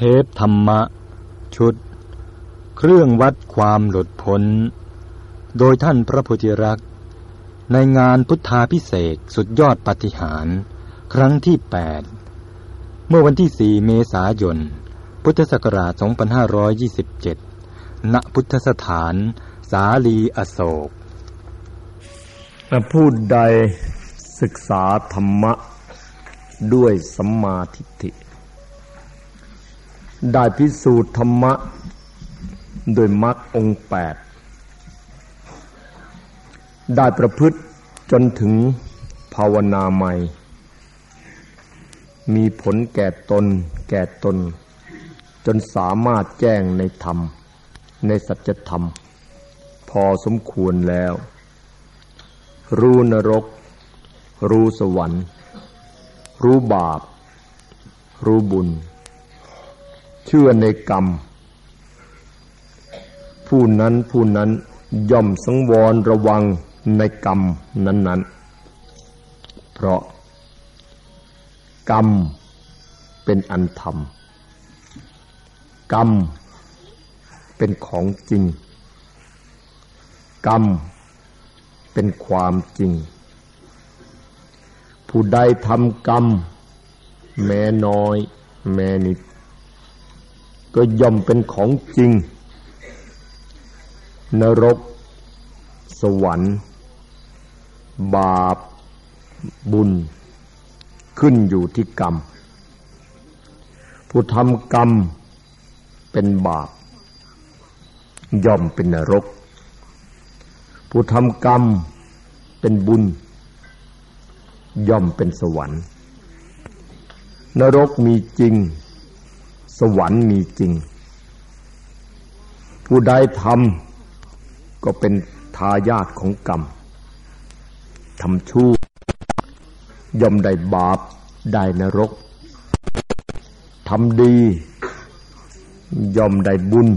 เทปธรรมะ ชุด เครื่องวัดความหลุดพ้น โดยท่านพระพุทธรักษ์ ในงานพุทธาพิเศษสุดยอดปฏิหาร ครั้งที่ 8 เมื่อวันที่ 4 เมษายน พุทธศักราช 2527 ณ พุทธสถาน สาลีอโศกผู้ใดศึกษาธรรมะด้วยสัมมาทิฏฐิ ได้พิสูจน์ธรรมะ โดยมรรคองแปดได้ประพฤติจนถึงภาวนาใหม่ มีผลแก่ตน แก่ตน จนสามารถแจ้งในธรรม ในสัจธรรม พอสมควรแล้ว รู้นรก รู้สวรรค์ รู้บาป รู้บุญ เชื่อในกรรม ผู้นั้นผู้นั้นย่อมสังวรระวังในกรรมนั้น ๆ เพราะกรรมเป็นอันธรรม กรรมเป็นของจริง กรรมเป็นความจริง ผู้ใดทำกรรม แม้น้อย แม้นิด ก็ย่อมเป็นของจริง นรก สวรรค์ บาป บุญ ขึ้นอยู่ที่กรรม ผู้ทำกรรมเป็นบาป ย่อมเป็นนรก ผู้ทำกรรมเป็นบุญ ย่อมเป็นสวรรค์ นรกมีจริง สวรรค์มีจริง ผู้ใดทำก็เป็นทายาทของกรรมทำชั่วย่อมได้บาปได้นรกทำดีย่อมได้บุญ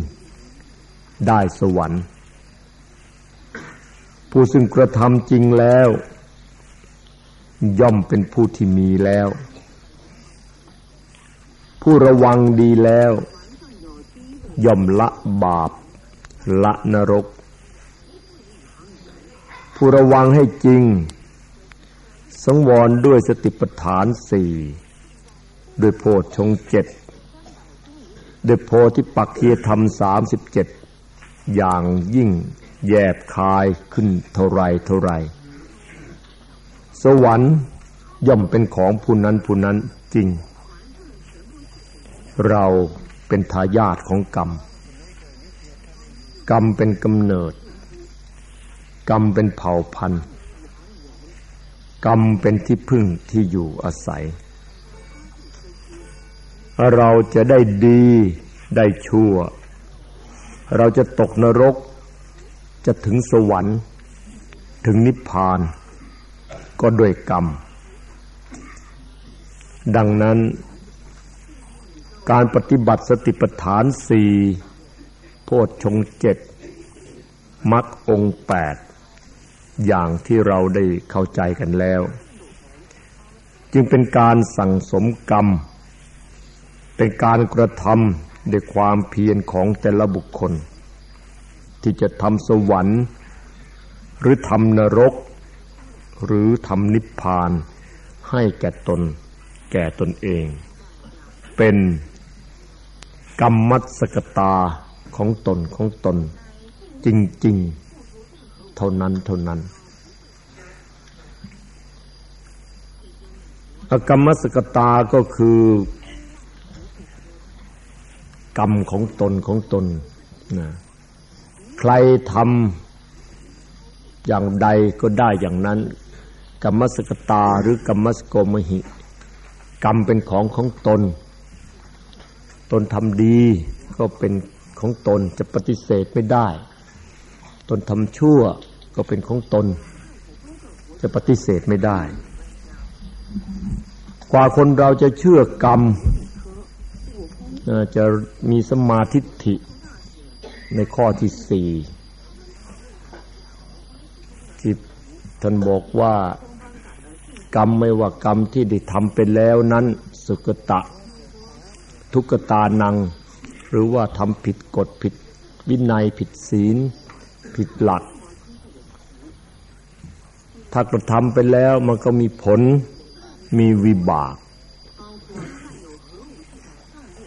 ได้สวรรค์ ผู้ซึ่งกระทำจริงแล้ว ย่อมเป็นผู้ที่มีแล้ว ผู้ระวังดีแล้ว ย่อมละบาป ละนรก ผู้ระวังให้จริง สังวรด้วยสติปัฏฐานสี่ด้วยโพชฌงเจ็ดด้วยโพธิปักเคียธรรมสามสิบเจ็ดอย่างยิ่งแยบคายขึ้นเท่าไรเท่าไร สวรรค์ย่อมเป็นของผู้นั้นผู้นั้นจริง เราเป็นทายาทของกรรม กรรมเป็นกำเนิด กรรมเป็นเผ่าพันธุ์ กรรมเป็นที่พึ่งที่อยู่อาศัย เราจะได้ดีได้ชั่ว เราจะตกนรก จะถึงสวรรค์ ถึงนิพพาน ก็ด้วยกรรม ดังนั้น การปฏิบัติสติปัฏฐานสี่โพชฌงเจ็ดมรรคองแปดอย่างที่เราได้เข้าใจกันแล้ว จึงเป็นการสั่งสมกรรม เป็นการกระทำด้วยความเพียรของแต่ละบุคคล ที่จะทำสวรรค์ หรือทำนรก หรือทำนิพพานให้แก่ตน แก่ตนเอง เป็น กรรมัสกตาของตนของตน จริง ๆ เท่านั้นเท่านั้นอกรรมสกตาก็คือ กรรมของตนของตนนะใครทำอย่างใดก็ได้อย่างนั้น กรรมสกตาหรือกรรมสโกมหิ กรรมเป็นของของตน ตนทำดีก็เป็นของตนจะปฏิเสธไม่ได้ ตนทำชั่วก็เป็นของตน จะปฏิเสธไม่ได้ กว่าคนเราจะเชื่อกรรมจะมีสมาธิฐิในข้อที่สี่ที่ท่านบอกว่ากรรมไม่ว่ากรรมที่ได้ทำไปแล้วนั้น สุกตะ ทุกตานัง หรือว่าทำผิดกฎผิดวินัยผิดศีล ผิดหลัก ถ้ากระทำไปแล้วมันก็มีผลมีวิบาก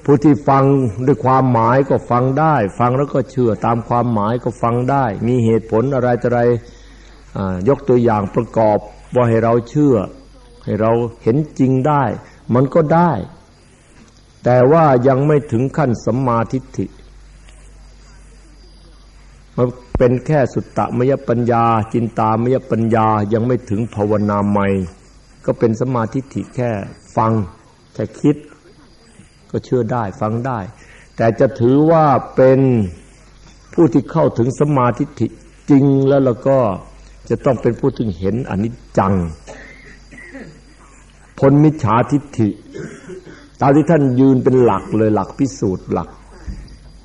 ผู้ที่ฟังด้วยความหมายก็ฟังได้ ฟังแล้วก็เชื่อตามความหมายก็ฟังได้ มีเหตุผลอะไรจะไรยกตัวอย่างประกอบว่าให้เราเชื่อ ให้เราเห็นจริงได้ มันก็ได้ แต่ว่ายังไม่ถึงขั้นสัมมาทิฏฐิมันเป็นแค่สุตตมยปัญญา จินตามยปัญญายังไม่ถึงภาวนาใหม่ก็เป็นสมาธิิแค่ฟัง แค่คิด ก็เชื่อได้ฟังได้ แต่จะถือว่าเป็นผู้ที่เข้าถึงสมาธิิจริงแล้วเราก็จะต้องเป็นผู้ที่เห็นอนิจจังพ้นมิจฉาทิฏฐิ ตามที่ท่านยืนเป็นหลักเลยหลักพิสูจน์หลัก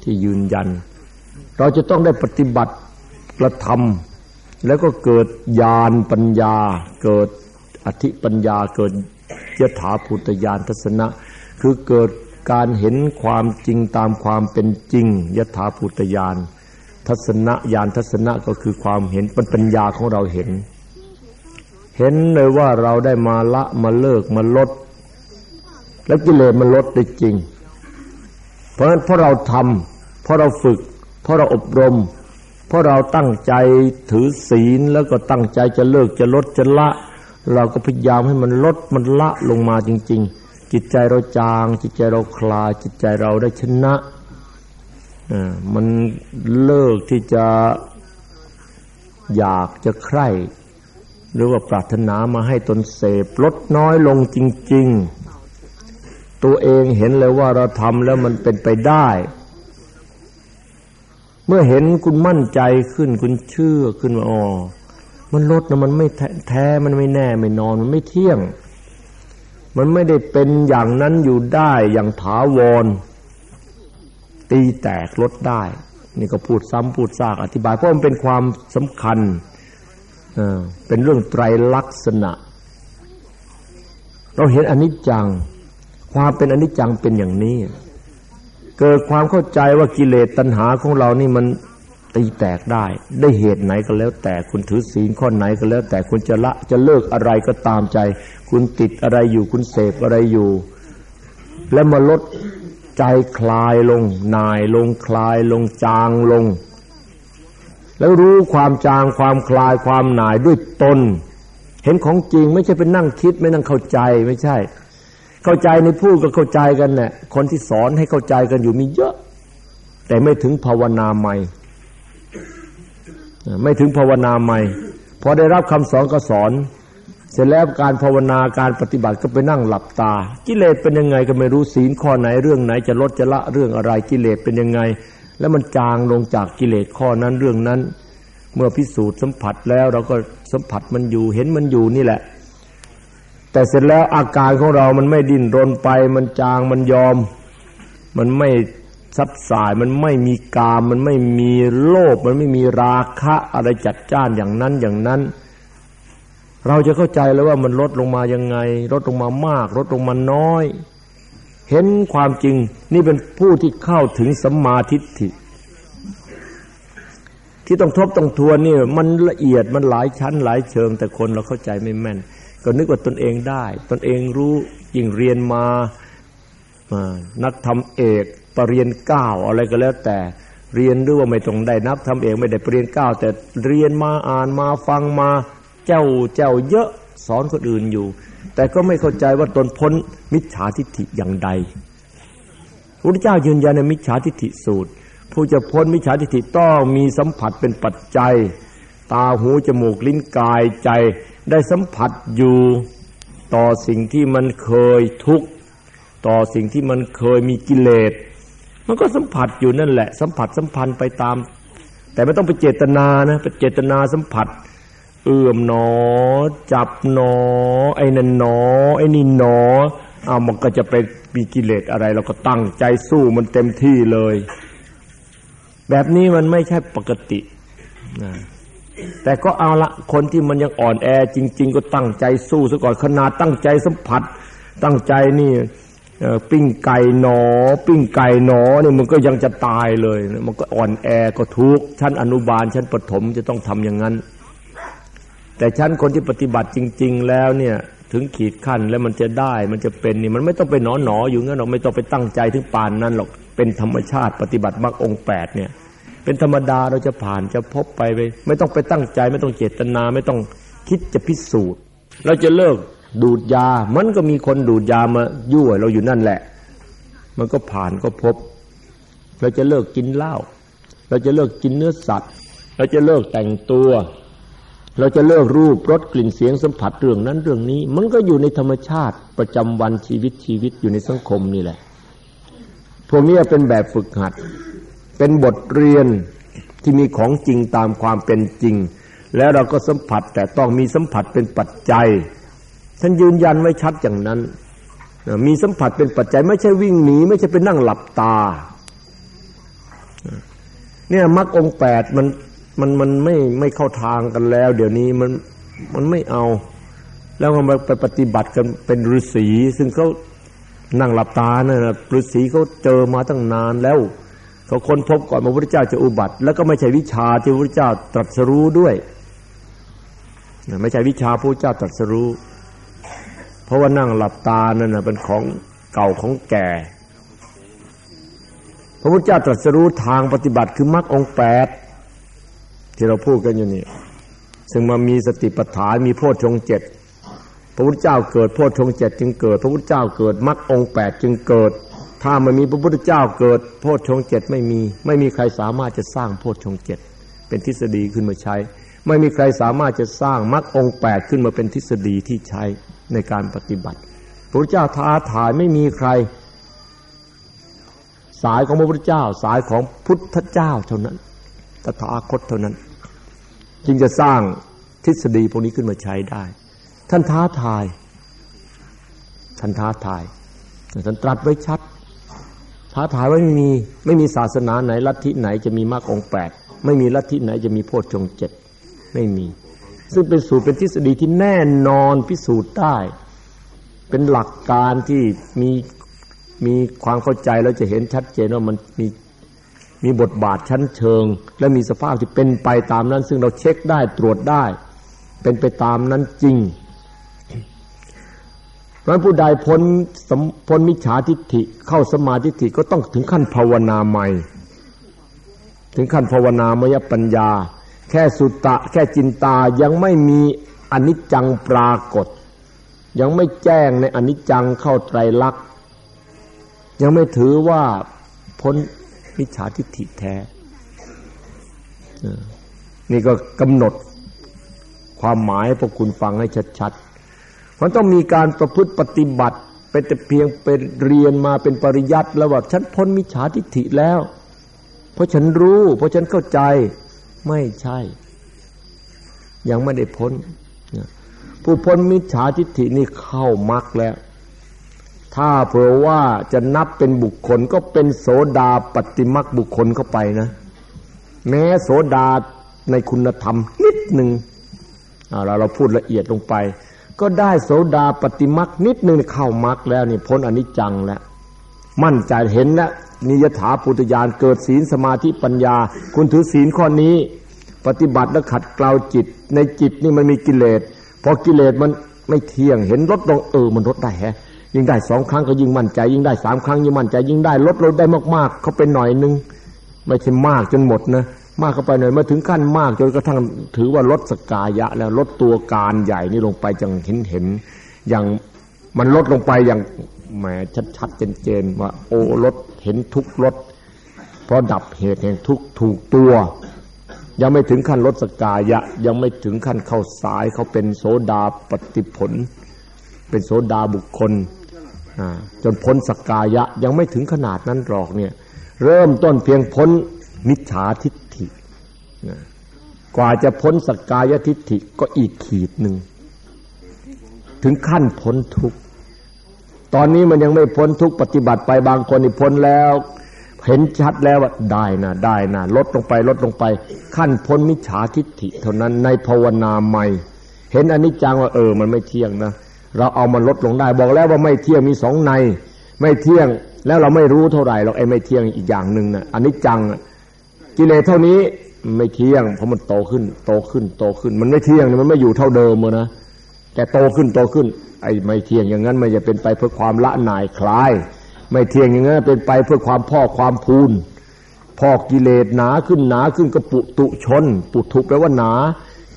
ที่ยืนยัน เราจะต้องได้ปฏิบัติกระทำแล้วก็เกิดญาณปัญญา เกิดอธิปัญญาเกิดยถาภูตยานทัศนะ คือเกิดการเห็นความจริงตามความเป็นจริงยถาภูตยานทัศนะยานทัศนะก็คือความเห็นเป็นปัญญาของเราเห็น เห็นเลยว่าเราได้มาละมาเลิกมาลด และกิเลสมันลดได้จริง เพราะฉะนั้นเพราะเราทำเพราะเราฝึก เพราะเราอบรม เพราะเราตั้งใจถือศีลแล้วก็ตั้งใจจะเลิกจะลดจะละ เราก็พยายามให้มันลดมันละลงมาจริง ๆ จิตใจเราจาง จิตใจเราคลาย จิตใจเราได้ชนะมันเลิกที่จะอยากจะใคร่ หรือว่าปรารถนามาให้ตนเสพลดน้อยลงจริง ๆ ตัวเองเห็นเลยว่าเราทำแล้วมันเป็นไปได้ เมื่อเห็นคุณมั่นใจขึ้นคุณเชื่อขึ้นว่าอ๋อมันลดนะมันไม่แท้มันไม่แน่ไม่นอนมันไม่เที่ยง มันไม่ได้เป็นอย่างนั้นอยู่ได้อย่างถาวร ตีแตกลดได้ นี่ก็พูดซ้ำพูดซากอธิบาย เพราะมันเป็นความสำคัญเป็นเรื่องไตรลักษณะ เราเห็นอนิจจัง ความเป็นอนิจจังเป็นอย่างนี้ เกิดความเข้าใจว่ากิเลสตัณหาของเรานี่มันตีแตกได้ ได้เหตุไหนก็แล้ว แต่คุณถือศีลข้อไหนก็แล้ว แต่คุณจะละจะเลิกอะไรก็ตามใจ คุณติดอะไรอยู่ คุณเสพอะไรอยู่ แล้วมาลดใจคลายลงนายลงคลายลงจางลง แล้วรู้ความจางความคลายความหน่ายด้วยตน เห็นของจริงไม่ใช่เป็นนั่งคิดไม่นั่งเข้าใจไม่ใช่ เข้าใจในพูดก็เข้าใจกันเนี่ยคนที่สอนให้เข้าใจกันอยู่มีเยอะ แต่ไม่ถึงภาวนาใหม่ ไม่ถึงภาวนาใหม่พอได้รับคำสอนก็สอน เสร็จแล้วการภาวนาการปฏิบัติก็ไปนั่งหลับตา กิเลสเป็นยังไงก็ไม่รู้ศีลข้อไหนเรื่องไหนจะลดจะละเรื่องอะไรกิเลสเป็นยังไง แล้วมันจางลงจากกิเลสข้อนั้นเรื่องนั้น เมื่อพิสูจน์สัมผัสแล้วเราก็สัมผัสมันอยู่เห็นมันอยู่นี่แหละ แต่เสร็จแล้วอาการของเรามันไม่ดิ้นรนไป มันจางมันยอม มันไม่ซับสายมันไม่มีกาม มันไม่มีโลภมันไม่มีราคะอะไรจัดจ้านอย่างนั้นอย่างนั้น เราจะเข้าใจแล้วว่ามันลดลงมายังไง ลดลงมามาก ลดลงมาน้อย เห็นความจริง นี่เป็นผู้ที่เข้าถึงสัมมาทิฏฐิที่ต้องทบต้องทวนนี่มันละเอียดมันหลายชั้นหลายเชิง แต่คนเราเข้าใจไม่แม่น ก็นึกว่าตนเองได้ ตนเองรู้ยิ่งเรียนมานักทำเอกปรริญญาเก้าอะไรก็แล้วแต่เรียนหรือว่าไม่ต้องได้นับทำเองไม่ได้ปรริญญาเก้าแต่เรียนมาอ่านมาฟังมาเจ้าเจ้าเยอะสอนคนอื่นอยู่ แต่ก็ไม่เข้าใจว่าตนพ้นมิจฉาทิฏฐิอย่างใดพระพุทธเจ้ายืนยันในมิจฉาทิฏฐิสูตร ผู้จะพ้นมิจฉาทิฏฐิต้องมีสัมผัสเป็นปัจจัย ตาหูจมูกลิ้นกายใจ ได้สัมผัสอยู่ต่อสิ่งที่มันเคยทุกข์ต่อสิ่งที่มันเคยมีกิเลสมันก็สัมผัสอยู่นั่นแหละ สัมผัสสัมพันธ์ไปตาม แต่ไม่ต้องไปเจตนานะไปเจตนาสัมผัส เอื้อมหนอ จับหนอ ไอ้นั่นหนอ ไอ้นี่หนออ้าวมันก็จะไปมีกิเลสอะไร เราก็ตั้งใจสู้มันเต็มที่เลย แบบนี้มันไม่ใช่ปกตินะ แต่ก็เอาละคนที่มันยังอ่อนแอจริง ๆ ก็ตั้งใจสู้ซะก่อนขนาดตั้งใจสัมผัส ตั้งใจนี่ปิ้งไก่หนอ ปิ้งไก่หนอเนี่ยมันก็ยังจะตายเลย มันก็อ่อนแอก็ทุกชั้นอนุบาลชั้นประถมจะต้องทำอย่างนั้น แต่ชั้นคนที่ปฏิบัติจริง ๆ แล้วเนี่ยถึงขีดขั้นแล้วมันจะได้มันจะเป็นนี่มันไม่ต้องไปหนอหนออยู่งั้นหรอกไม่ต้องไปตั้งใจถึงปานนั้นหรอกเป็นธรรมชาติปฏิบัติมรรคองแปดเนี่ย เป็นธรรมดาเราจะผ่านจะพบไปไป ไม่ต้องไปตั้งใจ ไม่ต้องเจตนา ไม่ต้องคิดจะพิสูจน์ เราจะเลิกดูดยา มันก็มีคนดูดยามายั่วเราอยู่นั่นแหละ มันก็ผ่านก็พบ เราจะเลิกกินเหล้าเราจะเลิกกินเนื้อสัตว์ เราจะเลิกแต่งตัว เราจะเลิกรูปรสกลิ่นเสียงสัมผัสเรื่องนั้นเรื่องนี้ มันก็อยู่ในธรรมชาติประจำวันชีวิตชีวิตอยู่ในสังคมนี่แหละพวกนี้เป็นแบบฝึกหัด เป็นบทเรียนที่มีของจริงตามความเป็นจริง แล้วเราก็สัมผัสแต่ต้องมีสัมผัสเป็นปัจจัย ท่านยืนยันไว้ชัดอย่างนั้น มีสัมผัสเป็นปัจจัย ไม่ใช่วิ่งหนี ไม่ใช่ไปนั่งหลับตา เนี่ยมรรคองแปดมันมันมันไม่ไม่เข้าทางกันแล้ว เดี๋ยวนี้มันมันไม่เอา แล้วมันไปปฏิบัติกันเป็นฤาษีซึ่งเขานั่งหลับตาเนี่ยฤาษีเขาเจอมาตั้งนานแล้ว เขาค้นพบก่อนพระพุทธเจ้าจะอุบัติ แล้วก็ไม่ใช่วิชาที่พระพุทธเจ้าตรัสรู้ด้วย ไม่ใช่วิชาพระพุทธเจ้าตรัสรู้ เพราะว่านั่งหลับตานั่นเป็นของเก่าของแก่ พระพุทธเจ้าตรัสรู้ทางปฏิบัติคือมรรคองแปดที่เราพูดกันอยู่นี่ซึ่งมามีสติปัฏฐานมีโพชฌงเจ็ดพระพุทธเจ้าเกิดโพชฌงเจ็ดจึงเกิด พระพุทธเจ้าเกิดมรรคองแปดจึงเกิด ถ้าไม่มีพระพุทธเจ้าเกิด โพชฌงเจ็ดไม่มี ไม่มีใครสามารถจะสร้างโพชฌงเจ็ดเป็นทฤษฎีขึ้นมาใช้ ไม่มีใครสามารถจะสร้างมรรคองแปดขึ้นมาเป็นทฤษฎีที่ใช้ในการปฏิบัติพระพุทธเจ้าท้าทายไม่มีใคร สายของพระพุทธเจ้า สายของพุทธเจ้าเท่านั้นตถาคตเท่านั้น จึงจะสร้างทฤษฎีพวกนี้ขึ้นมาใช้ได้ ท่านท้าทาย ท่านท้าทายท่านตรัสไว้ชัด ท้าทายว่าไม่มีไม่มีศาสนาไหนลัทธิไหนจะมีมรรคองแปดไม่มีลัทธิไหนจะมีโพชฌงเจ็ดไม่มี ซึ่งเป็นสูตรเป็นทฤษฎีที่แน่นอนพิสูจน์ได้ เป็นหลักการที่มีมีความเข้าใจแล้วจะเห็นชัดเจนว่ามันมีมีบทบาทชั้นเชิง และมีสภาพที่เป็นไปตามนั้น ซึ่งเราเช็คได้ตรวจได้ เป็นไปตามนั้นจริง ราะผู้ใดพ้นพ้นมิจฉาทิฏฐิเข้าสมาธิฐิก็ต้องถึงขั้นภาวนาใหม่ ถึงขั้นภาวนามยปัญญา แค่สุตตะ แค่จินตายังไม่มีอนิจจังปรากฏ ยังไม่แจ้งในอนิจจังเข้าไตรลักษณ์ยังไม่ถือว่าพ้นมิจฉาทิฏฐิแท้ นี่ก็กำหนดความหมายพวกคุณฟังให้ชัดๆ มันต้องมีการประพฤติปฏิบัติ เป็นแต่เพียงเป็นเรียนมาเป็นปริยัติแล้วว่าฉันพ้นมิจฉาทิฏฐิแล้ว เพราะฉันรู้ เพราะฉันเข้าใจไม่ใช่ ยังไม่ได้พ้น ผู้พ้นมิจฉาทิฏฐินี่เข้ามรรคแล้ว ถ้าเผื่อว่าจะนับเป็นบุคคลก็เป็นโสดาปฏิมักบุคคลเข้าไปนะ แม้โสดาในคุณธรรมนิดหนึ่งเราเราพูดละเอียดลงไป ก็ได้โสดาปฏิมักนิดนึงเข้ามักแล้วนี่พ้นอนิจจังแล้ว มั่นใจเห็นแล้วนิยถาปุตยานเกิดศีลสมาธิปัญญา คุณถือศีลข้อนี้ ปฏิบัติแล้วขัดเกลาจิต ในจิตนี่มันมีกิเลสพอกิเลสมันไม่เที่ยงเห็นลดลงเออมันลดได้แฮะยิ่งได้สองครั้งก็ยิ่งมั่นใจ ยิ่งได้สามครั้งยิ่งมั่นใจ ยิ่งได้ลดลดได้มากๆเขาเป็นหน่อยนึงไม่ใช่มากจนหมดนะ มากเข้าไปหน่อยมาถึงขั้นมากจนกระทั่งถือว่าลดสกายะ แล้วลดตัวการใหญ่นี่ลงไปจังเห็นเห็นอย่างมันลดลงไปอย่างแหมชัดๆเจนๆว่าโอ้ลดเห็นทุกลดเพราะดับเหตุแห่งทุกถูกตัว ยังไม่ถึงขั้นลดสกายะ ยังไม่ถึงขั้นเข้าสายเขาเป็นโสดาปฏิผล เป็นโสดาบุคคลจนพ้นสกกายะยังไม่ถึงขนาดนั้นหรอกเนี่ย เริ่มต้นเพียงพ้นมิจฉาทิฏ กว่าจะพ้นสกกายทิฏฐิก็อีกขีดหนึ่ง ถึงขั้นพ้นทุกตอนนี้มันยังไม่พ้นทุกปฏิบัติไปบางคนนี่พ้นแล้ว เห็นชัดแล้วว่าได้นะได้นะลดลงไปลดลงไป ขั้นพ้นมิจฉาทิฏฐิ เท่านั้นในภาวนาใหม่ เห็นอนิจจังว่าเออ มันไม่เที่ยงนะเราเอามันลดลงได้บอกแล้วว่าไม่เที่ยงมีสองใน ไม่เที่ยงแล้วเราไม่รู้เท่าไหร่หรอกไอ้ไม่เที่ยงอีกอย่างหนึ่งนะอนนี้จังกิเลสเท่านี้ ไม่เที่ยงเพราะมันโตขึ้น โตขึ้น โตขึ้น มันไม่เที่ยงมันไม่อยู่เท่าเดิมนะแต่โตขึ้นโตขึ้น ไอ้ไม่เที่ยงอย่างนั้นมันจะเป็นไปเพื่อความละหน่ายคลาย ไม่เที่ยงอย่างนั้นเป็นไปเพื่อความพ่อความพูนพอกิเลสหนาขึ้นหนาขึ้นก็ปุตุชน ปุถุแปลว่าหนา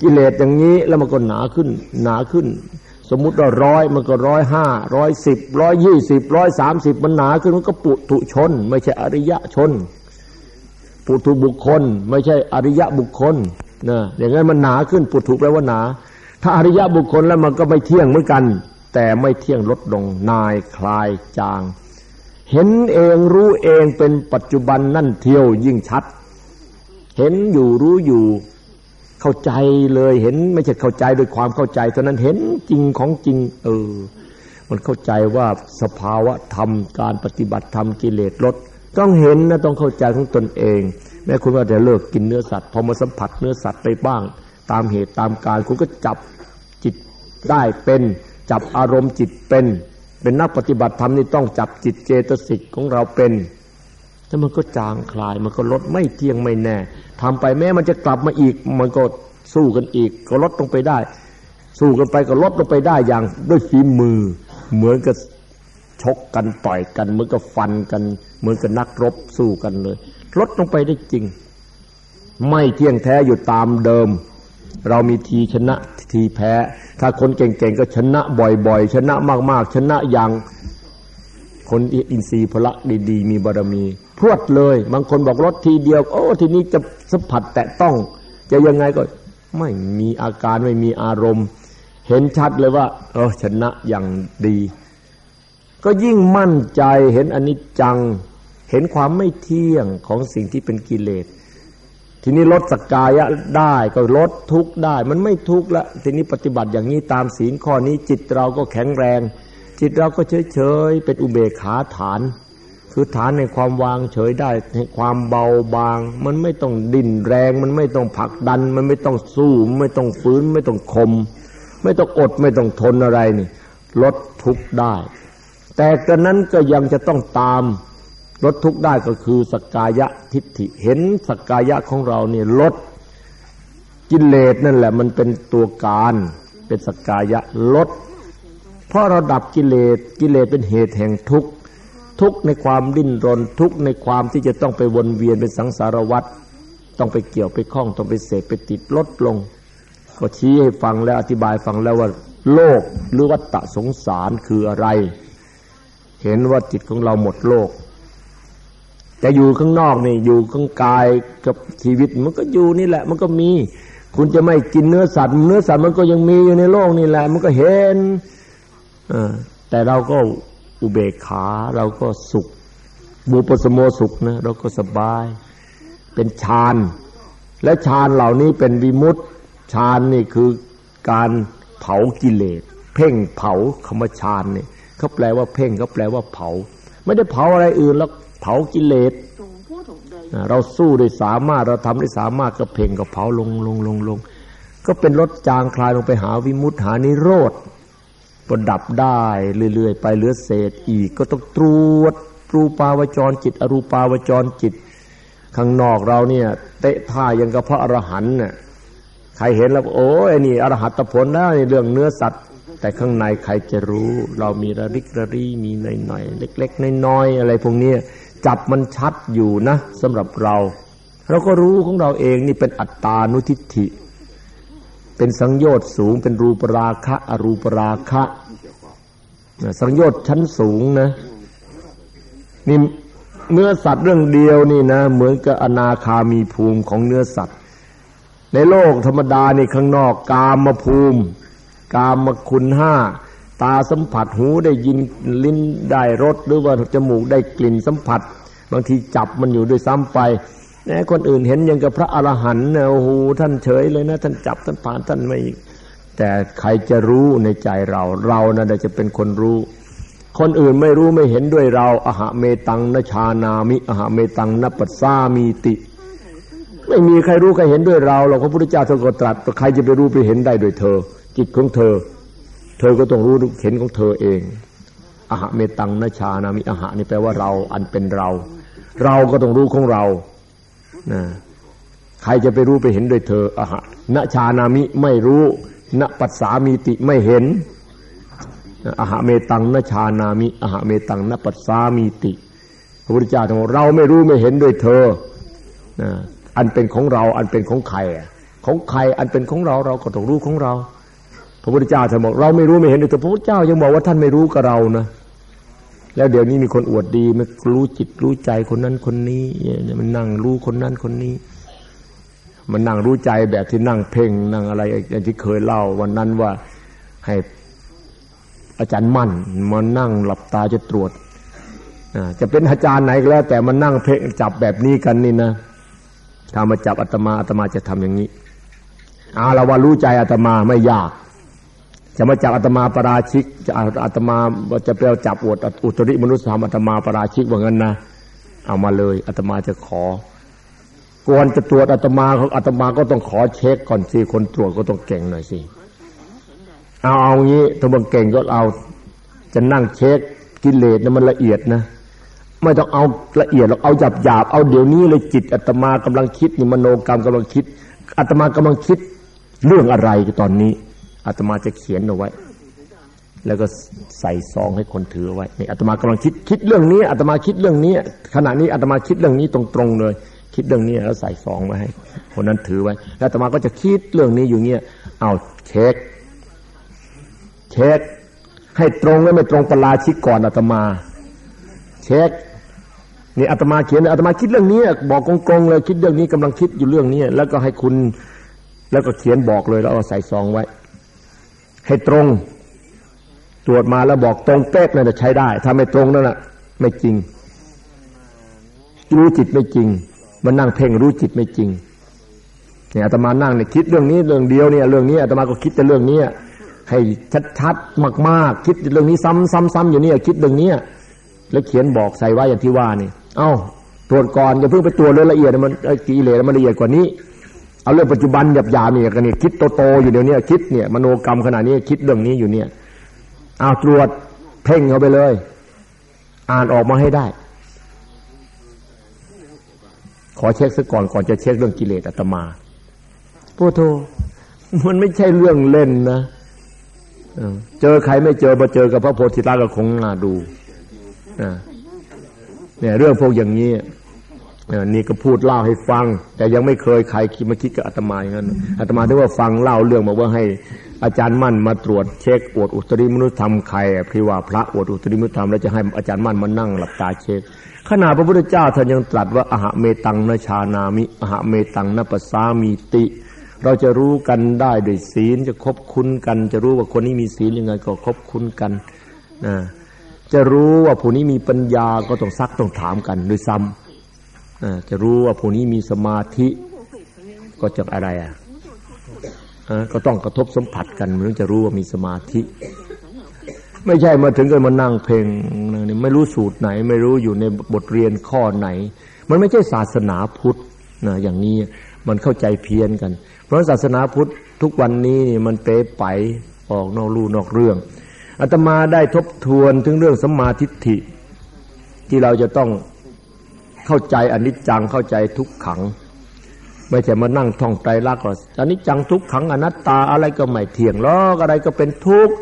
กิเลสอย่างนี้แล้วมันก็หนาขึ้น หนาขึ้น สมมุติว่าร้อยมันก็ร้อยห้าร้อยสิบร้อยยี่สิบร้อยสามสิบมันหนาขึ้นมันก็ปุถุชน ไม่ใช่อริยะชน ปุถุบุคคล ไม่ใช่อริยะบุคคลนะอย่างนั้นมันหนาขึ้นปุถุแปลว่าหนา ถ้าอริยะบุคคลแล้วมันก็ไม่เที่ยงเหมือนกัน แต่ไม่เที่ยงลดลงนายคลายจาง เห็นเองรู้เองเป็นปัจจุบันนั่นเที่ยวยิ่งชัด เห็นอยู่รู้อยู่เข้าใจเลยเห็นไม่ใช่เข้าใจโดยความเข้าใจเท่านั้นเห็นจริงของจริง เออ มันเข้าใจว่าสภาวะธรรมการปฏิบัติธรรมกิเลสลด ต้องเห็นนะต้องเข้าใจของตนเอง แม้คุณว่าจะเลิกกินเนื้อสัตว์พอมาสัมผัสเนื้อสัตว์ไปบ้าง ตามเหตุตามการคุณก็จับจิตได้เป็น จับอารมณ์จิตเป็น เป็นนักปฏิบัติธรรมนี่ต้องจับจิตเจตสิกของเราเป็นถ้ามันก็จางคลายมันก็ลดไม่เที่ยงไม่แน่ทำไปแม้มันจะกลับมาอีก มันก็สู้กันอีก ก็ลดลงไปได้ สู้กันไปก็ลดลงไปได้อย่างด้วยฝีมือ เหมือนกับชกกันต่อยกันเหมือนกับฟันกัน เหมือนกับนักรบสู้กันเลย ลดลงไปได้จริง ไม่เที่ยงแท้อยู่ตามเดิม เรามีทีชนะทีแพ้ ถ้าคนเก่งๆก็ชนะบ่อยๆ ชนะมากๆ ชนะอย่างคนอินทรีย์พละดีๆ มีบารมี พรวดเลย บางคนบอกรถทีเดียว โอ้ทีนี้จะสัมผัสแตะต้อง จะยังไงก็ไม่มีอาการไม่มีอารมณ์ เห็นชัดเลยว่า เออชนะอย่างดี ก็ยิ่งมั่นใจเห็นอนิจจัง เห็นความไม่เที่ยงของสิ่งที่เป็นกิเลส ทีนี้ลดสกกายะได้ก็ลดทุกได้ มันไม่ทุกละทีนี้ปฏิบัติอย่างนี้ตามศีลข้อนี้จิตเราก็แข็งแรง จิตเราก็เฉยเฉยเป็นอุเบกขาฐาน คือฐานในความวางเฉยได้ในความเบาบาง มันไม่ต้องดิ้นแรง มันไม่ต้องผลักดัน มันไม่ต้องสู้ ไม่ต้องฝืนไม่ต้องคม ไม่ต้องอดไม่ต้องทนอะไรนี่ลดทุกได้ แต่กระนั้นก็ยังจะต้องตาม ลดทุกข์ได้ก็คือสกกายะทิฏฐิเห็นสกกายะของเราเนี่ยลดกิเลสนั่นแหละ มันเป็นตัวการเป็นสกกายะลด เพราะเราดับกิเลสกิเลสเป็นเหตุแห่งทุกข์ทุกข์ในความดิ้นรนทุกข์ในความที่จะต้องไปวนเวียนเป็นสังสารวัฏต้องไปเกี่ยวไปคล้องต้องไปเสพไปติดลดลง ก็ชี้ให้ฟังแล้วอธิบายฟังแล้วว่า โลกหรือวัฏฏะสงสารคืออะไร เห็นว่าจิตของเราหมดโลก แต่อยู่ข้างนอกนี่อยู่ข้างกายกับชีวิต มันก็อยู่นี่แหละ มันก็มี คุณจะไม่กินเนื้อสัตว์เนื้อสัตว์มันก็ยังมีอยู่ในโลกนี่แหละ มันก็เห็นอแต่เราก็อุเบกขาเราก็สุขบูปสโมสุขนะเราก็สบาย เป็นฌานและฌานเหล่านี้เป็นวิมุตฌานนี่คือการเผากิเลสเพ่งเผาคำว่าฌานนี่เขาแปลว่าเพ่งเขาแปลว่าเผา ไม่ได้เผาอะไรอื่นแล้ว เผากิเลสเราสู้ได้สามารถเราทำได้สามารถก็เพ่งก็เผาลงลงลงลงก็เป็นลดจางคลายลงไปหาวิมุตหานิโรธประดับได้เรื่อยๆไปเหลือเศษอีกก็ต้องตรวจรูปาวจรจิต อรูปาวจรจิต ข้างนอกเราเนี่ย เตะท่ายังกับพระอรหันต์เนี่ยใครเห็นแล้วโอ้ยนี่อรหัตผลนะในเรื่องเนื้อสัตว์ แต่ข้างในใครจะรู้ เรามีระริกระรีมีหน่อยๆเล็ก ๆน้อยๆอะไรพวกนี้ จับมันชัดอยู่นะสำหรับเรา เราก็รู้ของเราเองนี่เป็นอัตตานุทิฏฐิ เป็นสังโยชน์สูง เป็นรูปราคะอรูปราคะ สังโยชน์ชั้นสูงนะนี่เนื้อสัตว์เรื่องเดียวนี่นะ เหมือนกับอนาคามีภูมิของเนื้อสัตว์ ในโลกธรรมดานี่ข้างนอกกามภูมิ กามคุณห้า ตาสัมผัสหูได้ยินลิ้นได้รสหรือว่าจมูกได้กลิ่นสัมผัส บางทีจับมันอยู่ด้วยซ้ำไปแม้คนอื่นเห็นยังกับพระอรหันต์เนี่ยโอ้โหท่านเฉยเลยนะท่านจับท่านผ่านท่านไม่แต่ใครจะรู้ในใจเรา เรานะ่ะจะเป็นคนรู้ คนอื่นไม่รู้ไม่เห็นด้วยเราอหะเมตังนชานามิอหะเมตังนปัสสามีติ ไม่มีใครรู้ใครเห็นด้วยเราเราพระพุทธเจ้าทรงตรัสใครจะไปรู้ไปเห็นได้โดยเธอ จิตของเธอ เธอก็ต้องรู้เห็นของเธอเองออหะเมตังนชานามิอหะนี่แปลว่าเรา อันเป็นเรา เราก็ต้องรู้ของเรานะใครจะไปรู้ไปเห็นโดยเธออหะนชานามิไม่รู้นปัสสามีติไม่เห็นอหะเมตังนชานามิอหะเมตังนปัสสามีติ พระพุทธเจ้าบอกเราไม่รู้ไม่เห็นโดยเธอนะอันเป็นของเราอันเป็นของใครของใครอันเป็นของเราเราก็ต้องรู้ของเรา พระพุทธเจ้าท่านบอกเราไม่รู้ไม่เห็นแต่พระพุทธเจ้ายังบอกว่าท่านไม่รู้กับเรานะแล้วเดี๋ยวนี้มีคนอวดดีมันรู้จิตรู้ใจคนนั้นคนนี้มันนั่งรู้คนนั้นคนนี้ มันนั่งรู้ใจแบบที่นั่งเพ่งนั่งอะไรอย่างที่เคยเล่าวันนั้นว่าให้อาจารย์มั่นมานั่งหลับตาจะตรวจจะเป็นอาจารย์ไหนก็แล้ว แต่มันนั่งเพ่งจับแบบนี้กันนี่นะถ้ามาจับอาตมาอาตมาจะทำอย่างนี้อาละว่ารู้ใจอาตมาไม่ยาก จะมาจับอาตมาปราชิก จะอาตมาจะไปเอาจับอวดอุตริมนุษยธรรมอาตมาปราชิกว่างั้นนะ เอามาเลยอาตมาจะขอก่อนจะตรวจอาตมาของอาตมาก็ต้องขอเช็คก่อนสิคนตรวจก็ต้องเก่งหน่อยสิเอาเอางี้ถ้าบางเก่งก็เอา จะนั่งเช็คกิเลสนะมันละเอียดนะไม่ต้องเอาละเอียดหรอกเอาหยาบหยาบเอาเดี๋ยวนี้เลยจิตอาตมากำลังคิดนี่มโนกรรมกำลังคิดอาตมากำลังคิดเรื่องอะไรตอนนี้ อาตมาจะเขียนเอาไว้ แล้วก็ใส่ซองให้คนถือไว้นี่อาตมากำลังคิดคิดเรื่องนี้อาตมาคิดเรื่องนี้ขณะนี้อาตมาคิดเรื่องนี้ตรงๆเลย คิดเรื่องนี้แล้วใส่ซองไว้ให้ คนนั้นถือไว้ แล้วอาตมาก็จะคิดเรื่องนี้อยู่เงี้ยเอาเช็คเช็คให้ตรงและไม่ตรงประลาชิกก่อนอาตมา เช็คนี่อาตมาเขียนอาตมาคิดเรื่องนี้บอกกงๆเลยคิดเรื่องนี้กำลังคิดอยู่เรื่องนี้แล้วก็ให้คุณ แล้วก็เขียนบอกเลยแล้วเอาใส่ซองไว้ ให้ตรง ตรวจมาแล้วบอกตรงเป๊ะนั่นจะใช้ได้ ถ้าไม่ตรงนั่นแหะไม่จริง รู้จิตไม่จริง มันนั่งเพ่งรู้จิตไม่จริงเนี่ยอาตมานั่งเนี่ยคิดเรื่องนี้เรื่องเดียวเนี่ยเรื่องนี้อาตมาก็คิดแต่เรื่องนี้ให้ชัดๆมากๆ คิดเรื่องนี้ซ้ำๆๆอยู่นี่คิดเรื่องนี้แล้วเขียนบอกใส่ไว้อย่างที่ว่านี่ เอ้าตรวจก่อนอย่าเพิ่งไปตรวจเรื่องละเอียดมันกิเลสมันละเอียดกว่านี้ เอาเรื่องปัจจุบันหยาบหยานี่กันนี่คิดโตๆอยู่เดี๋ยวนี้คิดเนี่ยมโนกรรมขนาดนี้คิดเรื่องนี้อยู่เนี่ยเอาตรวจเพ่งเอาไปเลย อ่านออกมาให้ได้ ขอเช็คซะก่อนก่อนจะเช็คเรื่องกิเลสอาตมาโ้โทมันไม่ใช่เรื่องเล่นนะเจอใครไม่เจอมาเจอกับพระโพธิลักษณ์ก็คงน่าดูเนี่ยเรื่องพวกอย่างนี้ นี่ก็พูดเล่าให้ฟัง แต่ยังไม่เคยใครคิดมาคิดกับอาตมาอย่างนั้นอาตมาที่ว่าฟังเล่าเรื่องบอกว่าให้อาจารย์มั่นมาตรวจเช็คอวดอุตริมนุษยธรรมใครพี่ว่าพระอวดอุตริมนุษยธรรมแล้วจะให้อาจารย์มั่นมานั่งหลับตาเช็คขณะพระพุทธเจ้าท่านยังตรัสว่าอหะเมตังนชานามิอหะเมตังนปัสสามีติ เราจะรู้กันได้ด้วยศีลจะคบคุ้นกัน จะรู้ว่าคนนี้มีศีลยังไงก็คบคุ้นกันนะจะรู้ว่าผู้นี้มีปัญญาก็ต้องซักต้องถามกันด้วยซ้ำ จะรู้ว่าผู้นี้มีสมาธิก็จะอะไรอะก็ต้องกระทบสัมผัสกันถึงจะรู้ว่ามีสมาธิ ไม่ใช่มาถึงกันมานั่งเพลงไม่รู้สูตรไหน ไม่รู้อยู่ในบทเรียนข้อไหน มันไม่ใช่ศาสนาพุทธนะอย่างนี้มันเข้าใจเพี้ยนกัน เพราะศาสนาพุทธทุกวันนี้มันเป๊ะไปออกนอกลู่นอกเรื่องอาตมาได้ทบทวนถึงเรื่องสัมมาทิฏฐิ ที่เราจะต้อง เข้าใจอนิจจังเข้าใจทุกขัง ไม่ใช่มานั่งท่องไตรลักษณ์อนิจจังทุกขังอนัตตาอะไรก็ไม่เที่ยงล้อกอะไรก็เป็นทุกข์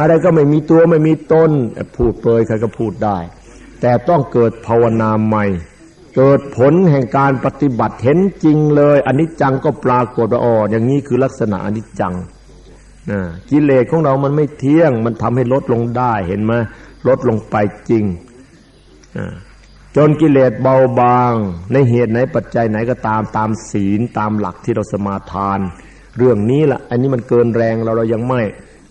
อะไรก็ไม่มีตัวไม่มีตนพูดเปยใครก็พูดได้ แต่ต้องเกิดภาวนาใหม่ เกิดผลแห่งการปฏิบัติเห็นจริงเลยอนิจจังก็ปรากฏว่าอ๋ออย่างนี้คือลักษณะอนิจจังกิเลสของเรามันไม่เที่ยง มันทำให้ลดลงได้เห็นไหมลดลงไปจริง จนกิเลสเบาบาง ในเหตุไหนปัจจัยไหนก็ตามตามศีลตามหลักที่เราสมาทาน เรื่องนี้ละอันนี้มันเกินแรงเราเรายังไม่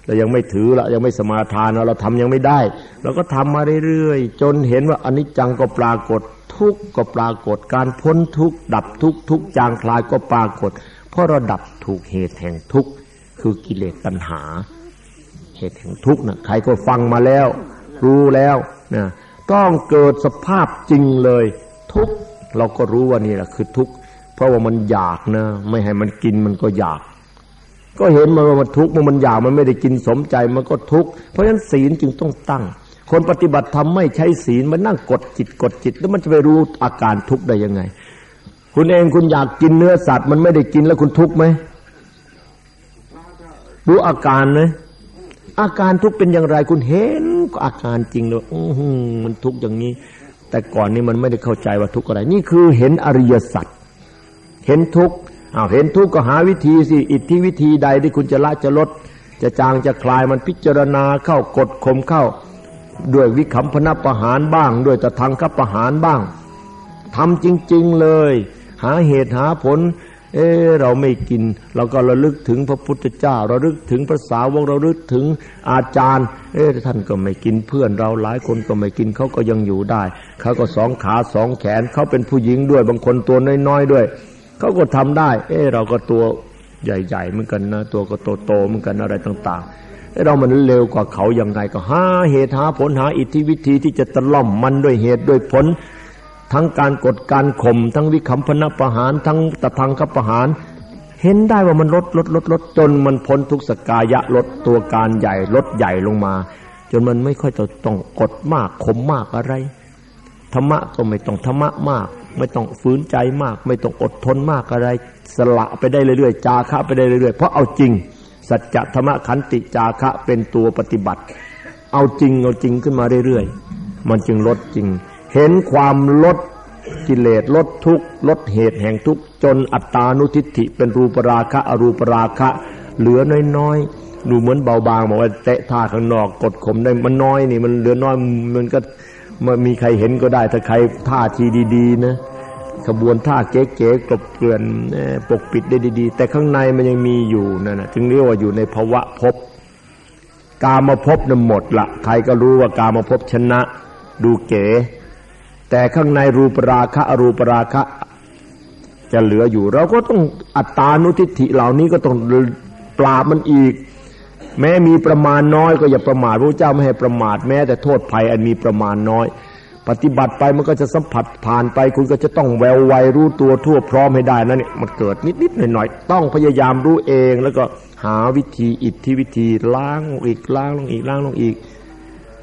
เรายังไม่ถือละยังไม่สมาทานเราเราทำยังไม่ได้เราก็ทำมาเรื่อยๆจนเห็นว่าอนิจจังก็ปรากฏทุกข์ก็ปรากฏการพ้นทุกข์ดับทุกข์ทุกจางคลายก็ปรากฏ เพราะเราดับถูกเหตุแห่งทุกข์คือกิเลสตัณหา เหตุแห่งทุกข์นะใครก็ฟังมาแล้ว รู้แล้วนะ ต้องเกิดสภาพจริงเลย ทุกเราก็รู้ว่านี่แหละคือทุกเพราะว่ามันอยากนะ ไม่ให้มันกินมันก็อยาก ก็เห็นมันว่ามันทุกข์มันอยากมันไม่ได้กินสมใจมันก็ทุกข์เพราะฉะนั้นศีลจึงต้องตั้ง คนปฏิบัติธรรมไม่ใช้ศีลมันนั่งกดจิตกดจิต แล้วมันจะไปรู้อาการทุกข์ได้ยังไง คุณเองคุณอยากกินเนื้อสัตว์มันไม่ได้กินแล้วคุณทุกข์ไหมรู้อาการเลย อาการทุกข์เป็นอย่างไรคุณเห็นอาการจริงเลยอืมันทุกข์อย่างนี้ แต่ก่อนนี้มันไม่ได้เข้าใจว่าทุกข์อะไร นี่คือเห็นอริยสัจเห็นทุกข์อ้าวเห็นทุกข์ก็หาวิธีสิอิทธิวิธีใดที่คุณจะละจะลด จะจางจะคลายมันพิจารณาเข้ากดข่มเข้า ด้วยวิคัมพนัประหารบ้าง ด้วยตะทังคับประหารบ้างทำจริง ๆเลย หาเหตุหาผล เออเราไม่กิน เราก็ระลึกถึงพระพุทธเจ้าราลึกถึงภาษาวงเราลึกถึงอาจารย์ เออท่านก็ไม่กินเพื่อนเราหลายคนก็ไม่กินเขาก็ยังอยู่ได้เขาก็สองขาสองแขนเขาเป็นผู้หญิงด้วยบางคนตัวน้อยๆด้วยเขาก็ทำได้ เออเราก็ตัวใหญ่ๆเหมือนกันนะตัวก็โตๆเหมือนกันอะไรต่าง ๆเรามันเร็วกว่าเขาอยังไงก็หาเหตุหาผลหาอิทธิวิธีที่จะตะล่อมมันด้วยเหตุด้วยผล ทั้งการกดการข่มทั้งวิคัมพนประหาร ทั้งตะทังคับประหาร เห็นได้ว่ามันลดลดลดลดจนมันพ้นทุกสกายะลดตัวการใหญ่ลดใหญ่ลงมา จนมันไม่ค่อยจะต้องกดมากข่มมากอะไรธรรมะก็ไม่ต้องธรรมะมาก ไม่ต้องฝืนใจมาก ไม่ต้องอดทนมากอะไร สละไปได้เรื่อยๆจาคะไปได้เรื่อยๆเพราะเอาจริง สัจธรรมะขันติจาคะเป็นตัวปฏิบัติ เอาจริงเอาจริงขึ้นมาเรื่อยๆ มันจึงลดจริง เห็นความลดกิเลสลดทุกข์ลดเหตุแห่งทุกข์จนอัตตานุทิฏฐิเป็นรูปราคะอรูปราคะ เหลือน้อยๆดูเหมือนเบาบางบอกว่าเตะท่าข้างนอกกดข่มได้มันน้อยนี่มันเหลือน้อยมันก็มันมีใครเห็นก็ได้ถ้าใครท่าทีดีๆนะขบวนท่าเก๋ๆกลบเกลื่อนปกปิดได้ดี ๆ แต่ข้างในมันยังมีอยู่นั่นนะจึงเรียกว่าอยู่ในภาวะภพกามาภพนั่นหมดละใครก็รู้ว่ากามาภพชนะ ดูเก๋ แต่ข้างในรูปราคะอรูปราคะ จะเหลืออยู่ เราก็ต้องอัตตานุทิฏฐิเหล่านี้ก็ต้องปราบมันอีก แม้มีประมาณน้อยก็อย่าประมาทพระเจ้าไม่ให้ประมาทแม้แต่โทษภัยอันมีประมาณน้อย ปฏิบัติไปมันก็จะสัมผัสผ่านไป คุณก็จะต้องแววไวรู้ตัวทั่วพร้อมให้ได้นั่นเนี่ยมันเกิดนิดๆหน่อยๆต้องพยายามรู้เองแล้วก็หาวิธีอิทธิวิธีล้างอีกล้างลงอีกล้างลงอีก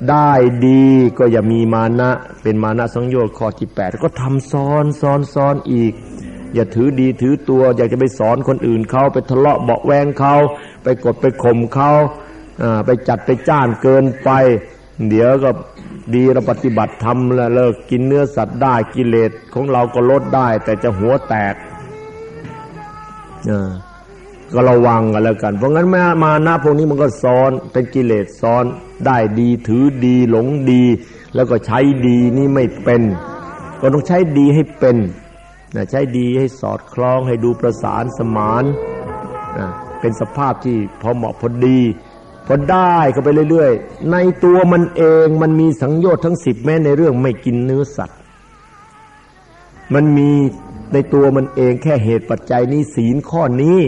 ได้ดีก็อย่ามีมานะเป็นมานะสังโยชน์ข้อที่แปดก็ทำซ้อนซ้อนซ้อนอีก อย่าถือดีถือตัว อยากจะไปสอนคนอื่นเขาไปทะเลาะเบาแวงเขาไปกดไปข่มเขาไปจัดไปจ้านเกินไป เดี๋ยวก็ดีเราปฏิบัติทำแล้วเลิกกินเนื้อสัตว์ได้กิเลสของเราก็ลดได้ แต่จะหัวแตก ก็ระวังกันแล้วกัน เพราะงั้นม่มานะพวกนี้มันก็ซ้อนเป็นกิเลสซ้อนได้ดีถือดีหลงดี แล้วก็ใช้ดีนี่ไม่เป็น ก็ต้องใช้ดีให้เป็นนะใช้ดีให้สอดคล้องให้ดูประสานสมานนะเป็นสภาพที่พอเหมาะพอดีพอได้ก็ไปเรื่อยๆ ในตัวมันเองมันมีสังโยชน์ทั้งสิบแม้ในเรื่องไม่กินเนื้อสัตว์ มันมีในตัวมันเองแค่เหตุปัจจัยนี้ศีลข้อนี้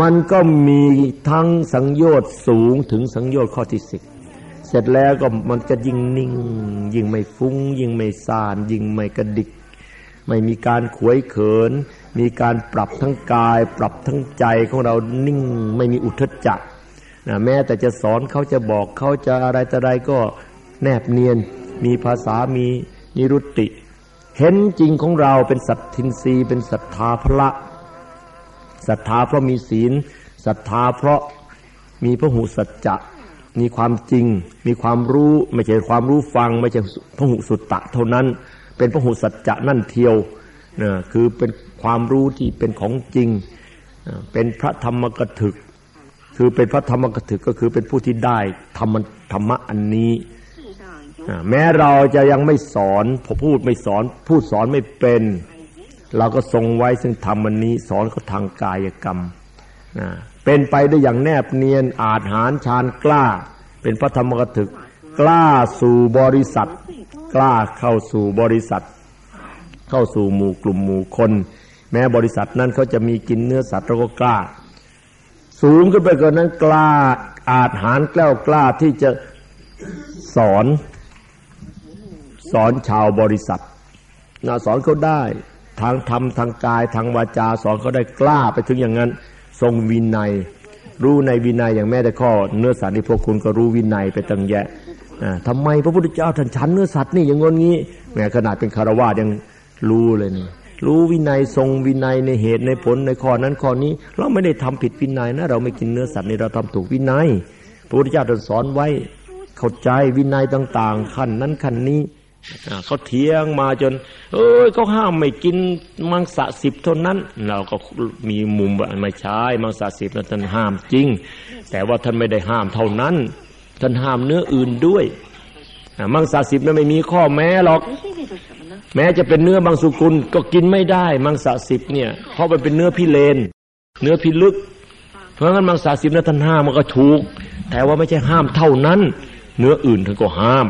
มันก็มีทั้งสังโยชน์สูงถึงสังโยชน์ข้อที่สิบเสร็จแล้วก็มันจะยิ่งนิ่ง ยิ่งไม่ฟุ้ง ยิ่งไม่สาน ยิ่งไม่กระดิก ไม่มีการขวยเขิน มีการปรับทั้งกาย ปรับทั้งใจของเรานิ่งไม่มีอุทธจักนะแม้แต่จะสอนเขาจะบอกเขาจะอะไรแต่ไรก็แนบเนียน มีภาษามีนิรุตติ เห็นจริงของเราเป็นสัตทินรีเป็นศรัทธาพระ ศรัทธาเพราะมีศีลศรัทธาเพราะมีพระหูสัจจะมีความจริง มีความรู้ไม่ใช่ความรู้ฟัง ไม่ใช่พระหูสุตตะเท่านั้น เป็นพระหูสัจจะนั่นเทียวนะคือเป็นความรู้ที่เป็นของจริง เป็นพระธรรมกถึก คือเป็นพระธรรมกถึกก็คือเป็นผู้ที่ได้ธรรมธรรมะอันนี้แม้เราจะยังไม่สอนพูดไม่สอน พูดสอนไม่เป็น เราก็ทรงไว้ซึ่งธรรมวันนี้ สอนเขาทางกายกรรมนะเป็นไปได้อย่างแนบเนียนอาจหารชานกล้า เป็นพระธรรมกถึก กล้าสู่บริษัท กล้าเข้าสู่บริษัท เข้าสู่หมู่กลุ่มหมู่คน แม้บริษัทนั้นเขาจะมีกินเนื้อสัตว์เราก็กล้า สูงขึ้นไปกว่านั้นกล้าอาจหารแกล้วกล้าที่จะสอน สอนชาวบริษัทนะสอนเขาได้ ทางธรรมทางกายทางวาจาสอนเขาได้กล้าไปถึงอย่างนั้น ทรงวินัย รู้ในวินัยอย่างแม่แต่ข้อ เนื้อสารที่พวกคุณก็รู้วินัยไปตั้งแยะทำไมพระพุทธเจ้าท่านฉันเนื้อสัตว์นี่อย่างงนงี้แม้ขนาดเป็นคารวะยังรู้เลยนี่รู้วินัยทรงวินัยในเหตุในผลในข้อนั้นข้อนี้ เราไม่ได้ทำผิดวินัยนะเราไม่กินเนื้อสัตว์นี่เราทำถูกวินัยพระพุทธเจ้าท่านสอนไว้เข้าใจวินัยต่าง ๆ ขั้นนั้นขั้นนี้ เขาเถียงมาจน เอ้ยเขาห้ามไม่กินมังสะสิบเท่านั้น เราก็มีมุมว่าไม่ใช่มังสะสิบนั้นท่านห้ามจริง แต่ว่าท่านไม่ได้ห้ามเท่านั้น ท่านห้ามเนื้ออื่นด้วยมังสะสิบนั้นไม่มีข้อแม้หรอก แม้จะเป็นเนื้อบางสุกุลก็กินไม่ได้มังสะสิบเนี่ยเพราะมันเป็นเนื้อพิเลน เนื้อพิลึก เพราะงั้นมังสะสิบนั้นท่านห้ามมันก็ถูก แต่ว่าไม่ใช่ห้ามเท่านั้น เนื้ออื่นท่านก็ห้าม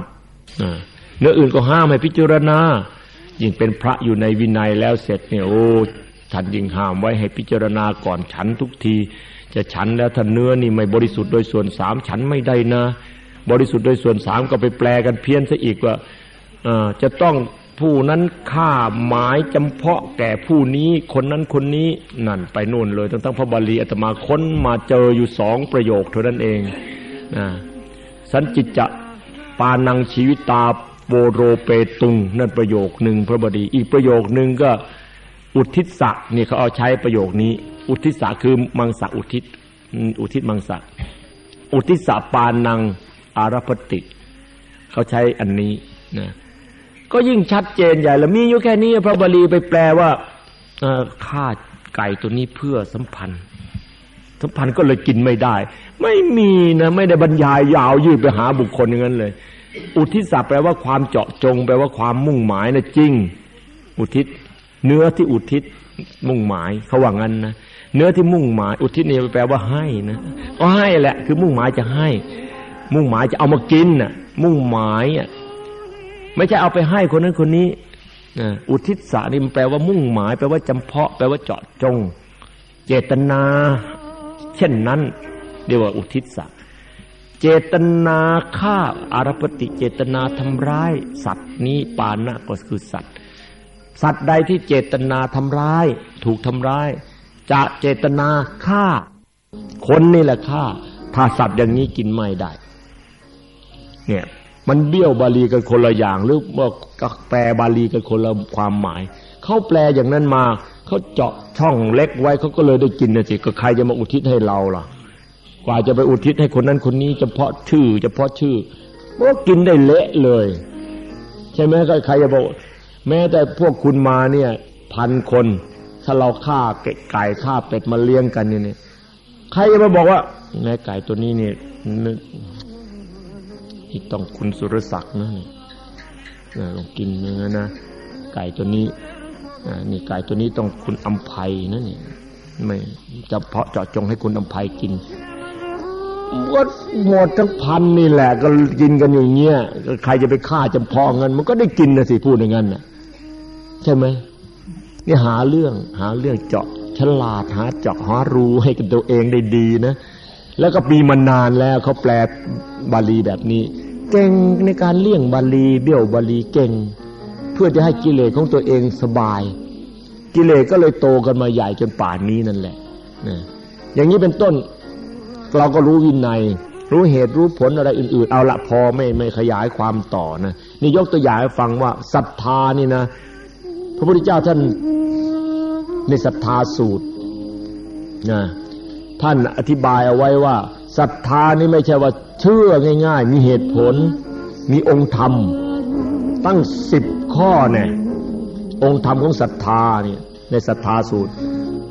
อ่า เนื้ออื่นก็ห้ามให้พิจารณายิ่งเป็นพระอยู่ในวินัยแล้วเสร็จเนี่ยโอ้ท่านยิ่งห้ามไว้ให้พิจารณาก่อนฉันทุกที จะฉันแล้วท่านเนื้อนี่ไม่บริสุทธิ์โดยส่วนสามฉันไม่ได้นะ บริสุทธิ์โดยส่วนสามก็ไปแปลกันเพี้ยนซะอีกว่าจะต้องผู้นั้นฆ่าหมายจำเพาะแก่ผู้นี้คนนั้นคนนี้นั่นไปนู่นเลยตั้งทั้งพระบาลีอาตมาค้นมาเจออยู่สองประโยคเท่านั้นเองสันจิตจะปานังชีวิตา โวโรเปตุง นั่นประโยคหนึ่งพระบดี อีกประโยคหนึ่งก็อุทิศะนี่เขาเอาใช้ประโยคนี้ อุทิศะคือมังสะอุทิศอุทิศมังสะอุทิศะปานังอารพติ เขาใช้อันนี้นะก็ยิ่งชัดเจนใหญ่แล้วมีอยู่แค่นี้พระบาลีไปแปลว่าฆ่าไก่ตัวนี้เพื่อสัมพันธ์สัมพันธ์ก็เลยกินไม่ได้ ไม่มีนะไม่ได้บรรยายยาวยืดไปหาบุคคลอย่างนั้นเลย อุทิศแปลว่าความเจาะจง แปลว่าความมุ่งหมายนะจริง อุทิศ เนื้อที่อุทิศมุ่งหมายเขาว่างั้นนะเนื้อที่มุ่งหมาย อุทิศนี่ยแปลว่าให้นะก็ให้แหละ คือมุ่งหมายจะให้ มุ่งหมายจะเอามากินน่ะ มุ่งหมายอะไม่ใช่เอาไปให้คนนั้นคนนี้อุทิศสานี่มันแปลว่ามุ่งหมาย แปลว่าจำเพาะ แปลว่าเจาะจง เจตนา เช่นนั้น เรียกว่าอุทิศสา เจตนาฆ่าอารปติเจตนาทำร้าย สัตว์นี้ปานะก็คือสัตว์ สัตว์ใดที่เจตนาทำร้าย ถูกทำร้าย จะเจตนาฆ่า คนนี่แหละฆ่า ถ้าสัตว์อย่างนี้กินไม่ได้ เนี่ยมันเบี้ยวบาลีกันคนละอย่าง หรือว่าแปลบาลีกันคนละความหมาย เขาแปลอย่างนั้นมา เขาเจาะช่องเล็กไว้เขาก็เลยได้กินนะสิก็ใครจะมาอุทิศให้เราล่ะ กว่าจะไปอุทิศให้คนนั้นคนนี้เฉพาะชื่อเฉพาะชื่อก็กินได้เละเลย ใช่ไหมใครจะบอก แม้แต่พวกคุณมาเนี่ยพันคน ถ้าเราฆ่าไก่ฆ่าเป็ดมาเลี้ยงกันเนี่ยใครจะมาบอกว่าแม่ไก่ตัวนี้เนี่ยนี่ต้องคุณสุรศักดิ์นะนี่ลองกินเนื้อนะไก่ตัวนี้นี่ไก่ตัวนี้ต้องคุณอัมภัยนะนี่ไม่จะเพาะเจาะจงให้คุณอัมภัยกิน ก็หมดทั้งพันนี่แหละ ก็กินกันอย่างเงี้ยใครจะไปฆ่าจำพองเงิน มันก็ได้กินนะสิพูดอย่างนั้นนะใช่ไหมนี่หาเรื่องหาเรื่องเจาะฉลาดหาเจาะหารู้ให้กับตัวเองได้ดีนะ แล้วก็ปีมานานแล้วเขาแปลบาลีแบบนี้ เก่งในการเลี่ยงบาลี เบี้ยวบาลีเก่ง เพื่อจะให้กิเลสของตัวเองสบาย กิเลสก็เลยโตกันมาใหญ่จนป่านนี้นั่นแหละนะอย่างนี้เป็นต้น เราก็รู้วินัย รู้เหตุรู้ผลอะไรอื่น ๆ เอาละพอไม่ไม่ขยายความต่อนะนี่ยกตัวอย่างให้ฟังว่าศรัทธานี่นะ พระพุทธเจ้าท่านในศรัทธาสูตรนะท่านอธิบายเอาไว้ว่าศรัทธานี่ไม่ใช่ว่าเชื่อง่าย ๆ มีเหตุผล มีองค์ธรรม ตั้งสิบข้อเนี่ยองค์ธรรมของศรัทธาเนี่ยในศรัทธาสูตร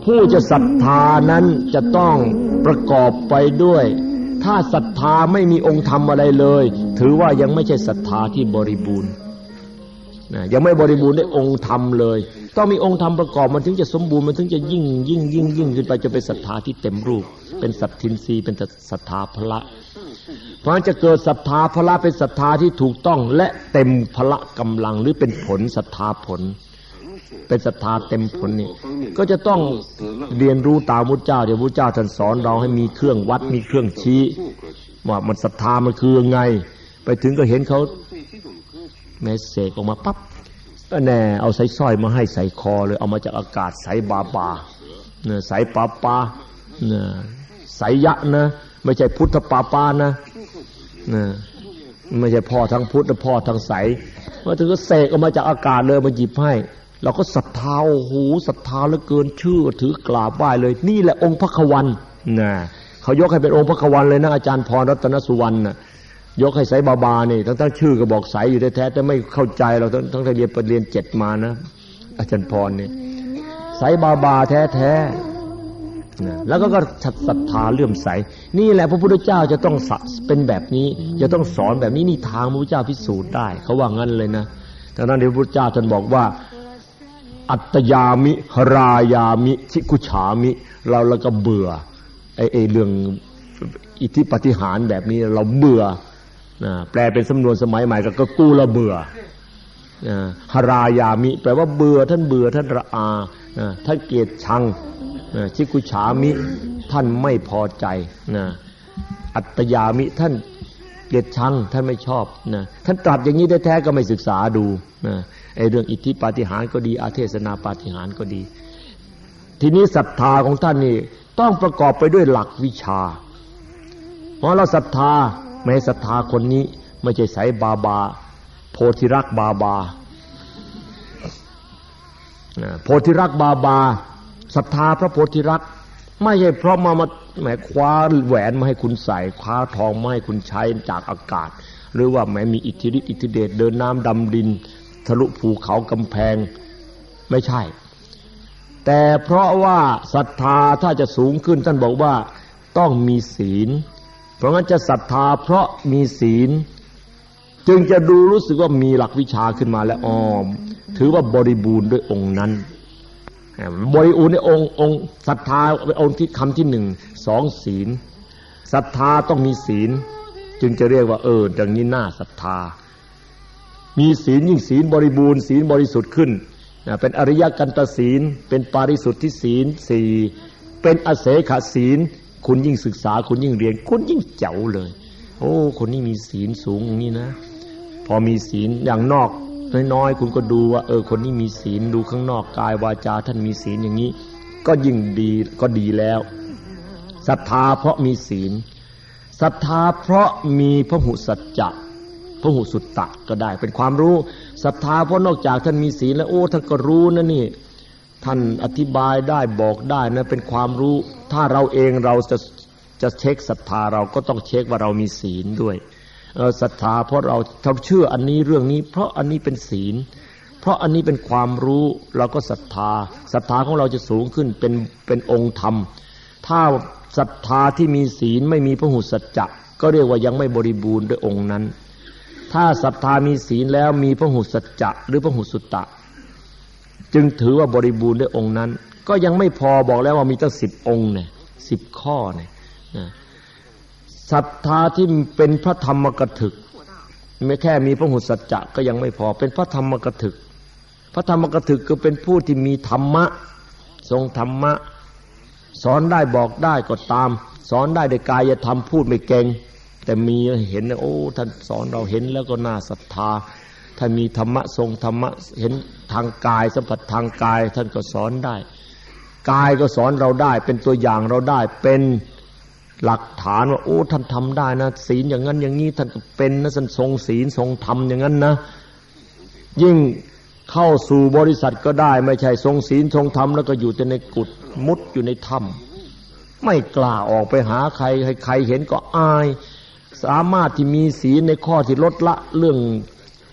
ผู้จะศรัทธานั้นจะต้องประกอบไปด้วย ถ้าศรัทธาไม่มีองค์ธรรมอะไรเลย ถือว่ายังไม่ใช่ศรัทธาที่บริบูรณ์นะยังไม่บริบูรณ์ได้องค์ธรรมเลย ต้องมีองค์ธรรมประกอบมันถึงจะสมบูรณ์มันถึงจะยิ่งยิ่งยิ่งยิ่งขึ้นไปจะเป็นศรัทธาที่เต็มรูป เป็นสัตทินรีเป็นศรัทธาพละเพราะจะเกิดศรัทธาพละเป็นศรัทธาที่ถูกต้องและเต็มพละกำลังหรือเป็นผลศรัทธาผล เป็นศรัทธาเต็มผลนี่ก็จะต้องเรียนรู้ตามพุทธเจ้าเดี๋ยวพุทธเจ้าท่านสอนเราให้มีเครื่องวัดมีเครื่องชี้ ว่ามันศรัทธามันคือยังไง ไปถึงก็เห็นเขาแม่เสกออกมาปั๊บก็แน่เอาใส่สร้อยมาให้ใส่คอเลยเอามาจากอากาศใส่บาบาเนี่ยใส่ปาปาเนี่ยใส่ยะนะไม่ใช่พุทธปาปานะเนี่ยไม่ใช่พ่อทั้งพุทธพ่อทั้งใสมาถึงก็เสกออกมาจากอากาศเลยมาหยิบให้ เราก็ศรัทธาโอ้โหศรัทธาเหลือเกินเชื่อถือกราบไหว้เลย นี่แหละองค์พระควันนะเขายกให้เป็นองค์พระควันเลยนะอาจารย์พรรัตนสุวรรณนะยกให้ใสบาบานี่ทั้งทั้งชื่อก็บอกใสอยู่แท้ๆแต่ไม่เข้าใจเราทั้งทั้งเรียนปรริญญาเจ็ดมานะ อาจารย์พรเนี่ยใสบาบาแท้ๆนะแล้วก็ก็ศรัทธาเลื่อมใส นี่แหละพระพุทธเจ้าจะต้องเป็นแบบนี้จะต้องสอนแบบนี้นี่ทางพระพุทธเจ้าพิสูจน์ได้ เขาว่างั้นเลยนะดังนั้นเดี๋ยวพระพุทธเจ้าท่านบอกว่า อัตยามิหรายามิชิกุฉามิ เราแล้วก็เบื่อไอ้ไอเรื่องอิทธิปฏิหารแบบนี้เราเบื่อนะแปลเป็นสำนวนสมัยใหม่ก็กู้ละเบื่อหรายามิ แปลว่าเบื่อท่านเบื่อท่านระอาท่านเกียดชังชิกุฉามิท่านไม่พอใจนะอัตยามิท่านเกลียดชังท่านไม่ชอบนะท่านตรัสอย่างนี้แท้ๆก็ไม่ศึกษาดูนะ ไอ้เรื่องอิทธิปาฏิหาริย์ก็ดีอาเทศนาปาฏิหาริย์ก็ดี ทีนี้ศรัทธาของท่านนี่ต้องประกอบไปด้วยหลักวิชา เพราะเราศรัทธาไม่ศรัทธาคนนี้ไม่ใช่สายบาบา โพธิรักบาบาโพธิรักบาบาศรัทธาพระโพธิรักไม่ใช่เพราะมามาแหมคว้าแหวนมาให้คุณใส่คว้าทองมาให้คุณใช้จากอากาศ หรือว่าแม้มีอิทธิฤทธิอิทธิเดชเดินน้ำดำดิน ทะลุภูเขากำแพงไม่ใช่ แต่เพราะว่าศรัทธาถ้าจะสูงขึ้นท่านบอกว่าต้องมีศีล เพราะงั้นจะศรัทธาเพราะมีศีล จึงจะดูรู้สึกว่ามีหลักวิชาขึ้นมาแล้วอ๋อถือว่าบริบูรณ์ด้วยองค์นั้นบริอูรณ์ในองค์องค์ศรัทธาเป็นองค์ที่คำที่หนึ่งสองศีลศรัทธาต้องมีศีล จึงจะเรียกว่าเออดังนี้น่าศรัทธา มีศีลยิ่งศีลบริบูรณ์ศีลบริสุทธิ์ขึ้นเป็นอริยกันตศีล เป็นปาริสุทธิศีลสี่เป็นอเสขศีล คุณยิ่งศึกษา คุณยิ่งเรียน คุณยิ่งเจ๋วเลย โอ้ คนนี้มีศีลสูงอย่างนี้นะ พอมีศีลอย่างนอกน้อยๆคุณก็ดูว่า เออ คนนี้มีศีลดูข้างนอกกายวาจาท่านมีศีลอย่างนี้ ก็ยิ่งดีก็ดีแล้วศรัทธาเพราะมีศีลศรัทธาเพราะมีพระหุสัจจะ พระหุสุตตะก็ได้ เป็นความรู้ศรัทธาเพราะนอกจากท่านมีศีลแล้วโอ้ท่านก็รู้นะนี่ท่านอธิบายได้บอกได้นะเป็นความรู้ ถ้าเราเองเราจะจะเช็คศรัทธาเราก็ต้องเช็คว่าเรามีศีลด้วยศรัทธาเพราะเราเราเชื่ออันนี้เรื่องนี้ เพราะอันนี้เป็นศีล เพราะอันนี้เป็นความรู้เราก็ศรัทธาศรัทธาของเราจะสูงขึ้นเป็นเป็นองค์ธรรม ถ้าศรัทธาที่มีศีลไม่มีพระหุสัจจะก็เรียกว่ายังไม่บริบูรณ์ด้วยองค์นั้น ถ้าศรัทธามีศีลแล้วมีพระหุสัจจะหรือพระหุสุตตะ จึงถือว่าบริบูรณ์ด้วยองค์นั้น ก็ยังไม่พอบอกแล้วว่ามีตั้งสิบองค์เนี่ยสิบข้อเนี่ยศรัทธาที่เป็นพระธรรมกถึก ไม่แค่มีพระหุสัจจะก็ยังไม่พอเป็นพระธรรมกถึก พระธรรมกถึกก็เป็นผู้ที่มีธรรมะ ทรงธรรมะ สอนได้บอกได้ก็ตาม สอนได้ในกายธรรมพูดไม่เก่ง แต่มีเห็นโอ้ท่านสอนเราเห็นแล้วก็น่าศรัทธาท่านมีธรรมะทรงธรรมะเห็นทางกายสัมผัสทางกาย ท่านก็สอนได้ กายก็สอนเราได้ เป็นตัวอย่างเราได้เป็นหลักฐานว่าโอ้ท่านทำได้นะศีลอย่างนั้นอย่างนี้ท่านก็เป็นนะท่านทรงศีลทรงธรรมอย่างนั้นนะ ยิ่งเข้าสู่บริษัทก็ได้ ไม่ใช่ทรงศีลทรงธรรมแล้วก็อยู่แต่ในกุฏมุดอยู่ในถ้ำไม่กล้าออกไปหาใครใครใครเห็นก็อาย สามารถที่มีศีลในข้อที่ลดละเรื่อง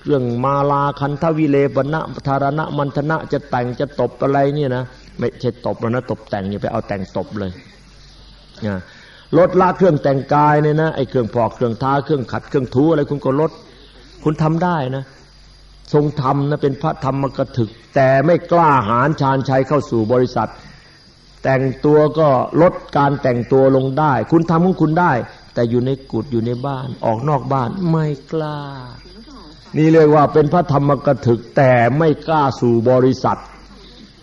เรื่องมาลาคันทวิเลปณะธารณะมันธนะจะแต่งจะตบอะไรเนี่ยนะไม่ใช่ตบแล้วนะตบแต่งอย่าไปเอาแต่งตบเลยนะลดละเครื่องแต่งกายเนี่ยนะไอ้เครื่องพอกเครื่องทาเครื่องขัดเครื่องทูอะไรคุณก็ลด คุณทำได้นะ ทรงธรรมนะเป็นพระธรรมกถึก แต่ไม่กล้าหาญชาญชัยเข้าสู่บริษัท แต่งตัวก็ลดการแต่งตัวลงได้ คุณทำของคุณได้ แต่อยู่ในกุฏอยู่ในบ้าน ออกนอกบ้านไม่กล้า นี่เรียกว่าเป็นพระธรรมกถึกแต่ไม่กล้าสู่บริษัท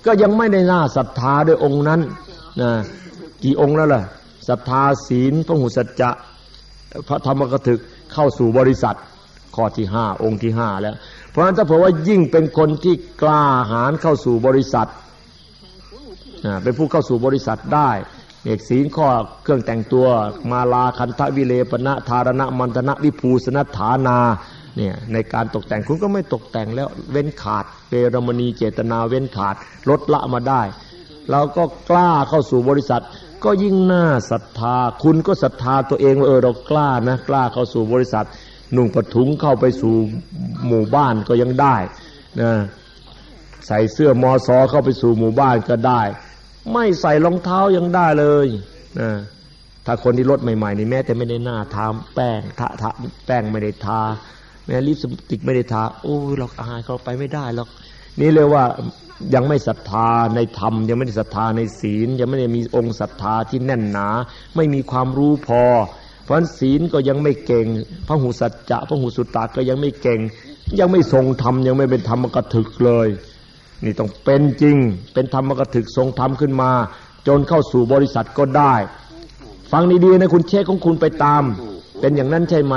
ก็ยังไม่ได้น่าศรัทธาด้วยองค์นั้นนะกี่องค์แล้วล่ะศรัทธาศีลพระหุสัจจะพระธรรมกถึกเข้าสู่บริษัทข้อที่ห้าองค์ที่ห้าแล้ว เพราะฉะนั้นถ้าเผื่อว่ายิ่งเป็นคนที่กล้าหาญเข้าสู่บริษัทเป็นผู้เข้าสู่บริษัทได้ เอกศีลข้อเครื่องแต่งตัว มาลาคันทวิเลปณะธารณะมันตนะวิภูสนัฐานาเนี่ยในการตกแต่งคุณก็ไม่ตกแต่งแล้วเว้นขาดเปรมณีเจตนาเว้นขาดลดละมาได้เราก็กล้าเข้าสู่บริษัท ก็ยิ่งน่าศรัทธา คุณก็ศรัทธาตัวเองว่าเออเรากล้านะกล้าเข้าสู่บริษัทนุ่งปะถุงเข้าไปสู่หมู่บ้านก็ยังได้นะใส่เสื้อมอซอเข้าไปสู่หมู่บ้านก็ได้ ไม่ใส่รองเท้ายังได้เลยนะถ้าคนที่รถใหม่ๆนี่แม้แต่ไม่ได้หน้าทาแป้งทาทาแป้งไม่ได้ทาแม้ลิปสติกไม่ได้ทาโอ้ยเราอายเขาไปไม่ได้หรอกนี่เลยว่ายังไม่ศรัทธาในธรรม ยังไม่ได้ศรัทธาในศีล ยังไม่ได้มีองค์ศรัทธาที่แน่นหนา ไม่มีความรู้พอ เพราะศีลก็ยังไม่เก่งพระหูสัจจะพระหูสุตตะก็ยังไม่เก่ง ยังไม่ทรงธรรมยังไม่เป็นธรรมกถึกเลย นี่ต้องเป็นจริง เป็นธรรมกถึกทรงธรรมขึ้นมา จนเข้าสู่บริษัทก็ได้ ฟังดีๆนะคุณเช็คของคุณไปตาม เป็นอย่างนั้นใช่ไหม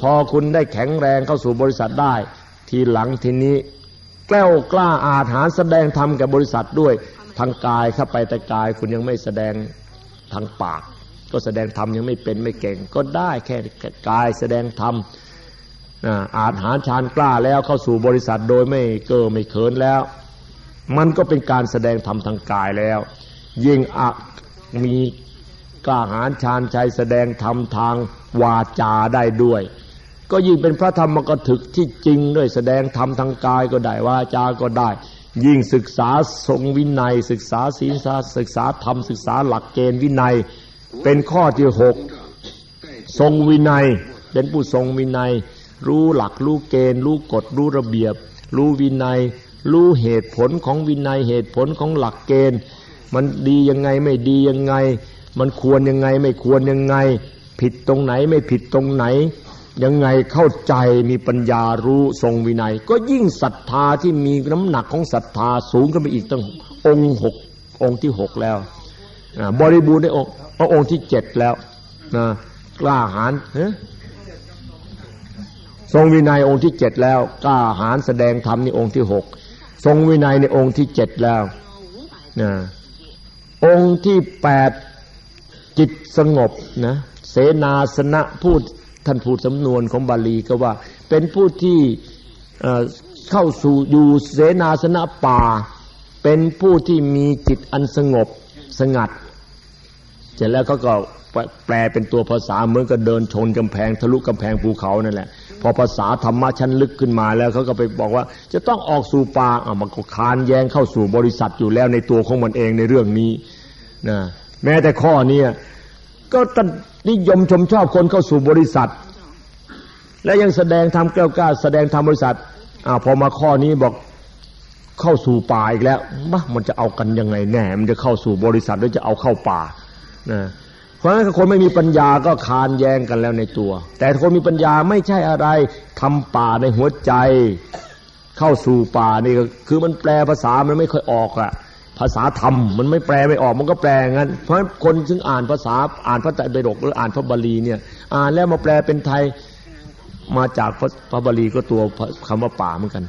พอคุณได้แข็งแรงเข้าสู่บริษัทได้ ทีหลังทีนี้ แกล้วกล้าอาถรรพ์แสดงธรรมแก่บริษัทด้วยทางกายเข้าไปแต่กาย คุณยังไม่แสดงทางปาก ก็แสดงธรรมยังไม่เป็นไม่เก่ง ก็ได้แค่กายแสดงธรรม อาถรรพ์ชานกล้าแล้วเข้าสู่บริษัทโดยไม่เก้อไม่เขินแล้ว มันก็เป็นการแสดงธรรมทางกายแล้ว ยิ่งอักมีกล้าหาญชาญชัยแสดงธรรมทางวาจาได้ด้วย ก็ยิ่งเป็นพระธรรมกถึกที่จริงด้วยแสดงธรรมทางกายก็ได้วาจาก็ได้ ยิ่งศึกษาทรงวินัย ศึกษาศีลศึกษาธรรมศึกษาหลักเกณฑ์วินัย เป็นข้อที่หกทรงวินัยเป็นผู้ทรงวินัย รู้หลักรู้เกณฑ์ รู้กฎรู้ระเบียบ รู้วินัย รู้เหตุผลของวินัยเหตุผลของหลักเกณฑ์ มันดียังไงไม่ดียังไง มันควรยังไงไม่ควรยังไง ผิดตรงไหนไม่ผิดตรงไหน ยังไงเข้าใจมีปัญญารู้ทรงวินัย ก็ยิ่งศรัทธาที่มีน้ำหนักของศรัทธาสูงขึ้นไปอีกตั้งองค์หกองค์ที่หกแล้วบริบูรณ์ในองค์องค์ที่เจ็ดแล้วนะกล้าหาญ ทรงวินัยองค์ที่เจ็ดแล้วกล้าหาญแสดงธรรมในองค์ที่หกทรงวินัยในองค์ที่เจ็ดแล้วนะองค์ที่แปดจิตสงบนะเสนาสนะพูดท่านพูดสำนวนของบาลีก็ว่า เป็นผู้ที่เข้าสู่อยู่เสนาสนะป่า เป็นผู้ที่มีจิตอันสงบสงัด เสร็จแล้วเขาก็แปลเป็นตัวภาษาเหมือนกับเดินชนกำแพงทะลุกำแพงภูเขานั่นแหละ พอภาษาธรรมะชั้นลึกขึ้นมาแล้วเขาก็ไปบอกว่า จะต้องออกสู่ป่าอะมันก็คานแย้งเข้าสู่บริษัทอยู่แล้วในตัวของมันเองในเรื่องนี้นะแม้แต่ข้อนี้ก็ตันิยมชมชอบคนเข้าสู่บริษัท และยังแสดงทำแก้วกล้าแสดงทำบริษัทอ่าพอมาข้อนี้บอกเข้าสู่ป่าอีกแล้วมะมันจะเอากันยังไงแน่ มันจะเข้าสู่บริษัทหรือจะเอาเข้าป่านะ เพราะฉะนั้นคนไม่มีปัญญาก็คานแย้งกันแล้วในตัว แต่คนมีปัญญาไม่ใช่อะไรทำป่าในหัวใจ เข้าสู่ป่านี่คือมันแปลภาษามันไม่ค่อยออกอะภาษาธรรมมันไม่แปลไม่ออกมันก็แปลงั้น เพราะคนซึ่งอ่านภาษาอ่านพระไตรปิฎกหรืออ่านพระบาลีเนี่ย อ่านแล้วมาแปลเป็นไทยมาจากพระพระบาลีก็ตัวคำว่าป่าเหมือนกัน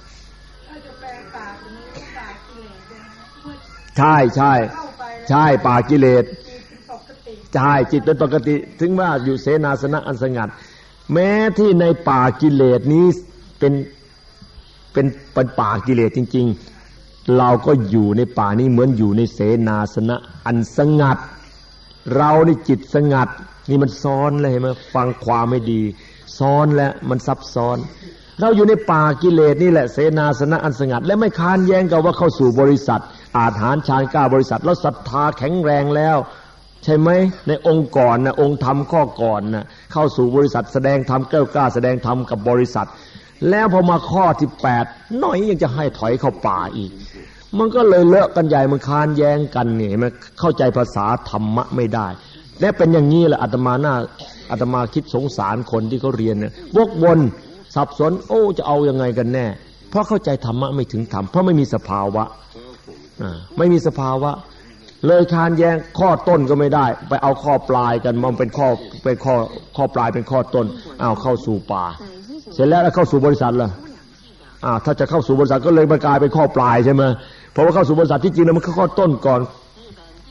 ใช่ใช่ใช่ป่ากิเลส ใช่จิตเป็นปกติ ถึงว่าอยู่เสนาสนะอันสงัด แม้ที่ในป่ากิเลสนี้เป็นเป็นเป็นป่ากิเลสจริง ๆ เราก็อยู่ในป่านี้เหมือนอยู่ในเสนาสนะอันสงัด เราในจิตสงัด นี่มันซ้อนเลยเห็นไหมฟังความไม่ดี ซ้อนและมันซับซ้อน เราอยู่ในป่ากิเลสนี่แหละเสนาสนะอันสงัด และไม่ค้านแย้งกันว่าเข้าสู่บริษัท อาหารชานก้าบริษัทแล้วศรัทธาแข็งแรงแล้ว ใช่ไหมในองค์ก่อนนะองค์ธรรมข้อก่อนนะเข้าสู่บริษัทแสดงธรรมแก้วกล้าแสดงธรรมกับบริษัท แล้วพอมาข้อที่แปดน้อยยังจะให้ถอยเข้าป่าอีก มันก็เลยเลอะกันใหญ่มันคานแย้งกันเนี่ยมันเข้าใจภาษาธรรมะไม่ได้ และเป็นอย่างนี้แหละอาตมาหน้าอาตมาคิดสงสารคนที่เขาเรียนเนี่ยวกวนสับสน โอ้จะเอาอยัางไงกันแน่ เพราะเข้าใจธรรมะไม่ถึงธรรมเพราะไม่มีสภาวะไม่มีสภาวะ เลยคานแย้งข้อต้นก็ไม่ได้ ไปเอาข้อปลายกันมันเป็นข้อเป็นข้อข้อปลายเป็นข้อต้นเอาเข้าสู่ป่า เสร็จแล้วเข้าสู่บริษัทล่ะอ่าถ้าจะเข้าสู่บริษัทก็เลยมากลายเป็นข้อปลายใช่ไหมเพราะว่าเข้าสู่บริษัทที่จริงแล้วมันข้อต้นก่อน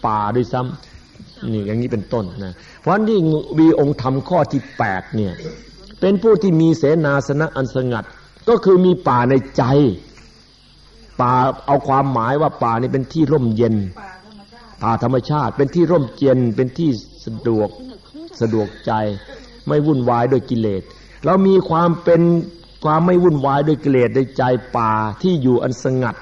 ป่าด้วยซ้ำนี่อย่างนี้เป็นต้นนะเพราะนี่มีองค์ธรรมข้อที่แปดเนี่ยเป็นผู้ที่มีเสนาสนะอันสงัด ก็คือมีป่าในใจ ป่าเอาความหมายว่าป่านี่เป็นที่ร่มเย็น ป่าธรรมชาติเป็นที่ร่มเย็นเป็นที่สะดวกสะดวกใจไม่วุ่นวายด้วยกิเลส เรามีความเป็นความไม่วุ่นวายด้วยกิเลสในใจป่าที่อยู่อันสงัด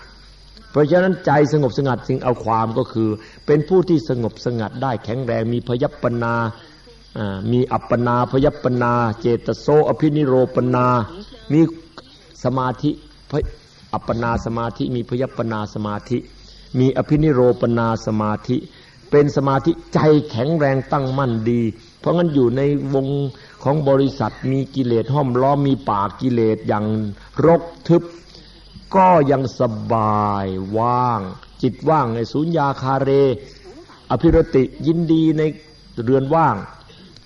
เพราะฉะนั้นใจสงบสงัดสิ่งเอาความก็คือ เป็นผู้ที่สงบสงัดได้แข็งแรงมีพยัปนามีอัปปนาพยัปนา เจตโสอภินิโรปนา มีสมาธิอัปปนาสมาธิมีพยัปนาสมาธิ มีอภินิโรปนาสมาธิ เป็นสมาธิใจแข็งแรงตั้งมั่นดี เพราะงั้นอยู่ในวงของบริษัทมีกิเลสห้อมล้อมมีป่ากิเลสอย่างรกทึบ ก็ยังสบายว่าง จิตว่างในสุญญาคาเร อภิรติยินดีในเรือนว่าง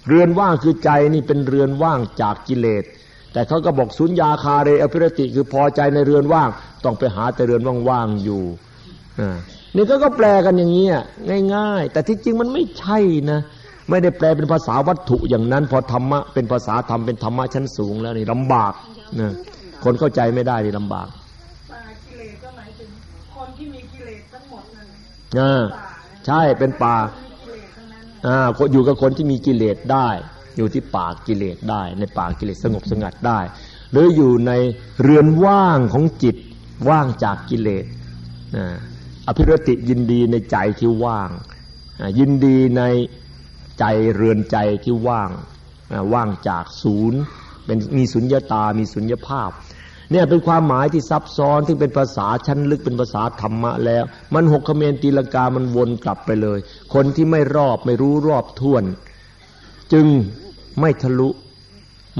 เรือนว่างคือใจนี่เป็นเรือนว่างจากกิเลสแต่เขาก็บอกสุญญาคาเรอภิรติคือพอใจในเรือนว่าง ต้องไปหาแต่เรือนว่างๆอยู่ นี่ก็ก็แปลกันอย่างนี้ง่าย ๆ แต่ที่จริงมันไม่ใช่นะไม่ได้แปลเป็นภาษาวัตถุอย่างนั้น พอธรรมะเป็นภาษาธรรมเป็นธรรมะชั้นสูงแล้วนี่ลำบากนะคนเข้าใจไม่ได้นี่ลำบากกิเลสก็หมายถึงคนที่มีกิเลสทั้งหมดนั่นอ่าใช่เป็นป่าอ่าอยู่กับคนที่มีกิเลสได้ อยู่ที่ป่ากิเลสได้ ในป่ากิเลสสงบสงัดได้ หรืออยู่ในเรือนว่างของจิตว่างจากกิเลสอ อภิรติยินดีในใจที่ว่าง ยินดีในใจเรือนใจที่ว่าง ว่างจากศูนย์เป็นมีสุญญาตา มีสุญญภาพ เนี่ยเป็นความหมายที่ซับซ้อนที่เป็นภาษาชั้นลึกเป็นภาษาธรรมะแล้ว มันหกขเมนตีลังกามันวนกลับไปเลย คนที่ไม่รอบไม่รู้รอบท่วน จึงไม่ทะลุ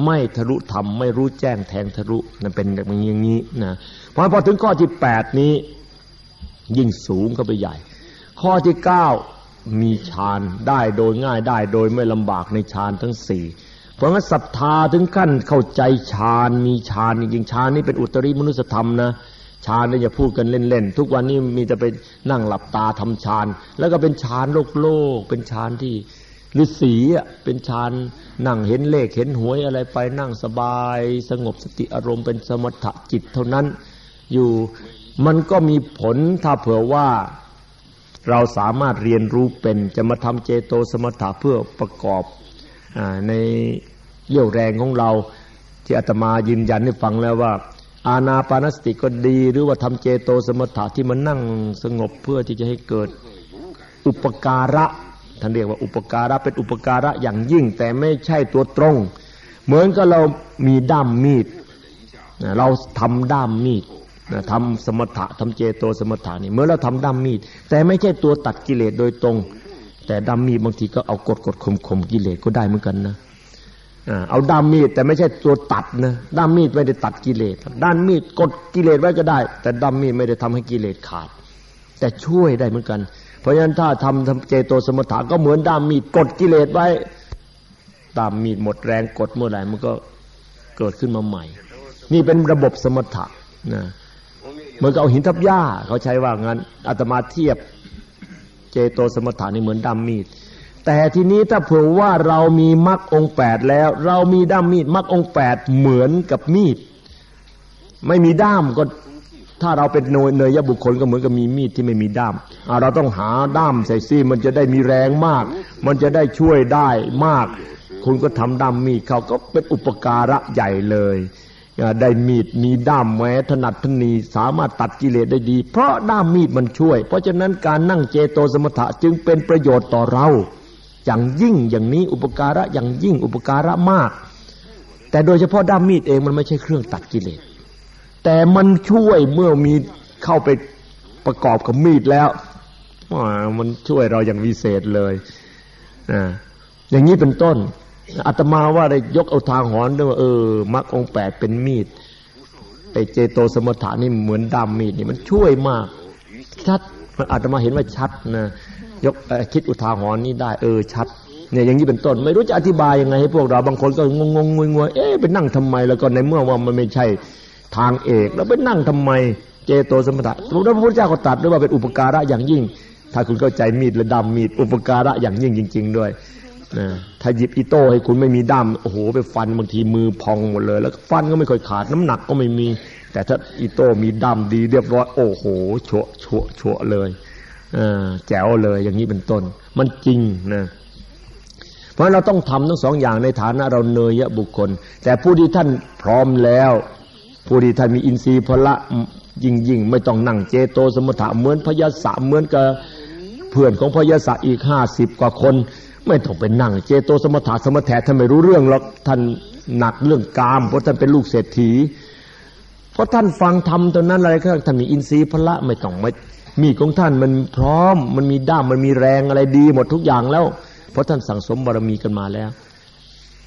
ไม่ทะลุธรรมไม่รู้แจ้งแทงทะลุนั่นเป็นอย่างนี้นะพอพอถึงข้อที่แปดนี้ ยิ่งสูงเข้าไปใหญ่ ข้อที่เก้ามีฌานได้โดยง่ายได้โดยไม่ลำบากในฌานทั้งสี่เพราะงั้นศรัทธาถึงขั้นเข้าใจฌานมีฌานจริงๆฌานนี่เป็นอุตริมนุสธรรมนะฌานนี่อย่าพูดกันเล่นๆ ทุกวันนี้มีแต่ไปนั่งหลับตาทำฌาน แล้วก็เป็นฌานโลกโลก เป็นฌานที่ฤาษีอะเป็นฌานนั่งเห็นเลขเห็นหวยอะไรไปนั่งสบาย สงบสติอารมณ์เป็นสมถะจิตเท่านั้น อยู่ มันก็มีผลถ้าเผื่อว่าเราสามารถเรียนรู้เป็นจะมาทำเจโตสมถะเพื่อประกอบอในเยี่ยวแรงของเรา ที่อาตมายืนยันให้ฟังแล้วว่า อาณาปานสติก็ดี หรือว่าทำเจโตสมถะที่มันนั่งสงบเพื่อที่จะให้เกิดอุปการะท่านเรียกว่าอุปการะเป็นอุปการะอย่างยิ่ง แต่ไม่ใช่ตัวตรง เหมือนกับเรามีด้ามมีดเราทำด้ามมีด ทำสมถะทำเจโตสมถะนี่เมื่อเราทำด้ามมีดแต่ไม่ใช่ตัวตัดกิเลสโดยตรง แต่ด้ามมีดบางทีก็เอากดกดข่มข่มกิเลสก็ได้เหมือนกันนะเอาด้ามมีดแต่ไม่ใช่ตัวตัดนะด้ามมีดไม่ได้ตัดกิเลสด้านมีดกดกิเลสไว้ก็ได้ แต่ด้ามมีดไม่ได้ทำให้กิเลสขาด แต่ช่วยได้เหมือนกัน เพราะฉะนั้นถ้าทำทำเจโตสมถะก็เหมือนด้ามมีดกดกิเลสไว้ด้ามมีดหมดแรงกดเมื่อไหร่มันก็เกิดขึ้นมาใหม่ นี่เป็นระบบสมถะนะ เหมือนกับเอาหินทับหญ้าเขาใช้ว่างั้นอาตมาเทียบ เจโตสมถานี่เหมือนด้ามมีด แต่ทีนี้ถ้าเผื่อว่าเรามีมรรคองแปดแล้ว เรามีด้ามมีดมรรคองแปดเหมือนกับมีด ไม่มีด้ามก็ถ้าเราเป็นเนยยบุคคลก็เหมือนกับมีมีดที่ไม่มีด้ามเราต้องหาด้ามใส่ซี่มันจะได้มีแรงมาก มันจะได้ช่วยได้มาก คุณก็ทำด้ามมีดเขาก็เป็นอุปการะใหญ่เลย ได้มีดมีด้ามแหวถนัดทนีสามารถตัดกิเลสได้ดี เพราะด้ามมีดมันช่วย เพราะฉะนั้นการนั่งเจโตสมถะจึงเป็นประโยชน์ต่อเรา อย่างยิ่งอย่างนี้อุปการะอย่างยิ่งอุปการะมาก แต่โดยเฉพาะด้ามมีดเองมันไม่ใช่เครื่องตัดกิเลสแต่มันช่วยเมื่อมีเข้าไปประกอบกับมีดแล้วมันช่วยเราอย่างวิเศษเลยอ่าอย่างนี้เป็นต้น อาตมาว่าได้ยกเอาทางหอนด้วยว่าเออมรรคองแปดเป็นมีดไอเจโตสมถานี่เหมือนดามมีดนี่มันช่วยมาก ชัดมันอาตมาเห็นว่าชัดนะยกคิดอุทาหรณ์นี้ได้เออชัดเนี่ยอย่างนี้เป็นต้น ไม่รู้จะอธิบายยังไงให้พวกเราบางคนก็งงงงงงเอ๊ะไปนั่งทำไมแล้วก็ในเมื่อว่ามันไม่ใช่ทางเอกแล้วไปนั่งทำไมเจโตสมถะพระพุทธเจ้าก็ตรัสด้วยว่าเป็นอุปการะอย่างยิ่ง ถ้าคุณเข้าใจมีดและดำมีดอุปการะอย่างยิ่งจริง ๆ ด้วย นะถ้าหยิบอีโต้ให้คุณไม่มีด้ามโอ้โหไปฟันบางทีมือพองหมดเลย แล้วฟันก็ไม่ค่อยขาดน้ำหนักก็ไม่มี แต่ถ้าอีโต้มีด้ามดีเรียบร้อยโอ้โหโฉะโฉะโฉะเลยแจ๋วเลยอย่างนี้เป็นต้น มันจริงนะเพราะเราต้องทำทั้งสองอย่างในฐานะเราเนยยะบุคคล แต่ผู้ที่ท่านพร้อมแล้ว ผู้ที่ท่านมีอินทรีย์พละยิ่งยิ่งไม่ต้องนั่งเจโตสมถะเหมือนพยาศะเหมือนกับเพื่อนของพยาศะอีกห้าสิบกว่าคน ไม่ต้องไปนั่ง เจโตสมถะสมถะท่านไม่รู้เรื่องหรอกท่านหนักเรื่องกาม เพราะท่านเป็นลูกเศรษฐี เพราะท่านฟังธรรมตอนนั้นอะไรก็ท่านมีอินทรีย์พละไม่ต้องไม่มีของท่านมันพร้อม มันมีด้ามมันมีแรงอะไรดีหมดทุกอย่างแล้ว เพราะท่านสั่งสมบารมีกันมาแล้ว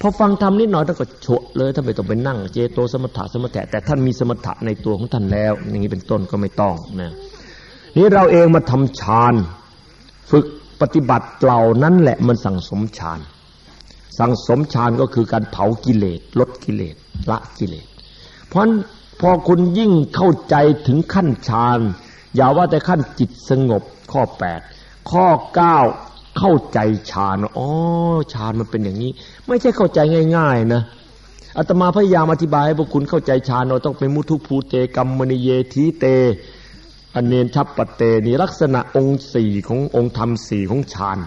พอฟังธรรมนิดหน่อยท่านก็โฉะเลยท่านไม่ต้องไปนั่ง เจโตสมถะสมถะแต่ท่านมีสมถะในตัวของท่านแล้ว อย่างนี้เป็นต้นก็ไม่ต้องนะนี่เราเองมาทำฌาน ฝึก ปฏิบัติเหล่านั้นแหละมันสั่งสมฌาน สั่งสมฌานก็คือการเผากิเลสลดกิเลสละกิเลส เพราะพอคุณยิ่งเข้าใจถึงขั้นฌานอย่าว่าแต่ขั้นจิตสงบข้อแปดข้อเก้าเข้าใจฌานอ๋อฌานมันเป็นอย่างนี้ ไม่ใช่เข้าใจง่าย ๆนะอาตมาพยายามอธิบายให้พวกคุณเข้าใจฌานเราต้องเป็นมุทุภูเตกรรมมณีเยทีเต อเนนทัปปเตนี่ลักษณะองค์สี่ขององค์ธรรมสี่ของฌาน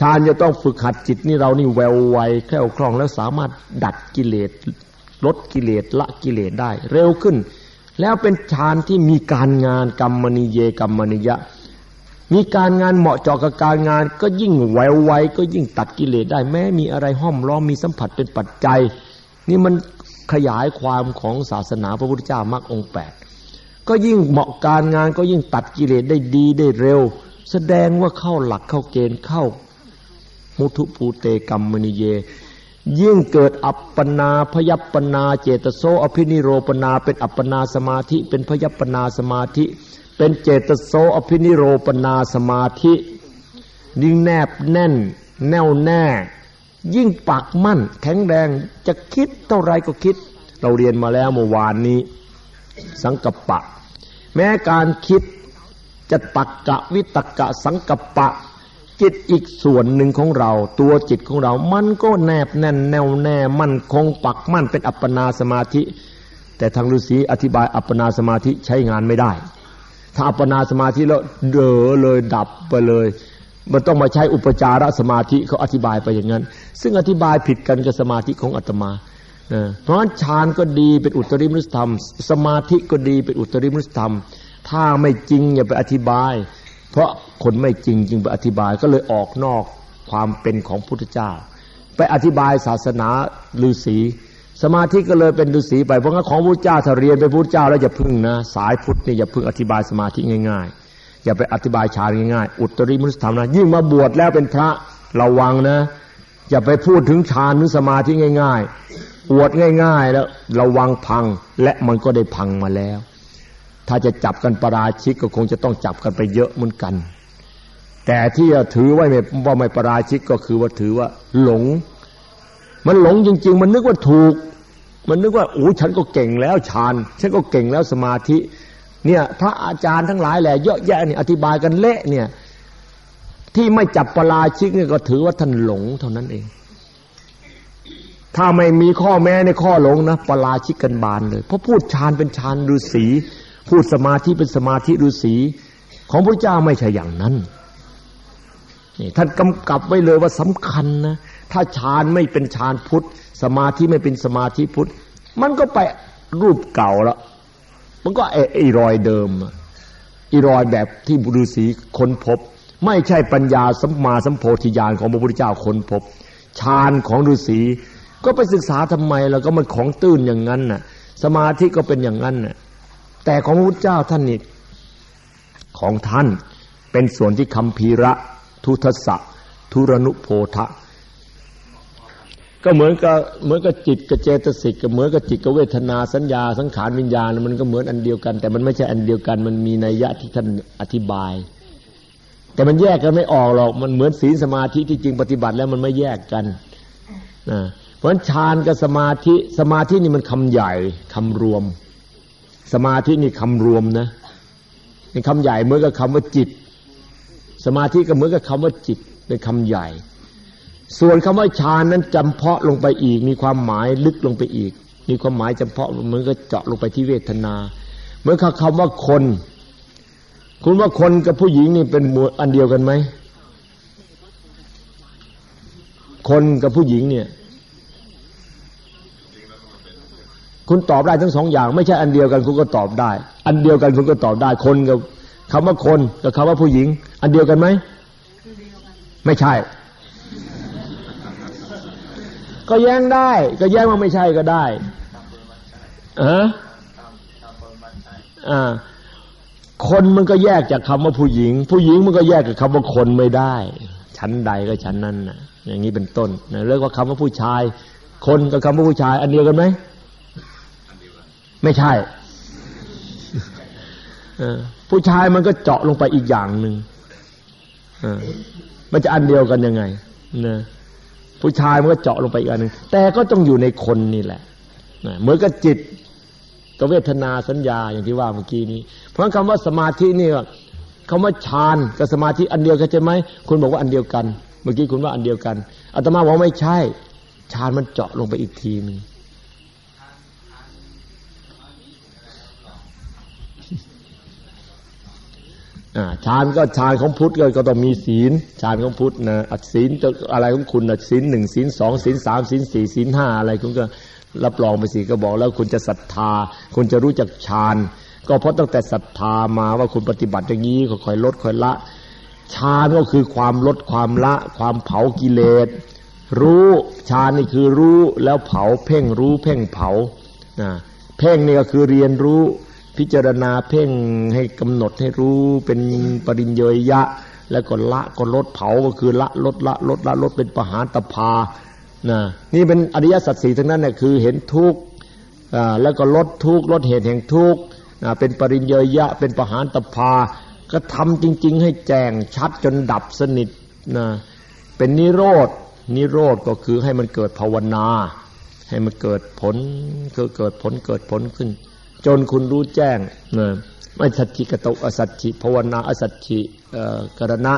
ฌานจะต้องฝึกหัดจิตนี่เรานี่แววไวแคล่วคล่องแล้วสามารถดัดกิเลสลดกิเลสละกิเลสได้ เร็วขึ้น แล้วเป็นฌานที่มีการงานกรรมณีเยกรรมนิยะ มีการงานเหมาะเจาะกับการงาน ก็ยิ่งแววไวก็ยิ่งตัดกิเลสได้แม้มีอะไรห้อมล้อมมีสัมผัสเป็นปัจจัย นี่มันขยายความของศาสนาพระพุทธเจ้ามรรคองแปด ก็ยิ่งเหมาะการงานก็ยิ่งตัดกิเลสได้ดีได้เร็ว แสดงว่าเข้าหลักเข้าเกณฑ์เข้า มุทุภูเตกรรมมณีเย ยิ่งเกิดอัปปนาพยัปปนาเจตโสอภินิโรปนาเป็นอัปปนาสมาธิ เป็นพยัปปนาสมาธิ เป็นเจตโสอภินิโรปนาสมาธิยิ่งแนบแน่น แน่วแน่ ยิ่งปักมั่น แข็งแรงจะคิดเท่าไรก็คิด เราเรียนมาแล้วเมื่อวานนี้ สังกปะ แม้การคิดจะตักกะวิตกะสังกปะ จิตอีกส่วนหนึ่งของเรา ตัวจิตของเรา มันก็แนบแน่นแน่วแน่มั่นคงปักมั่นเป็นอัปปนาสมาธิ แต่ทางฤาษีอธิบายอัปปนาสมาธิใช้งานไม่ได้ ถ้าอัปปนาสมาธิแล้วเด๋อเลยดับไปเลย มันต้องมาใช้อุปจารสมาธิเขาอธิบายไปอย่างนั้น ซึ่งอธิบายผิดกันกับสมาธิของอาตมา เพราะฉะนั้นฌานก็ดีเป็นอุตริมนุสธรรม สมาธิก็ดีเป็นอุตริมนุสธรรม ถ้าไม่จริงอย่าไปอธิบาย เพราะคนไม่จริงจึงไปอธิบายก็เลยออกนอกความเป็นของพุทธเจ้า ไปอธิบายศาสนาฤาษีสมาธิก็เลยเป็นฤาษีไปเพราะงั้นของพระเจ้าถ้าเรียนไปพระเจ้าแล้วอย่าพึ่งนะ สายพุทธนี่อย่าพึ่งอธิบายสมาธิง่าย ๆ อย่าไปอธิบายฌานง่ายๆ อุตริมุสธรรมนะยิ่งมาบวชแล้วเป็นพระระวังนะ อย่าไปพูดถึงฌานหรือสมาธิง่ายๆ อวดง่ายๆแล้วระวังพังและมันก็ได้พังมาแล้ว ถ้าจะจับกันประราชิกก็คงจะต้องจับกันไปเยอะเหมือนกัน แต่ที่จะถือไว้ไม่ว่าไม่ประราชิกก็คือว่าถือว่า หลง มันหลงจริง ๆ มันนึกว่าถูก มันนึกว่าโอ้ฉันก็เก่งแล้วฌานฉันก็เก่งแล้วสมาธิ เนี่ยพระอาจารย์ทั้งหลายแหละเยอะแยะเนี่ยอธิบายกันเละเนี่ยที่ไม่จับปลาชิกเนี่ยก็ถือว่าท่านหลงเท่านั้นเอง ถ้าไม่มีข้อแม้ในข้อหลงนะปลาชิกกันบานเลย เพราะพูดฌานเป็นฌานฤาษีพูดสมาธิเป็นสมาธิฤาษีของพระเจ้าไม่ใช่อย่างนั้นนี่ท่านกำกับไว้เลยว่าสำคัญนะถ้าฌานไม่เป็นฌานพุทธ สมาธิไม่เป็นสมาธิพุทธ มันก็ไปรูปเก่าแล้วมันก็ไอ้รอยเดิมอีรอยแบบที่บุรุษีค้นพบ ไม่ใช่ปัญญาสัมมาสัมโพธิญาณของพระพุทธเจ้าค้นพบฌานของฤาษี ก็ไปศึกษาทำไมแล้วก็มันของตื้นอย่างนั้นน่ะ สมาธิก็เป็นอย่างนั้นน่ะ แต่ของพระพุทธเจ้าท่านนี่ของท่านเป็นส่วนที่คำพีระทุทสะทุรนุโพธะก็เหมือนกับเหมือนกับจิตกับเจตสิกก็เหมือนกับจิตกับเวทนาสัญญาสังขารวิญญาณมันก็เหมือนอันเดียวกัน แต่มันไม่ใช่อันเดียวกัน มันมีนัยยะที่ท่านอธิบาย แต่มันแยกกันไม่ออกหรอกมันเหมือนศีลสมาธิที่จริงปฏิบัติแล้วมันไม่แยกกันนะ เพราะฉันฌานกับสมาธิสมาธินี่มันคำใหญ่คำรวม สมาธินี่คำรวมนะนี่คำใหญ่เหมือนกับคำว่าจิต สมาธิก็เหมือนกับคำว่าจิตเป็นคำใหญ่ ส่วนคำว่าฌานนั้นจำเพาะลงไปอีก มีความหมายลึกลงไปอีก มีความหมายจำเพาะเหมือนกับเจาะลงไปที่เวทนา เหมือนกับคำว่าคน คุณว่าคนกับผู้หญิงนี่เป็นหมวดอันเดียวกันไหมคนกับผู้หญิงเนี่ย คุณตอบได้ทั้งสองอย่าง ไม่ใช่อันเดียวกันคุณก็ตอบได้ อันเดียวกันคุณก็ตอบได้คนกับคำว่าคนกับคำว่าผู้หญิง อันเดียวกันไหมไม่ใช่ ก็แย้งได้ ก็แย้งว่าไม่ใช่ก็ได้อะอ่าคนมันก็แยกจากคำว่าผู้หญิง ผู้หญิงมันก็แยกจากคำว่าคนไม่ได้ ชั้นใดก็ชั้นนั้นนะอย่างนี้เป็นต้นนะเรียกว่าคำว่าผู้ชาย คนกับคำว่าผู้ชาย อันเดียวกันไหม ไม่ใช่ผู้ชายมันก็เจาะลงไปอีกอย่างหนึ่งมันจะอันเดียวกันยังไงนะผู้ชายมันก็เจาะลงไปอีกอันหนึ่งแต่ก็ต้องอยู่ในคนนี่แหละเหมือนกับจิตกับเวทนาสัญญาอย่างที่ว่าเมื่อกี้นี้ เพราะคำว่าสมาธินี่คำว่าฌานกับสมาธิอันเดียวกันใช่ไหมคุณบอกว่าอันเดียวกัน เมื่อกี้คุณว่าอันเดียวกันอาตมาบอกไม่ใช่ฌานมันเจาะลงไปอีกทีหนึ่ง ฌานก็ฌานของพุทธก็ต้องมีศีลฌานของพุทธนะอัศีลอะไรของคุณศีลหนึ่งศีลสองศีลสามศีลสี่ศีลห้าอะไรคุณก็รับรองไปสิก็บอกแล้วคุณจะศรัทธา คุณจะรู้จักฌานก็เพราะตั้งแต่ศรัทธามาว่าคุณปฏิบัติอย่างนี้ก็ค่อยลดค่อยละฌานก็คือความลดความละ ความเผากิเลสรู้ฌานนี่คือรู้แล้วเผา เพ่งรู้เพ่งเผาเพ่งนี่ก็คือเรียนรู้ พิจารณาเพ่งให้กำหนดให้รู้เป็นปริญเยยะ แล้วก็ละก็ลดเผาก็คือละลดละลดละลดเป็นปหานตภานะนี่เป็นอริยสัจสี่ทั้งนั้นเนี่ยคือเห็นทุกข์แล้วก็ลดทุกข์ลดเหตุแห่งทุกข์เป็นปริญเยยะ เป็นปหานตภา ก็ทำจริง ๆ ให้แจ้งชัดจนดับสนิทนะเป็นนิโรธนิโรธก็คือให้มันเกิดภาวนา ให้มันเกิดผลคือเกิดผลเกิดผลขึ้น จนคุณรู้แจ้งนะไม่สัจจิกตกอสัจจิภาวนาอสัจจิกรณะ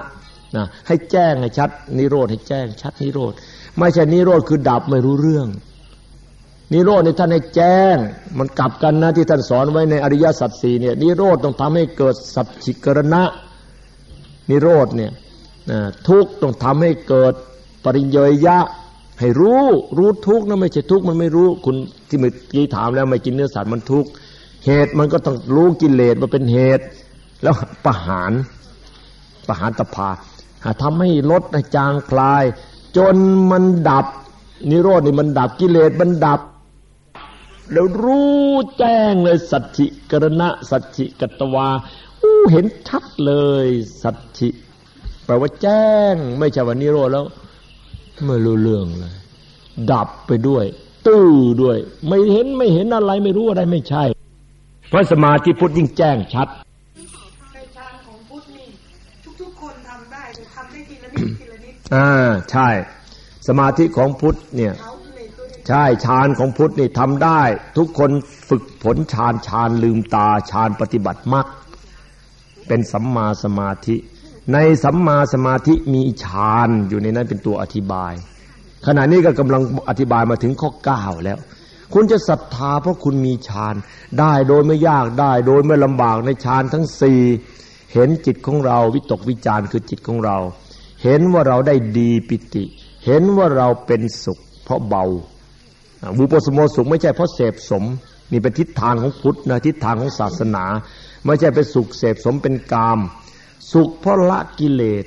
นะให้แจ้งให้ชัด นิโรธให้แจ้ง ชัดนิโรธไม่ใช่นิโรธคือดับไม่รู้เรื่อง นิโรธในท่านให้แจ้ง มันกลับกันนะที่ท่านสอนไว้ในอริยสัจสี่เนี่ยนิโรธต้องทำให้เกิดสัจจิกรณะ นิโรธเนี่ยทุกต้องทำให้เกิดปริญญยะ ให้รู้รู้ทุกนะไม่ใช่ทุกมันไม่รู้คุณที่เมื่อกี้ถามแล้วไม่กินเนื้อสัตว์มันทุก เหตุมันก็ต้องรู้กิเลสมาเป็นเหตุ แล้วประหารประหารตภาหาทำให้ลดให้จางคลาย จนมันดับ นิโรธนี่มันดับกิเลสมันดับ แล้วรู้แจ้งเลยสัจจิกรณะ สัจจิกตวาอู้เห็นชัดเลย สัจจิแปลว่าแจ้ง ไม่ใช่ว่านิโรธแล้วไม่รู้เรื่องเลย ดับไปด้วย ตื้อด้วย ไม่เห็นไม่เห็นอะไร ไม่รู้อะไรไม่ใช่ เพราะสมาธิพุทธยิ่งแจ้งชัดในฌานของพุทธนี่ทุกๆคนทำได้แต่ทำได้ทีละนิดทีละนิดอ่าใช่ สมาธิของพุทธเนี่ยใช่ฌานของพุทธนี่ทำได้ ทุกคนฝึกผลฌานฌานลืมตาฌานปฏิบัติมรรคเป็นสัมมาสมาธิ ในสัมมาสมาธิมีฌานอยู่ในนั้นเป็นตัวอธิบาย ขณะนี้ก็กำลังอธิบายมาถึงข้อเก้าแล้ว คุณจะศรัทธาเพราะคุณมีฌาน ได้โดยไม่ยากได้โดยไม่ลำบากในฌานทั้งสี่เห็นจิตของเราวิตกวิจารคือจิตของเรา เห็นว่าเราได้ดีปิติ เห็นว่าเราเป็นสุข เพราะเบาบุปสมโมสุขไม่ใช่เพราะเสพสมนี่เป็นทิศทางของพุทธนะทิศทางของศาสนา ไม่ใช่เป็นสุขเสพสมเป็นกาม สุขเพราะละกิเลส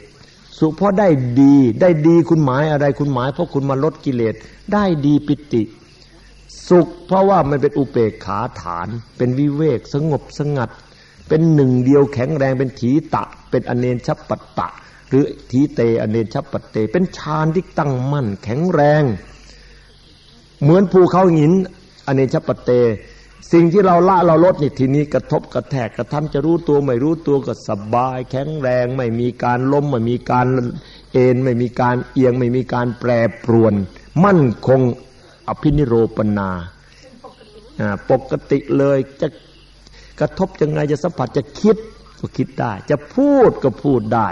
สุขเพราะได้ดี ได้ดีคุณหมายอะไรคุณหมายเพราะคุณมาลดกิเลสได้ดีปิติ สุขเพราะว่ามันเป็นอุเบกขาฐาน เป็นวิเวกสงบสงัด เป็นหนึ่งเดียวแข็งแรงเป็นถีตะ เป็นอเนนชัปปตะ หรือถีเตอเนนชัปปเต เป็นฌานที่ตั้งมั่นแข็งแรง เหมือนภูเขาหินอเนนชัปปเต สิ่งที่เราละเราลดนี่ทีนี้กระทบกระแทกกระทำจะรู้ตัวไม่รู้ตัวก็สบาย แข็งแรง ไม่มีการล้มไม่มีการเอ็นไม่มีการเอียงไม่มีการแปรปรวน มั่นคง อภินิโรปนาปกติเลยจะกระทบยังไงจะสัมผัสจะคิดก็คิดได้ จะพูดก็พูดได้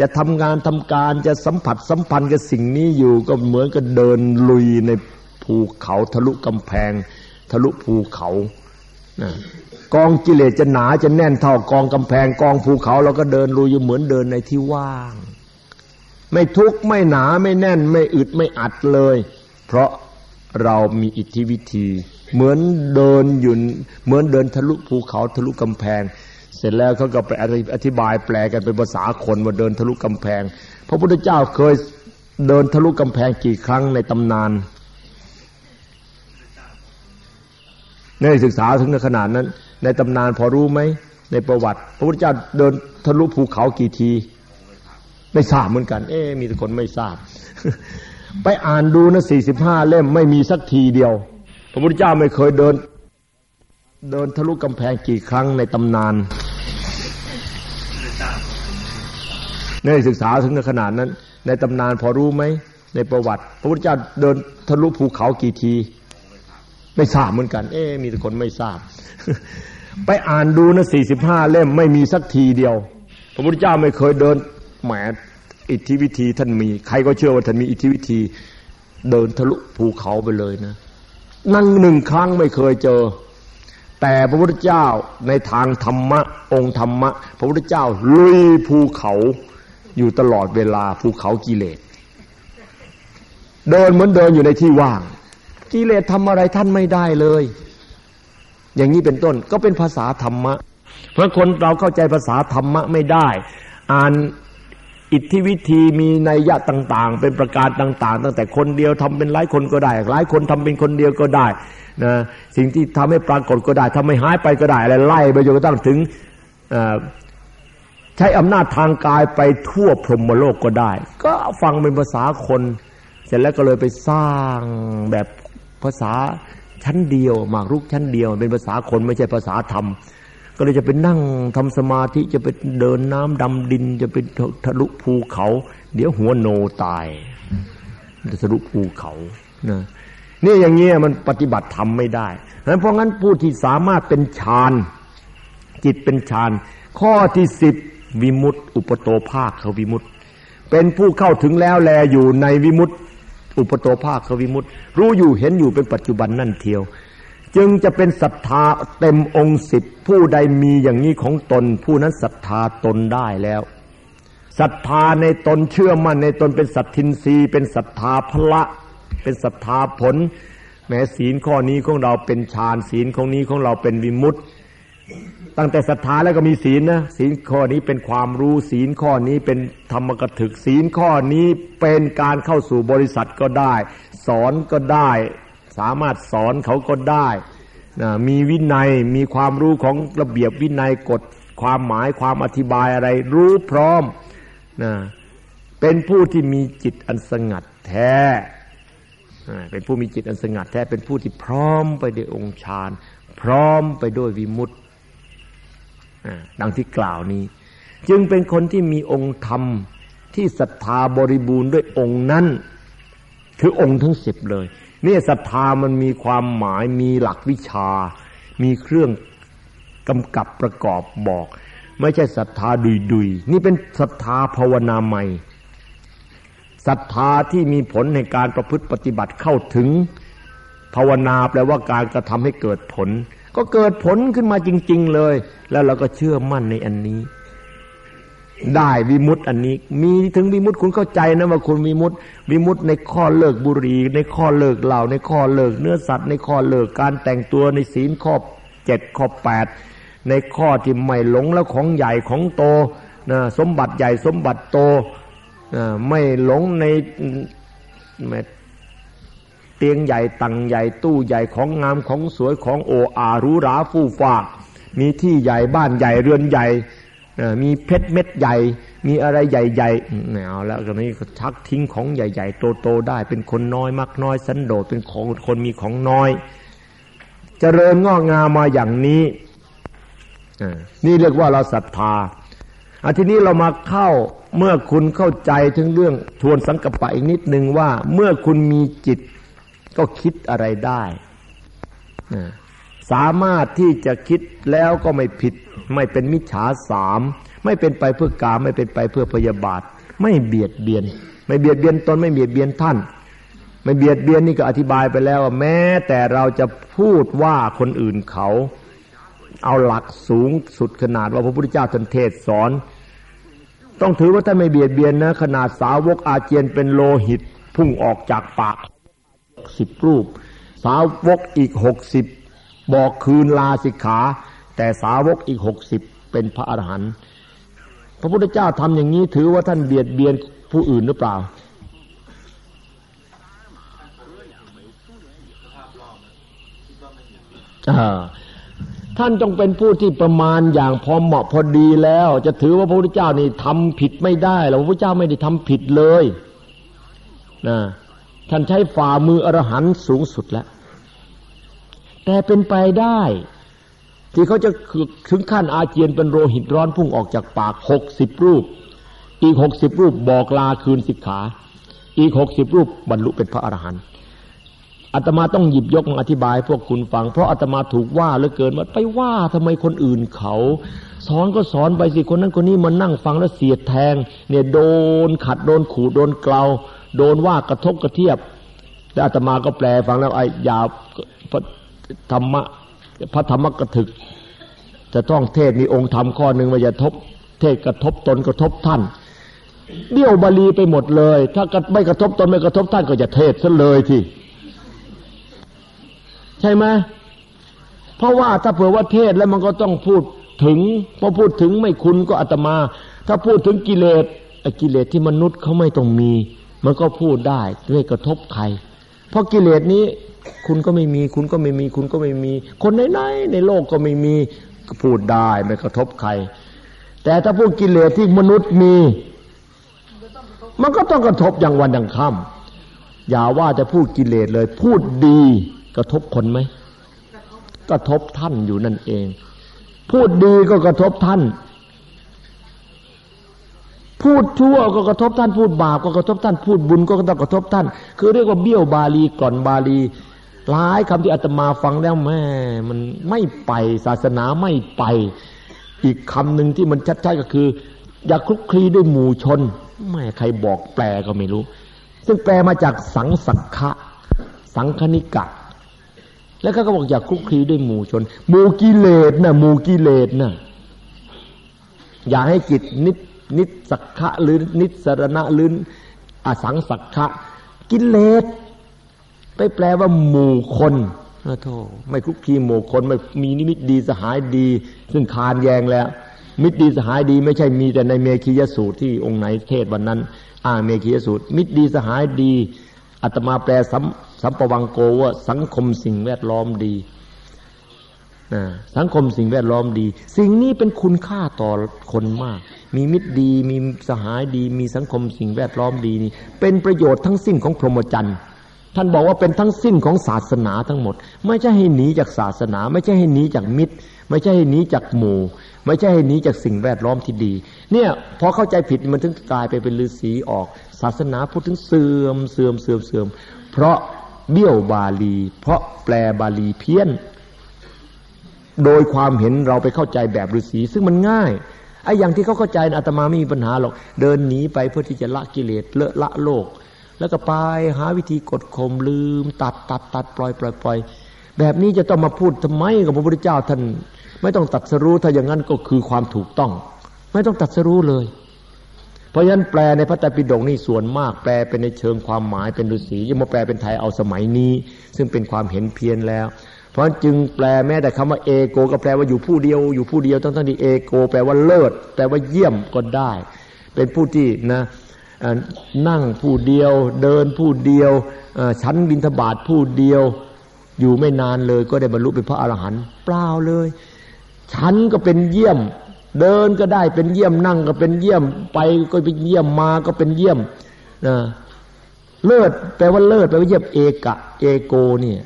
จะทำงานทำการจะสัมผัสสัมพันธ์กับสิ่งนี้อยู่ก็เหมือนกับเดินลุยในภูเขาทะลุกำแพง ทะลุภูเขานะกองกิเลสจะหนาจะแน่นเท่ากองกำแพงกองภูเขาเราก็เดินลุยอยู่เหมือนเดินในที่ว่าง ไม่ทุกข์ไม่หนาไม่แน่นไม่อึดไม่อัดเลย เพราะ เรามีอิทธิวิธี เหมือนเดินอยู่เหมือนเดินทะลุภูเขาทะลุกำแพง เสร็จแล้วเขาก็ไปอธิบายแปลกันเป็นภาษาคนว่าเดินทะลุกำแพง พระพุทธเจ้าเคยเดินทะลุกำแพงกี่ครั้งในตำนานในศึกษาถึงในขนาดนั้น ในตำนานพอรู้ไหมในประวัติ พระพุทธเจ้าเดินทะลุภูเขากี่ที ไม่ทราบเหมือนกัน เอ๊มีแต่คนไม่ทราบ ไปอ่านดูนะสี่สิบห้าเล่มไม่มีสักทีเดียว พระพุทธเจ้าไม่เคยเดิน เดินทะลุกำแพงกี่ครั้งในตำนานในศึกษาถึงขนาดนั้น ในตำนานพอรู้ไหมในประวัติ พระพุทธเจ้าเดินทะลุภูเขากี่ที ไม่ทราบเหมือนกัน เอ๊มีแต่คนไม่ทราบ ไปอ่านดูนะสี่สิบห้าเล่มไม่มีสักทีเดียว พระพุทธเจ้าไม่เคยเดินแหม อิทธิวิธีท่านมี ใครก็เชื่อว่าท่านมีอิทธิวิธีเดินทะลุภูเขาไปเลยนะ นั่งหนึ่งครั้งไม่เคยเจอ แต่พระพุทธเจ้าในทางธรรมะ องค์ธรรมะ พระพุทธเจ้าลุยภูเขาอยู่ตลอดเวลาภูเขากิเลส เดินเหมือนเดินอยู่ในที่ว่าง กิเลสทำอะไรท่านไม่ได้เลย อย่างนี้เป็นต้นก็เป็นภาษาธรรมะ เพราะคนเราเข้าใจภาษาธรรมะไม่ได้ อ่าน อิทธิวิธีมีนัยยะต่าง ๆ เป็นประการต่าง ๆ ตั้งแต่คนเดียวทำเป็นหลายคนก็ได้ หลายคนทำเป็นคนเดียวก็ได้นะสิ่งที่ทำให้ปรากฏก็ได้ทำให้หายไปก็ได้อะไรไล่ไปจนกระทั่งถึงใช้อำนาจทางกายไปทั่วพรหมโลกก็ได้ ก็ฟังเป็นภาษาคน เสร็จแล้วก็เลยไปสร้างแบบภาษาชั้นเดียวหมากรุกชั้นเดียว เป็นภาษาคนไม่ใช่ภาษาธรรม ก็เลยจะไปนั่งทำสมาธิจะไปเดินน้ำดำดิน จะไปทะลุภูเขา เดี๋ยวหัวโนตายจะทะลุภูเขานะนี่อย่างเงี้ยมันปฏิบัติธรรมไม่ได้เพราะงั้นผู้ที่สามารถเป็นฌานจิตเป็นฌานข้อที่สิบวิมุตติอุปโตภาคเขาวิมุตติเป็นผู้เข้าถึงแล้วแลอยู่ในวิมุตติอุปโตภาคเขาวิมุตติรู้อยู่เห็นอยู่เป็นปัจจุบันนั่นเทียว จึงจะเป็นศรัทธาเต็มองค์สิบผู้ใดมีอย่างนี้ของตน ผู้นั้นศรัทธาตนได้แล้วศรัทธาในตนเชื่อมั่นในตนเป็นสัตทินรีเป็นศรัทธาพละ เป็นศรัทธาผล แม้ศีลข้อนี้ของเราเป็นฌานศีลของนี้ของเราเป็นวิมุตติ ตั้งแต่ศรัทธาแล้วก็มีศีลนะศีลข้อนี้เป็นความรู้ศีลข้อนี้เป็นธรรมกถึกศีลข้อนี้เป็นการเข้าสู่บริษัทก็ได้ สอนก็ได้ สามารถสอนเขาก็ได้นะมีวินัยมีความรู้ของระเบียบวินัยกฎความหมายความอธิบายอะไรรู้พร้อมนะเป็นผู้ที่มีจิตอันสงัดแท้เป็นผู้มีจิตอันสงัดแท้เป็นผู้ที่พร้อมไปด้วยองค์ฌานพร้อมไปด้วยวิมุตติดังที่กล่าวนี้ จึงเป็นคนที่มีองค์ธรรมที่ศรัทธาบริบูรณ์ด้วยองค์นั้น คือองค์ทั้งสิบเลย เนี่ยศรัทธามันมีความหมายมีหลักวิชา มีเครื่องกำกับประกอบบอก ไม่ใช่ศรัทธาดุยดุยนี่เป็นศรัทธาภาวนาใหม่ศรัทธาที่มีผลในการประพฤติปฏิบัติเข้าถึง ภาวนาแปลว่าการกระทำให้เกิดผล ก็เกิดผลขึ้นมาจริง ๆ เลย แล้วเราก็เชื่อมั่นในอันนี้ ได้วิมุตต์อันนี้ มีถึงวิมุตต์คุณเข้าใจนะว่าคุณวิมุตต์วิมุตต์ในข้อเลิกบุหรี่ในข้อเลิกเหล้าในข้อเลิกเนื้อสัตว์ ในข้อเลิกการแต่งตัวในศีลข้อเจ็ดข้อแปดในข้อที่ไม่หลงแล้วของใหญ่ของโตนะสมบัติใหญ่สมบัติโตนะไม่หลงในเตียงใหญ่ตังใหญ่ตู้ใหญ่ของงามของสวยของโออารูราฟูฟ้ามีที่ใหญ่บ้านใหญ่เรือนใหญ่ มีเพชรเม็ดใหญ่ มีอะไรใหญ่ๆเอาแล้วตอนนี้ชักทิ้งของใหญ่ ๆ โตๆได้ เป็นคนน้อยมักน้อยสันโดษเป็นของคนมีของน้อยเจริญงอกงามมาอย่างนี้นี่เรียกว่าเราศรัทธาอันทีนี้เรามาเข้าเมื่อคุณเข้าใจถึงเรื่องทวนสังกปะอีกนิดนึงว่า เมื่อคุณมีจิตก็คิดอะไรได้ สามารถที่จะคิดแล้วก็ไม่ผิด ไม่เป็นมิจฉาสาม ไม่เป็นไปเพื่อกาไม่เป็นไปเพื่อพยาบาท ไม่เบียดเบียน ไม่เบียดเบียนตนไม่เบียดเบียนท่าน ไม่เบียดเบียนนี่ก็อธิบายไปแล้วว่าแม้ แต่เราจะพูดว่าคนอื่นเขา เอาหลักสูงสุดขนาดว่าพระพุทธเจ้าท่านเทศสอน ต้องถือว่าท่านไม่เบียดเบียนนะ ขนาดสาวกอาเจียนเป็นโลหิตพุ่งออกจากปากสิบรูป สาวกอีกหกสิบ บอกคืนลาสิกขา แต่สาวกอีกหกสิบเป็นพระอรหันต์พระพุทธเจ้าทำอย่างนี้ถือว่าท่านเบียดเบียนผู้อื่นหรือเปล่า ท่านจงเป็นผู้ที่ประมาณอย่างพอเหมาะพอดีแล้ว จะถือว่าพระพุทธเจ้านี่ทำผิดไม่ได้หรอกพระพุทธเจ้าไม่ได้ทำผิดเลยนะท่านใช้ฝ่ามืออรหันต์สูงสุดแล้ว แต่เป็นไปได้ ที่เขาจะถึงขั้นอาเจียนเป็นโรหิตร้อนพุ่งออกจากปากหกสิบรูป อีกหกสิบรูปบอกลาคืนสิกขา อีกหกสิบรูปบรรลุเป็นพระอรหันต์อาตมาต้องหยิบยกมาอธิบายพวกคุณฟัง เพราะอาตมาถูกว่าเหลือเกินว่าไปว่าทำไมคนอื่นเขาสอนก็สอนไปสิคนนั้นคนนี้มานั่งฟังแล้วเสียดแทง เนี่ยโดนขัดโดนขู่โดนเกลาโดนว่ากระทบกระเทียบแล้วอาตมาก็แปลฟังแล้วไอ้ยาพระ ธรรมะพระธรรมกถึก จะต้องเทศมีองค์ธรรมข้อหนึ่งว่าจะทบ เทศกระทบตนกระทบท่านเดี่ยวบาลีไปหมดเลย ถ้าไม่กระทบตนไม่กระทบท่านก็จะเทศซะเลยทีใช่ไหมเพราะว่าถ้าเผื่อว่าเทศแล้วมันก็ต้องพูดถึงพอพูดถึงไม่คุณก็อาตมา ถ้าพูดถึงกิเลสกิเลสที่มนุษย์เขาไม่ต้องมี มันก็พูดได้ไม่กระทบใคร เพราะกิเลสนี้ คุณก็ไม่มี คุณก็ไม่มี คุณก็ไม่มี คนไหนๆในโลกก็ไม่มีพูดได้ไม่กระทบใคร แต่ถ้าพวกกิเลสที่มนุษย์มี มันก็ต้องกระทบอย่างวันอย่างค่ำอย่าว่าจะพูดกิเลสเลย พูดดีกระทบคนไหมกระทบท่านอยู่นั่นเอง พูดดีก็กระทบท่าน พูดชั่วก็กระทบท่าน พูดบาปก็กระทบท่าน พูดบุญก็ต้องกระทบท่าน คือเรียกว่าเบี้ยวบาลีก่อนบาลี หลายคำที่อาตมาฟังแล้วแม่มันไม่ไปศาสนาไม่ไป อีกคำหนึ่งที่มันชัดๆก็คือ อย่าคลุกคลีด้วยหมู่ชนแม่ใครบอกแปลก็ไม่รู้ ซึ่งแปลมาจากสังสักขะสังคณิกะ แล้วก็บอกอยากคลุกคลีด้วยหมู่ชนหมู่กิเลสนะหมู่กิเลสนะอย่าให้จิตนิดนิดสักขะหรือนิสรณะหรืออสังสักขะกิเลส ไปแปลว่าหมู่คนนะโทไม่คลุกคลีหมู่คนไม่มีนิมิตดีสหายดี ซึ่งคานแยงแล้ว มิตรดีสหายดี ไม่ใช่มีแต่ในเมขียสูตรที่องค์ไหนเทศวันนั้น อ่าเมขียสูตร มิตรดีสหายดีอาตมาแปลสัมสัมปวังโกว่าสังคมสิ่งแวดล้อมดีนะสังคมสิ่งแวดล้อมดี สิ่งนี้เป็นคุณค่าต่อคนมาก มีมิตรดี มีสหายดี มีสังคมสิ่งแวดล้อมดีนี่เป็นประโยชน์ทั้งสิ้นของพรหมจรรย์ ท่านบอกว่าเป็นทั้งสิ้นของศาสนาทั้งหมด ไม่ใช่ให้หนีจากศาสนา ไม่ใช่ให้หนีจากมิตร ไม่ใช่ให้หนีจากหมู่ ไม่ใช่ให้หนีจากสิ่งแวดล้อมที่ดี เนี่ยพอเข้าใจผิดมันถึงกลายไปเป็นฤาษีออก ศาสนาพูดถึงเสื่อมเสื่อมเสื่อมเสื่อมเพราะเบี้ยวบาลี เพราะแปลบาลีเพี้ยน โดยความเห็นเราไปเข้าใจแบบฤาษีซึ่งมันง่ายไอ้อย่างที่เขาเข้าใจอาตมาไม่มีปัญหาหรอกเดินหนีไปเพื่อที่จะละกิเลสเลอะละโลก แล้วก็ไปหาวิธีกดข่มลืม ตัดตัดตัดปล่อยปล่อยปล่อยแบบนี้จะต้องมาพูดทำไมกับพระพุทธเจ้าท่าน ไม่ต้องตัดสรู้ถ้าอย่างนั้นก็คือความถูกต้อง ไม่ต้องตัดสรู้เลย เพราะฉะนั้นแปลในพระไตรปิฎกนี่ส่วนมากแปลเป็นในเชิงความหมายเป็นฤาษียังมาแปลเป็นไทยเอาสมัยนี้ ซึ่งเป็นความเห็นเพี้ยนแล้ว เพราะจึงแปลแม้แต่คำว่าเอโกก็แปลว่าอยู่ผู้เดียวอยู่ผู้เดียวทั้งทั้งที่เอโก แปลว่าเลิศแปลว่าเยี่ยมก็ได้ เป็นผู้ที่นะ นั่งผู้เดียว เดินผู้เดียวชั้นบินทบาทผู้เดียว อยู่ไม่นานเลยก็ได้บรรลุเป็นพระอรหันต์เปล่าเลยฉันก็เป็นเยี่ยม เดินก็ได้เป็นเยี่ยมนั่งก็เป็นเยี่ยมไปก็เป็นเยี่ยมมาก็เป็นเยี่ยมนะเลิศแปลว่าเลิศแปลว่าเยี่ยมเอกะ เอโกเนี่ย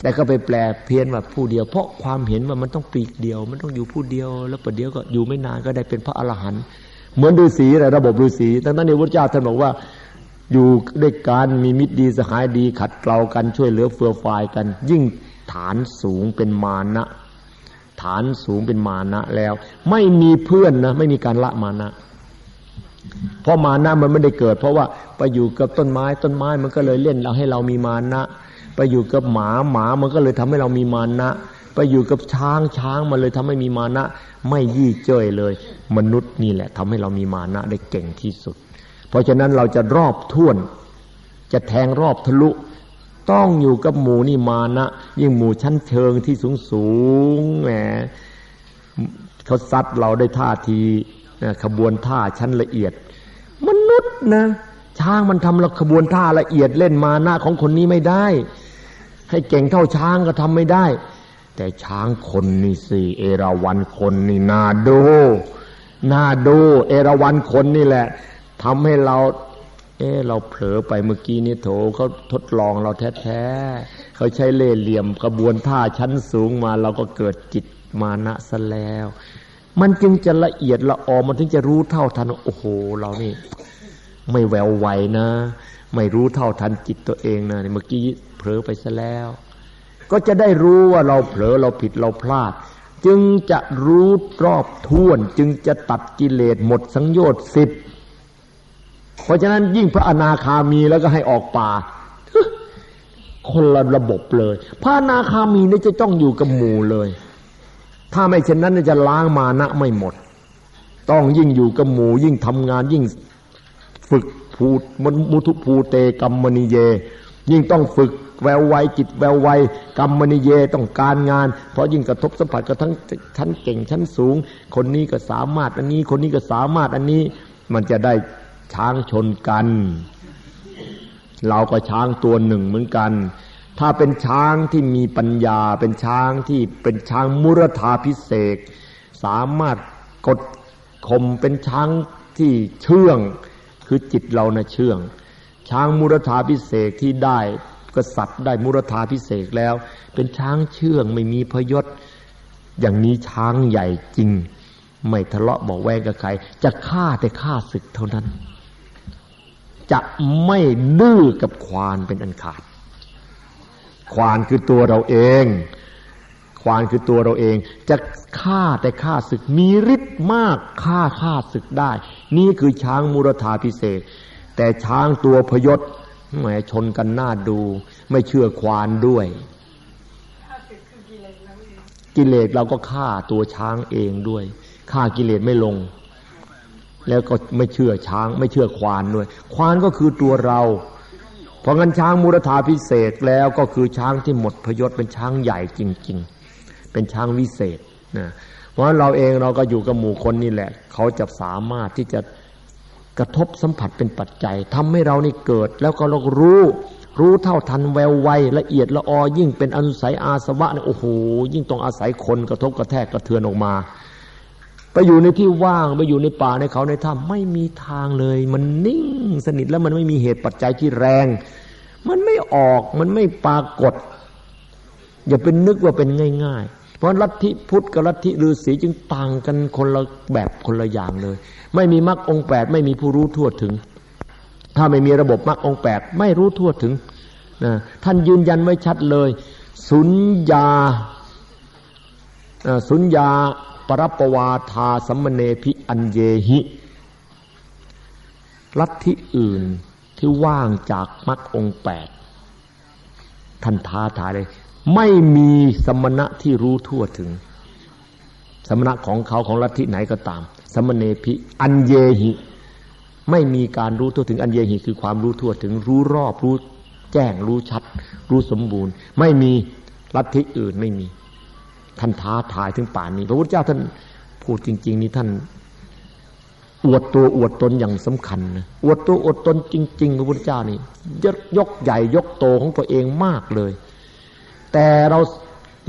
แต่ก็ไปแปลเพี้ยนว่าผู้เดียว เพราะความเห็นว่ามันต้องปีกเดียว มันต้องอยู่ผู้เดียว แล้วประเดี๋ยวก็อยู่ไม่นานก็ได้เป็นพระอรหันต์ เหมือนฤาษีอะไรระบบฤาษีทั้งนั้นในพระเจ้าท่านบอกว่าอยู่ด้วยกันมีมิตรดีสหายดีขัดเกลากันช่วยเหลือเฟื่อฟายกัน ยิ่งฐานสูงเป็นมานะ ฐานสูงเป็นมานะแล้ว ไม่มีเพื่อนนะไม่มีการละมานะ เพราะมานะมันไม่ได้เกิด เพราะว่าไปอยู่กับต้นไม้ต้นไม้มันก็เลยเล่นเราให้เรามีมานะ ไปอยู่กับหมาหมามันก็เลยทำให้เรามีมานะ ไปอยู่กับช้างช้างมันเลยทำให้มีมานะ ไม่ยี่เจ้ยเลย มนุษย์นี่แหละทำให้เรามีมานะได้เก่งที่สุด เพราะฉะนั้นเราจะรอบท่วน จะแทงรอบทะลุ ต้องอยู่กับหมูนี่มานะ ยิ่งหมูชั้นเชิงที่สูงสูงแหมเขาซัดเราได้ท่าทีขบวนท่าชั้นละเอียด มนุษย์นะ ช้างมันทำละขบวนท่าละเอียดเล่นมานะของคนนี้ไม่ได้ ให้เก่งเท่าช้างก็ทำไม่ได้ แต่ช้างคนนี่สิเอราวันคนนี่นาดูนาดู เอราวันคนนี่แหละทำให้เรา เออเราเผลอไปเมื่อกี้นี่โถเขาทดลองเราแท้ๆเขาใช้เล่เหลี่ยมกระบวนท่าชั้นสูงมา เราก็เกิดจิตมานะซะแล้ว มันจึงจะละเอียดละออมันถึงจะรู้เท่าทันโอ้โห เรานี่ ไม่แววไวนะ ไม่รู้เท่าทันจิตตัวเองนะเมื่อกี้เผลอไปซะแล้ว ก็จะได้รู้ว่าเราเผลอเราผิดเราพลาด จึงจะรู้รอบท้วน จึงจะตัดกิเลสหมดสังโยชน์สิบเพราะฉะนั้นยิ่งพระอนาคามีแล้วก็ให้ออกป่า คนละระบบเลย พระอนาคามีนี่จะต้องอยู่กับหมู่เลย ถ้าไม่เช่นนั้นจะล้างมานะไม่หมด ต้องยิ่งอยู่กับหมู่ยิ่งทำงานยิ่งฝึกภูมมุทุภูเตกรรมมณีเย ยิ่งต้องฝึกแววไวจิตแววไวกรรมนิเยต้องการงาน เพราะยิ่งกระทบสัมผัสกับทั้งชั้นเก่งชั้นสูง คนนี้ก็สามารถอันนี้ คนนี้ก็สามารถอันนี้ มันจะได้ช้างชนกัน เราก็ช้างตัวหนึ่งเหมือนกัน ถ้าเป็นช้างที่มีปัญญา เป็นช้างที่เป็นช้างมุรธาพิเศษสามารถกดข่มเป็นช้างที่เชื่อง คือจิตเรานะเชื่อง ช้างมุรธาพิเศษที่ได้กษัตริย์ได้มุรธาพิเศษแล้ว เป็นช้างเชื่องไม่มีพยศ อย่างนี้ช้างใหญ่จริง ไม่ทะเลาะบอกแวงกับใคร จะฆ่าแต่ฆ่าศึกเท่านั้น จะไม่ดื้อกับควานเป็นอันขาด ควานคือตัวเราเอง ควานคือตัวเราเอง จะฆ่าแต่ฆ่าศึกมีฤทธิ์มากฆ่าฆ่าศึกได้ นี่คือช้างมุรธาพิเศษ แต่ช้างตัวพยศแหมชนกันหน้าดู ไม่เชื่อควานด้วยกิเลสเราก็ฆ่าตัวช้างเองด้วยฆ่ากิเลสไม่ลง แล้วก็ไม่เชื่อช้างไม่เชื่อควานด้วย ควานก็คือตัวเรา เพราะงั้นช้างมูรธาพิเศษแล้วก็คือช้างที่หมดพยศเป็นช้างใหญ่จริง ๆ เป็นช้างวิเศษนะเพราะฉะนั้นเราเองเราก็อยู่กับหมู่คนนี่แหละ เขาจะสามารถที่จะ กระทบสัมผัสเป็นปัจจัยทำให้เรานี่เกิด แล้วก็เรารู้ รู้เท่าทันแววไวละเอียดละออยิ่งเป็นอนุสัยอาสวะเนี่ยโอ้โหยิ่งต้องอาศัยคนกระทบกระแทกกระเทือนออกมา ไปอยู่ในที่ว่างไปอยู่ในป่าในเขาในถ้ำไม่มีทางเลย มันนิ่งสนิทแล้วมันไม่มีเหตุปัจจัยที่แรง มันไม่ออกมันไม่ปรากฏ อย่าเป็นนึกว่าเป็นง่าย ๆ เพราะลัทธิพุทธกับลัทธิฤาษีจึงต่างกันคนละแบบคนละอย่างเลย ไม่มีมรรคองแปดไม่มีผู้รู้ทั่วถึง ถ้าไม่มีระบบมรรคองแปดไม่รู้ทั่วถึงนะท่านยืนยันไว้ชัดเลย สุญญาสุญญาปรปวาทาสัมมเนพิอันเยหิลัทธิอื่นที่ว่างจากมรรคองแปดท่านท้าทายเลย ไม่มีสมณะที่รู้ทั่วถึง สมณะของเขาของลัทธิไหนก็ตาม สมณเนพิอันเยหิ ไม่มีการรู้ทั่วถึงอันเยหิคือความรู้ทั่วถึง รู้รอบรู้แจ้งรู้ชัด รู้สมบูรณ์ ไม่มีลัทธิอื่นไม่มี ท่านท้าทายถึงป่านนี้ พระพุทธเจ้าท่านพูดจริง ๆ นี่ท่านอวดตัวอวดตนอย่างสำคัญนะอวดตัวอวดตนจริง ๆ พระพุทธเจ้านี่ยกใหญ่ยกโตของตัวเองมากเลย แต่เรา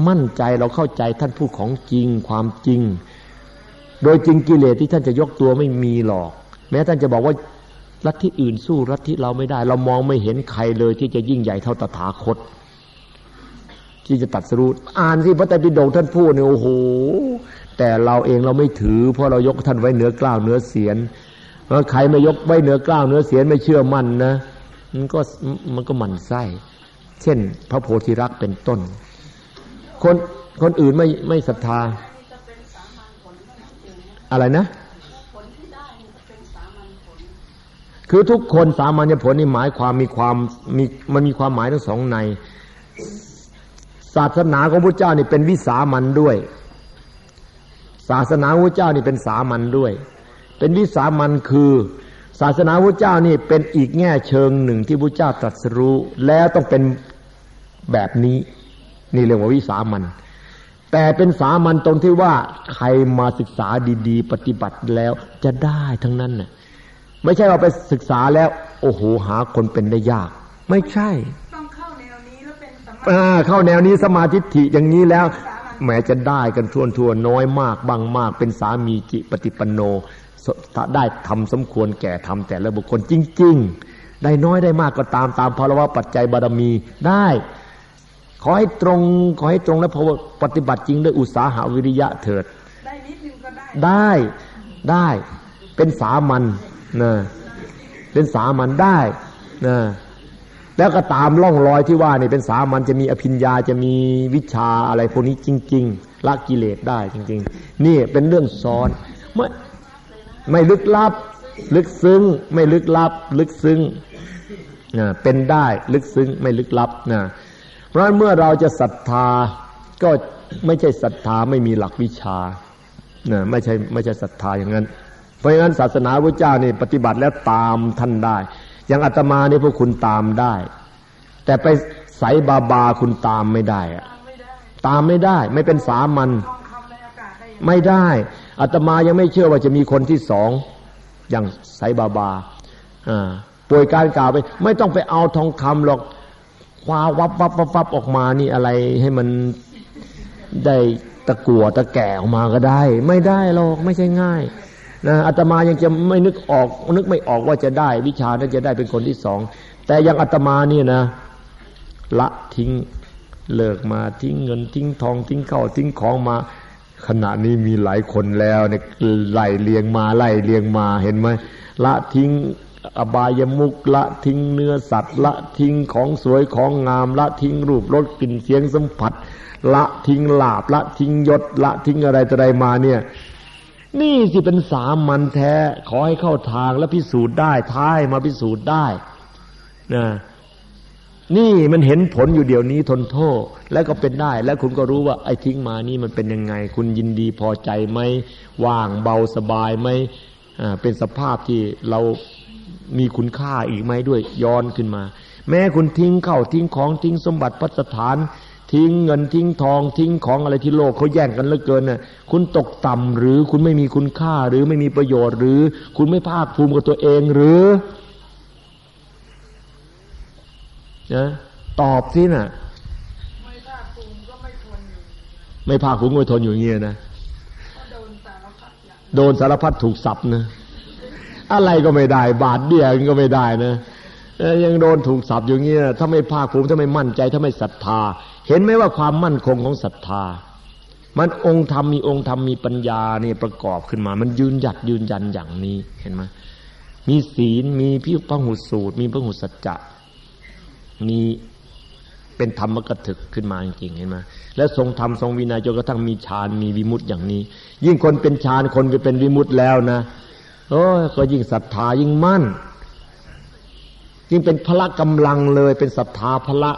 มั่นใจเราเข้าใจท่านพูดของจริงความจริง โดยจริงกิเลสที่ท่านจะยกตัวไม่มีหรอก แม้ท่านจะบอกว่าลัทธิอื่นสู้ลัทธิเราไม่ได้ เรามองไม่เห็นใครเลยที่จะยิ่งใหญ่เท่าตถาคต ที่จะตัดสรุปอ่านที่พระไตรปิฎกท่านพูดเนี่ยโอ้โหแต่เราเองเราไม่ถือ เพราะเรายกท่านไว้เหนือกล้าวเหนือเสียนใครไม่ยกไว้เหนือกล้าวเหนือเสียนไม่เชื่อมั่นนะมันก็มันก็หมั่นไส้ เช่น พระโพธิรักเป็นต้น คนคนอื่นไม่ไม่ศรัทธา อะไรนะ คือทุกคนสามัญผลนี่หมายความมีความมีมันมีความหมายทั้งสองใน ศาสนาของพระเจ้านี่เป็นวิสามันด้วย ศาสนาพระเจ้านี่เป็นสามัญด้วย เป็นวิสามันคือ ศาสนาพระเจ้านี่เป็นอีกแง่เชิงหนึ่งที่พระเจ้าตรัสรู้ แล้วต้องเป็นแบบนี้นี่เรียกว่าวิสามัน แต่เป็นสามัญตรงที่ว่าใครมาศึกษาดี ๆ ปฏิบัติแล้วจะได้ทั้งนั้นน่ะไม่ใช่ว่าไปศึกษาแล้ว โอ้โหหาคนเป็นได้ยาก ไม่ใช่ต้องเข้าแนวนี้แล้วเป็นสมาอ่าเข้าแนวนี้สมาธิฐิอย่างนี้แล้วแหมจะได้กันทวนทวนน้อยมากบางมาก เป็นสามีจิปฏิปันโนส ได้ทำสมควรแก่ทำแต่ละบุคคลจริง ๆ ได้น้อยได้มากก็ตามตามภาวะปัจจัยบารมีได้ ขอให้ตรงขอให้ตรงและพอปฏิบัติจริงด้วยอุตสาหาวิริยะเถิด ได้นิดนึงก็ได้ ได้ได้เป็นสามัญนะเป็นสามัญได้นะแล้วก็ตามล่องรอยที่ว่านี่เป็นสามัญจะมีอภิญญาจะมีวิชาอะไรพวกนี้จริง ๆ ละกิเลสได้จริง ๆ นี่เป็นเรื่องซ้อนไม่ ไม่ลึกลับ ลึกซึ้ง ไม่ลึกลับ ลึกซึ้งนะเป็นได้ลึกซึ้งไม่ลึกลับนะเพราะเมื่อเราจะศรัทธาก็ไม่ใช่ศรัทธาไม่มีหลักวิชานะไม่ใช่ไม่ใช่ศรัทธาอย่างนั้น เพราะฉะนั้นศาสนาพระเจ้านี่ปฏิบัติแล้วตามท่านได้ อย่างอาตมานี่พวกคุณตามได้ แต่ไปใสบาบาคุณตามไม่ได้อะตามไม่ได้ ไม่เป็นสามัญไม่ได้ อาตมายังไม่เชื่อว่าจะมีคนที่สองอย่างไสบาบาป่วยการกล่าวไป ไม่ต้องไปเอาทองคำหรอกคว้าวับวับวับวับออกมานี่อะไรให้มันได้ตะกัวตะแก่ออกมาก็ได้ ไม่ได้หรอกไม่ใช่ง่ายนะอาตมายังจะไม่นึกออกนึกไม่ออกว่าจะได้ วิชานั้นจะได้เป็นคนที่สองแต่ยังอาตมาเนี่ยนะ ละทิ้งเลิกมาทิ้งเงินทิ้งทองทิ้งเข้าวทิ้งของมา ขณะนี้มีหลายคนแล้วเนี่ยไล่เลียงมาไล่เลียงมาเห็นไหมละทิ้งอบายมุกละทิ้งเนื้อสัตว์ ละทิ้งของสวยของงาม ละทิ้งรูปรสกลิ่นเสียงสัมผัส ละทิ้งลาบละทิ้งยศละทิ้งอะไรต่ออะไรมาเนี่ย นี่สิเป็นสามัญแท้ขอให้เข้าทางและพิสูจน์ได้ท้ายมาพิสูจน์ได้นะ นี่มันเห็นผลอยู่เดี๋ยวนี้ทนโทษแล้วก็เป็นได้ แล้วคุณก็รู้ว่าไอ้ทิ้งมานี่มันเป็นยังไง คุณยินดีพอใจไหมว่างเบาสบายไหมอ่าเป็นสภาพที่เรามีคุณค่าอีกไหมด้วยย้อนขึ้นมา แม้คุณทิ้งเข้าทิ้งของทิ้งสมบัติพัสถาน ทิ้งเงินทิ้งทองทิ้งของอะไรที่โลกเขาแย่งกันเหลือเกินน่ะคุณตกต่ำหรือคุณไม่มีคุณค่าหรือไม่มีประโยชน์หรือ คุณไม่ภาคภูมิกับตัวเองหรือ นะตอบสิน่ะ ไม่ภาคภูมิก็ไม่ทนอยู่ ไม่ภาคภูมิก็ทนอยู่อย่างเงี้ยนะก็โดนสารพัดอย่างโดนสารพัดถูกสับนะอะไรก็ไม่ได้ บาทเดียวก็ไม่ได้นะเอ้ยยังโดนถูกสับอยู่เงี้ยถ้าไม่ภาคภูมิถ้าไม่มั่นใจ ถ้าไม่ศรัทธา เห็นไหมว่าความมั่นคงของศรัทธา มันองค์ธรรมมีองค์ธรรมมีปัญญาเนี่ยประกอบขึ้นมา มันยืนหยัดยืนยันอย่างนี้เห็นไหมมีศีลมีพิพหุสูตร มีพหุสัจจะ มีเป็นธรรมกระถึกขึ้นมาจริงๆเห็นไหมและทรงธรรมทรงวินัยจนกระทั่งมีฌานมีวิมุตติอย่างนี้ ยิ่งคนเป็นฌานคนเป็นวิมุตติแล้วนะโอ้ยก็ยิ่งศรัทธายิ่งมั่น ยิ่งเป็นพละกำลังเลย เป็นศรัทธาพละ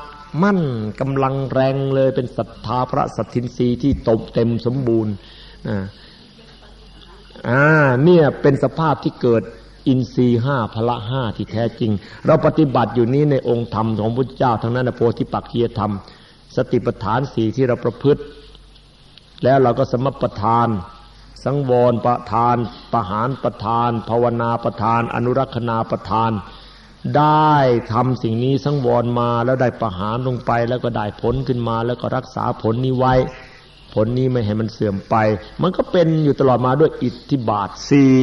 มั่นกำลังแรงเลย เป็นศรัทธาพระสัทธินรีที่ตบเต็มสมบูรณ์อ่าอ่าเนี่ยเป็นสภาพที่เกิด อินทรีห้าพละห้าที่แท้จริง เราปฏิบัติอยู่นี้ในองค์ธรรมของพุทธเจ้าทั้งนั้นนะโพธิปักขียธรรม สติปัฏฐานสี่ที่เราประพฤติ แล้วเราก็สมประทาน สังวรประทาน ประหารประทาน ภาวนาประทาน อนุรักษณาประทาน ได้ทำสิ่งนี้สังวรมาแล้วได้ประหารลงไป แล้วก็ได้ผลขึ้นมา แล้วก็รักษาผลนี้ไว้ผลนี้ไม่ให้มันเสื่อมไป มันก็เป็นอยู่ตลอดมาด้วยอิทธิบาทสี่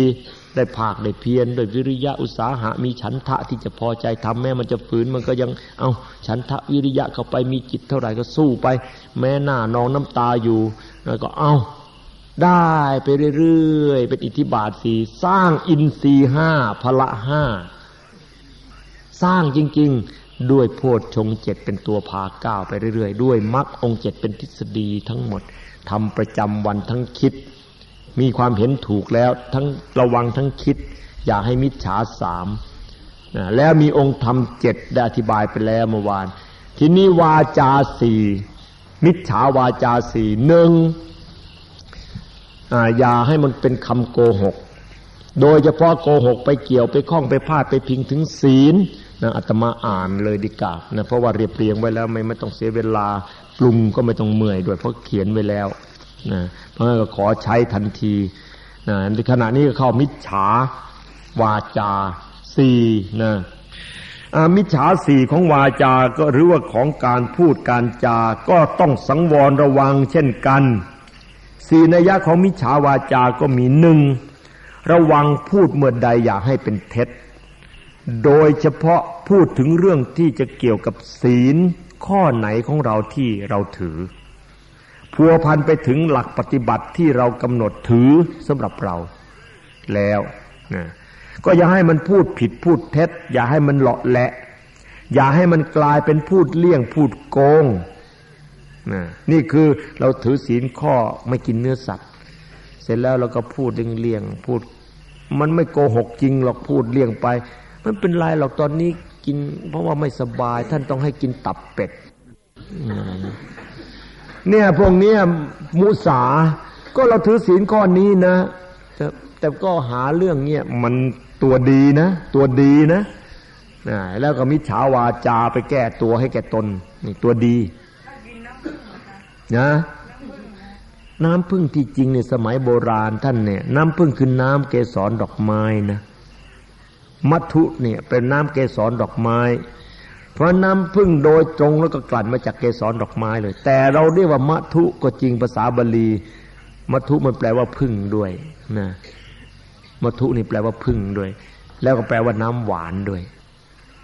ได้ภาคได้เพียรด้วยวิริยะอุตสาหะมีฉันทะที่จะพอใจทำแม้มันจะฝืนมันก็ยังเอาฉันทะวิริยะเข้าไปมีจิตเท่าไหร่ก็สู้ไป แม้หน้านองน้ำตาอยู่แล้วก็เอาได้ไปเรื่อยๆเป็นอิทธิบาทสีสร้างอินทรีห้าพละห้าสร้างจริง ๆ ด้วยโพชฌงเจ็ดเป็นตัวพาก้าวไปเรื่อยๆ ด้วยมรรคองเจ็ดเป็นทฤษฎีทั้งหมดทำประจำวันทั้งคิด มีความเห็นถูกแล้วทั้งระวังทั้งคิด อย่าให้มิจฉาสามนะแล้วมีองค์ธรรมเจ็ดได้อธิบายไปแล้วเมื่อวาน ทีนี้วาจาสี่มิจฉาวาจาสี่หนึ่งอย่าให้มันเป็นคำโกหก โดยเฉพาะโกหกไปเกี่ยวไปข้องไปพาดไปพิงถึงศีลนะอาตมาอ่านเลยดีกว่านะเพราะว่าเรียบเรียงไว้แล้วไม่ไม่ต้องเสียเวลาปรุงก็ไม่ต้องเมื่อยด้วยเพราะเขียนไว้แล้ว นะเพราะงั้นก็ขอใช้ทันทีนะในขณะนี้ก็เข้ามิจฉาวาจาสี่นะมิจฉาสี่ของวาจา ก็หรือว่าของการพูดการจา ก็ต้องสังวรระวังเช่นกัน สี่นัยยะของมิจฉาวาจา ก็มีหนึ่งระวังพูดเมื่อใดอย่าให้เป็นเท็จ โดยเฉพาะพูดถึงเรื่องที่จะเกี่ยวกับศีลข้อไหนของเราที่เราถือ พัวพันไปถึงหลักปฏิบัติที่เรากำหนดถือสำหรับเราแล้วนะก็อย่าให้มันพูดผิดพูดเท็จ อย่าให้มันเลาะแหละ อย่าให้มันกลายเป็นพูดเลี่ยงพูดโกงนะนี่คือเราถือศีลข้อไม่กินเนื้อสัตว์ เสร็จแล้วเราก็พูดเลี่ยงพูด มันไม่โกหกจริงหรอกพูดเลี่ยงไป มันเป็นไรหรอกตอนนี้กิน เพราะว่าไม่สบาย ท่านต้องให้กินตับเป็ด เนี่ยพวกนี้มุสา ก็เราถือศีลข้อนี้นะ แต่แต่ก็หาเรื่องเนี้ยมันตัวดีนะ ตัวดีนะนะแล้วก็มิจฉาวาจาไปแก้ตัวให้แก่ตนนี่ตัวดีนะน้ำพึ่งที่จริงในสมัยโบราณท่านเนี่ย น้ำพึ่งคือน้ำเกสรดอกไม้นะมัทุเนี่ยเป็นน้ำเกสรดอกไม้ เพราะน้ำพึ่งโดยตรงแล้วก็กลั่นมาจากเกสรดอกไม้เลย แต่เราเรียกว่ามัทุก็จริงภาษาบาลีมัทุมันแปลว่าพึ่งด้วยนะมัทุนี่แปลว่าพึ่งด้วย แล้วก็แปลว่าน้ำหวานด้วย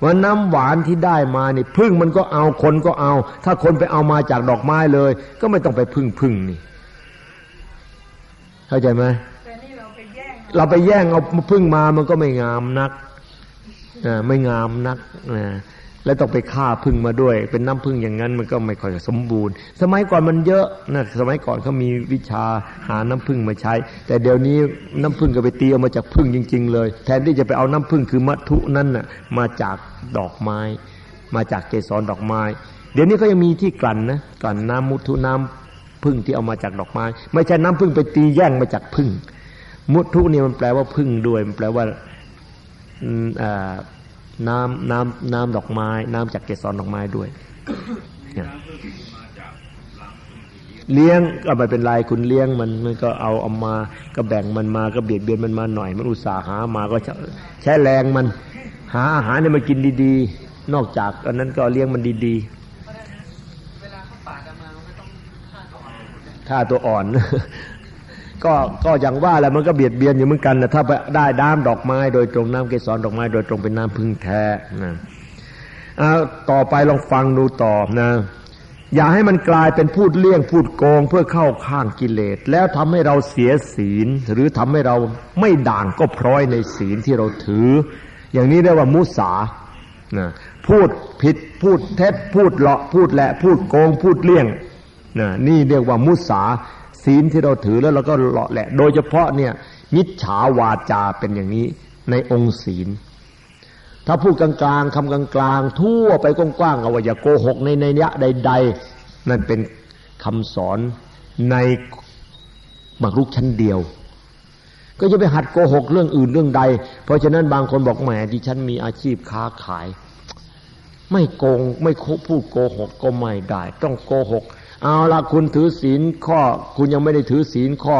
ว่าน้ำหวานที่ได้มานี่พึ่งมันก็เอาคนก็เอา ถ้าคนไปเอามาจากดอกไม้เลย ก็ไม่ต้องไปพึ่งพึ่งนี่ เข้าใจไหมเราไปแย่งเอาพึ่งมามันก็ไม่งามนักไม่งามนักนะ แล้วต้องไปฆ่าพึ่งมาด้วย เป็นน้ำพึ่งอย่างนั้นมันก็ไม่ค่อยสมบูรณ์ สมัยก่อนมันเยอะนะสมัยก่อนเขามีวิชาหาน้ำพึ่งมาใช้ แต่เดี๋ยวนี้น้ำพึ่งก็ไปตีเอามาจากพึ่งจริง ๆ เลย แทนที่จะไปเอาน้ำพึ่งคือมัทุนั่นน่ะมาจากดอกไม้ มาจากเกสรดอกไม้ เดี๋ยวนี้ก็ยังมีที่กลั่นนะกลั่นน้ำมุทุน้ำพึ่งที่เอามาจากดอกไม้ ไม่ใช่น้ำพึ่งไปตีแย่งมาจากพึ่ง มุทุนี่มันแปลว่าพึ่งด้วยมันแปลว่าอ่า น้ำน้ำน้ำดอกไม้ น้ำจากเกสรดอกไม้ด้วยเลี้ยงก็ไม่เป็นไรคุณเลี้ยงมันมันก็เอาเอามาก็แบ่งมันมาก็เบียดเบียนมันมาหน่อย มันอุตส่าห์หามาก็ใช้แรงมัน หาอาหารเนี่ยมากินดีๆ นอกจากอันนั้นก็เลี้ยงมันดีๆฆ่าตัวอ่อน ก็ก็อย่างว่าแหละมันก็เบียดเบียนอยู่เหมือนกันนะถ้าไปได้น้ำดอกไม้โดยตรงน้ำเกสรดอกไม้โดยตรงเป็นน้ำพึ่งแท้นะเอาต่อไปลองฟังดูต่อนะ อย่าให้มันกลายเป็นพูดเลี่ยงพูดโกงเพื่อเข้าข้างกิเลส แล้วทำให้เราเสียศีล หรือทำให้เราไม่ด่างก็พร้อยในศีลที่เราถือ อย่างนี้เรียกว่ามุสานะพูดผิดพูดเท็จพูดเลาะพูดแหละพูดโกงพูดเลี่ยงนะนี่เรียกว่ามุสา ศีลที่เราถือแล้วเราก็เลาะแหละ โดยเฉพาะเนี่ย มิจฉาวาจาเป็นอย่างนี้ในองค์ศีล ถ้าพูดกลางๆคำกลางๆ ทั่วไปกว้างๆเอาว่าอย่าโกหกในในยะใด ๆ นั่นเป็นคำสอนในมากรุกชั้นเดียว ก็จะไปหัดโกหกเรื่องอื่นเรื่องใด เพราะฉะนั้นบางคนบอกแหมที่ฉันมีอาชีพค้าขาย ไม่โกงไม่พูดโกหกก็ไม่ได้ ต้องโกหก เอาละคุณถือศีลข้อ คุณยังไม่ได้ถือศีลข้อ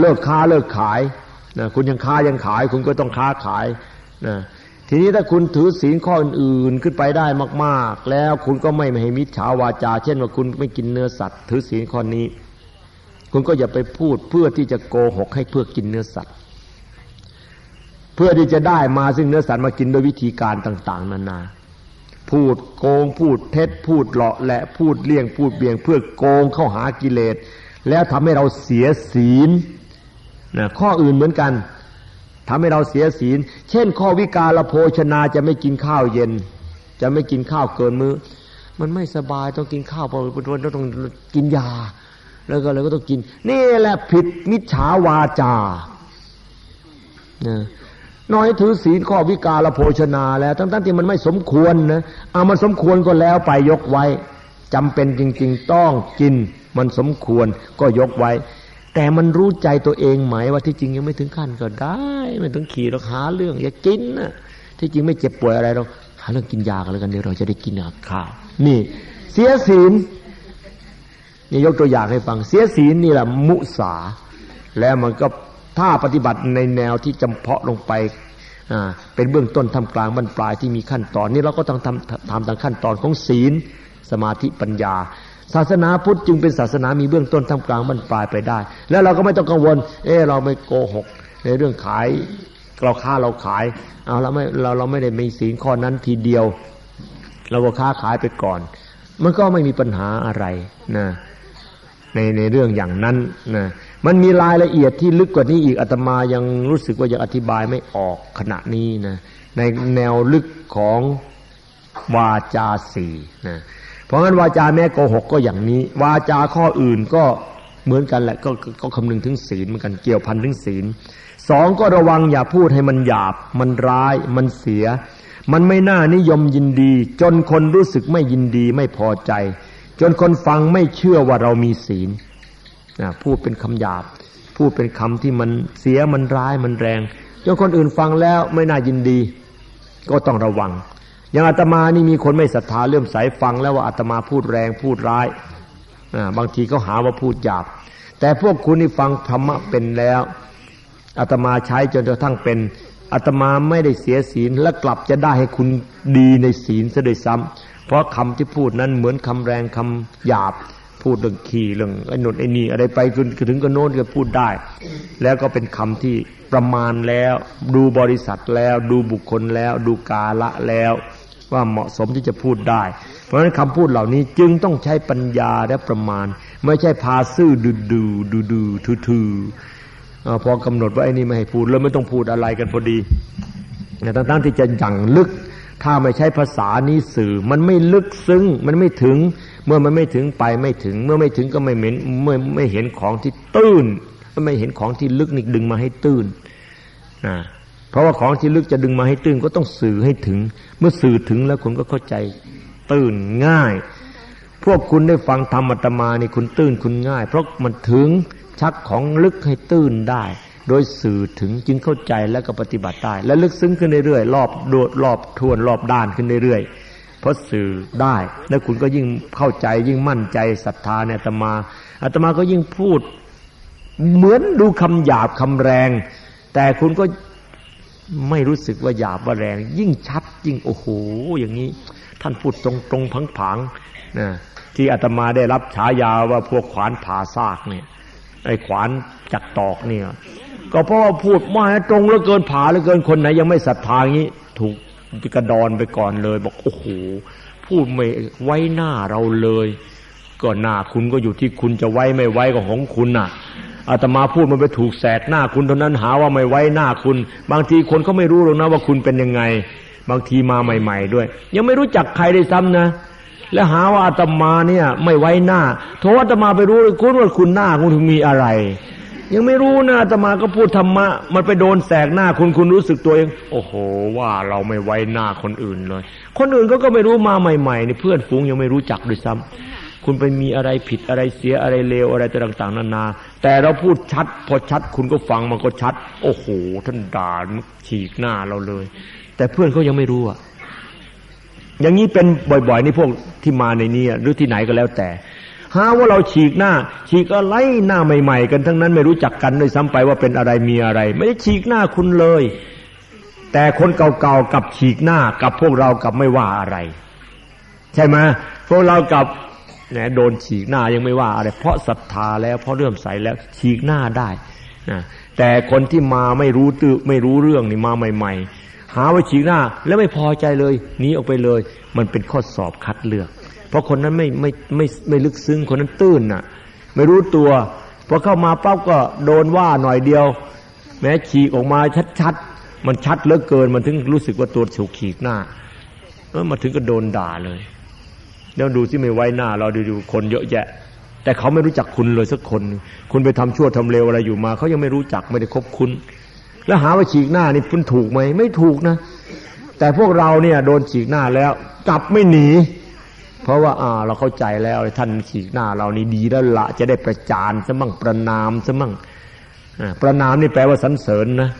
เลิกค้าเลิกขายนะคุณยังค้ายังขาย คุณก็ต้องค้าขายนะทีนี้ถ้าคุณถือศีลข้ออื่นๆขึ้นไปได้มาก ๆ แล้วคุณก็ไม่ให้มิจฉาวาจา เช่นว่าคุณไม่กินเนื้อสัตว์ ถือศีลข้อนี้ คุณก็อย่าไปพูดเพื่อที่จะโกหกให้เพื่อกินเนื้อสัตว์ เพื่อที่จะได้มาซึ่งเนื้อสัตว์มากินโดยวิธีการต่าง ๆ นานา พูดโกงพูดเท็จพูดเลาะและพูดเลี่ยงพูดเบี่ยงเพื่อโกงเข้าหากิเลส แล้วทำให้เราเสียศีลนะข้ออื่นเหมือนกันททำให้เราเสียศีล เช่น ข้อวิกาลโภชนาจะไม่กินข้าวเย็น จะไม่กินข้าวเกินมือ้อ มันไม่สบายต้องกินข้าวพอวันต้องกินยา แล้วก็เลยก็ต้องกิน นี่แหละผิดมิจฉาวาจาน้ น้อยถือศีลข้อวิกาลโภชนาแล้วทั้งๆที่มันไม่สมควรนะเอามันสมควรก็แล้วไปยกไว้จำเป็นจริง ๆ ต้องกิน มันสมควรก็ยกไว้ แต่มันรู้ใจตัวเองไหมว่าที่จริงยังไม่ถึงขั้นก็ได้ ไม่ถึงขี่เราหาเรื่อง อย่ากินนะที่จริงไม่เจ็บป่วยอะไรเราหาเรื่องกินยากันแล้วกันเดี๋ยวเราจะได้กินข้าวนี่ เสียศีลนี่ยกตัวอย่างให้ฟัง เสียศีลนี่แหละมุสาแล้วมันก็ ถ้าปฏิบัติในแนวที่จำเพาะลงไปเป็นเบื้องต้นทำกลางบรรปลายที่มีขั้นตอนนี้เราก็ต้องทำทำตามขั้นตอนของศีล สมาธิปัญญา ศาสนาพุทธจึงเป็นศาสนามีเบื้องต้นทำกลางบรรปลายไปได้ แล้วเราก็ไม่ต้องกังวล เออเราไม่โกหก ในเรื่องขายเราค้าเราขายเอาเราไม่เราเราไม่ได้มีศีลข้อนั้นทีเดียว เราก็ค้าขายไปก่อน มันก็ไม่มีปัญหาอะไรนะในในเรื่องอย่างนั้นนะ มันมีรายละเอียดที่ลึกกว่านี้อีกอาตมายังรู้สึกว่ายังอธิบายไม่ออกขณะนี้นะในแนวลึกของวาจาสี่นะเพราะงั้นวาจาแม้โกหกก็อย่างนี้ วาจาข้ออื่นก็เหมือนกันแหละก็ก็คำนึงถึงศีลเหมือนกันเกี่ยวพันถึงศีลสองก็ระวังอย่าพูดให้มันหยาบ มันร้าย มันเสีย มันไม่น่านิยมยินดี จนคนรู้สึกไม่ยินดีไม่พอใจ จนคนฟังไม่เชื่อว่าเรามีศีล พูดเป็นคำหยาบ พูดเป็นคำที่มันเสียมันร้ายมันแรงจนคนอื่นฟังแล้วไม่น่ายินดี ก็ต้องระวัง อย่างอาตมานี่มีคนไม่ศรัทธาเลื่อมใสฟังแล้วว่าอาตมาพูดแรงพูดร้ายบางทีก็หาว่าพูดหยาบ แต่พวกคุณนี่ฟังธรรมะเป็นแล้วอาตมาใช้จนกระทั่งเป็นอาตมาไม่ได้เสียศีลและกลับจะได้ให้คุณดีในศีลซะด้วยซ้ำเพราะคำที่พูดนั้นเหมือนคำแรงคำหยาบ พูดเรื่องขี่เรื่องไอ้นนไอ้นี่อะไรไปถึงก็โน้นก็พูดได้ แล้วก็เป็นคำที่ประมาณแล้ว ดูบริษัทแล้วดูบุคคลแล้ว ดูกาละแล้ว ว่าเหมาะสมที่จะพูดได้ เพราะฉะนั้นคำพูดเหล่านี้จึงต้องใช้ปัญญาและประมาณ ไม่ใช่พาซื่อดูดูดูดูทูทูพอกำหนดว่าไอ้นี่ไม่ให้พูดแล้วไม่ต้องพูดอะไรกันพอดีแต่ทั้งที่จะยั่งลึก ถ้าไม่ใช้ภาษานี้สื่อ มันไม่ลึกซึ้ง มันไม่ถึง เมื่อมันไม่ถึงไปไม่ถึง เมื่อไม่ถึงก็ไม่เหม็นเมื่อไม่เห็นของที่ตื้นไม่เห็นของที่ลึกนี่ดึงมาให้ตื้นนะเพราะว่าของที่ลึกจะดึงมาให้ตื้นก็ต้องสื่อให้ถึง เมื่อสื่อถึงแล้วคุณก็เข้าใจตื้นง่าย พวกคุณได้ฟังธรรมตมานี่คุณตื้นคุณง่าย เพราะมันถึงชักของลึกให้ตื้นได้ โดยสื่อถึงจึงเข้าใจแล้วก็ปฏิบัติได้และลึกซึ้งขึ้นเรื่อยๆรอบโดดรอบทวนรอบด้านขึ้นเรื่อยๆเพราะสื่อได้แล้วคุณก็ยิ่งเข้าใจยิ่งมั่นใจศรัทธาเนี่ยอาตมาอาตมาก็ยิ่งพูด เหมือนดูคำหยาบคำแรง แต่คุณก็ไม่รู้สึกว่าหยาบว่าแรง ยิ่งชัดยิ่งโอ้โห อย่างนี้ ท่านพูดตรงตรงพังผังนะที่อาตมาได้รับฉายาว่าพวกขวานผ่าซากเนี่ยไอ้ขวานจักตอกเนี่ย ก็เพราะว่าพูดมาตรงแล้วเกินผาแล้วเกินคนไหนยังไม่ศรัทธาอย่างนี้ ถูกกระดอนไปก่อนเลย บอกโอ้โหพูดไม่ไว้หน้าเราเลย ก็หน้าคุณก็อยู่ที่คุณจะไว้ไม่ไว้ก็ของคุณน่ะอาตมาพูดมันไปถูกแสกหน้าคุณเท่านั้นหาว่าไม่ไว้หน้าคุณ บางทีคนเขาไม่รู้หรอกนะว่าคุณเป็นยังไง บางทีมาใหม่ ๆ ด้วย ยังไม่รู้จักใครได้ซ้ำนะ แล้วหาว่าอาตมาเนี่ย ไม่ไว้หน้าโทษอาตมาไปรู้คุณว่าคุณหน้าคุณถึงมีอะไร ยังไม่รู้นะอาตมาก็พูดธรรมะ มันไปโดนแสกหน้าคุณคุณรู้สึกตัวเอง โอ้โห ว่าเราไม่ไว้หน้าคนอื่นเลย คนอื่นก็ก็ไม่รู้มาใหม่ๆนี่เพื่อนฝูงยังไม่รู้จักด้วยซ้ำคุณไปมีอะไรผิดอะไรเสียอะไรเลวอะไรต่างๆนานา แต่เราพูดชัด พอชัดคุณก็ฟังมันก็ชัด โอ้โห ท่านด่าฉีกหน้าเราเลย แต่เพื่อนเขายังไม่รู้อะอย่างนี้เป็นบ่อยๆในพวกที่มาในนี้หรือที่ไหนก็แล้วแต่ หาว่าเราฉีกหน้า ฉีกอะไรหน้าใหม่ ๆ กันทั้งนั้นไม่รู้จักกันด้วยซ้ำไปว่าเป็นอะไรมีอะไร ไม่ได้ฉีกหน้าคุณเลย แต่คนเก่าๆกับฉีกหน้ากับพวกเรากับไม่ว่าอะไร ใช่ไหมพวกเรากับเนี่ยโดนฉีกหน้ายังไม่ว่าอะไร เพราะศรัทธาแล้วเพราะเรื่มใสแล้วฉีกหน้าได้นะแต่คนที่มาไม่รู้ตื้อไม่รู้เรื่องนี่มาใหม่ ๆ หาไว้ฉีกหน้าแล้วไม่พอใจเลยหนีออกไปเลย มันเป็นข้อสอบคัดเลือก เพราะคนนั้นไม่ไม่ไม่ไม่ลึกซึ้งคนนั้นตื้นน่ะ ไม่รู้ตัวพอเข้ามาปั๊บก็โดนว่าหน่อยเดียว แม้ฉีกออกมาชัดๆมันชัดเหลือเกินมันถึงรู้สึกว่าตัวถูกขีดหน้าเออมาถึงก็โดนด่าเลย แล้วดูที่ไม่ไว้หน้า เราดูดูคนเยอะแยะ แต่เขาไม่รู้จักคุณเลยสักคน คุณไปทำชั่วทำเลวอะไรอยู่มาเขายังไม่รู้จักไม่ได้คบคุณ แล้วหาว่าฉีกหน้านี่คุณถูกไหมไม่ถูกนะ แต่พวกเราเนี่ยโดนฉีกหน้าแล้วกลับไม่หนี เพราะว่าอ่าเราเข้าใจแล้วท่านฉีกหน้าเรานี่ดีแล้วละจะได้ประจานซะมั่งประนามซะมั่งประนามนี่แปลว่าสรรเสริญนะ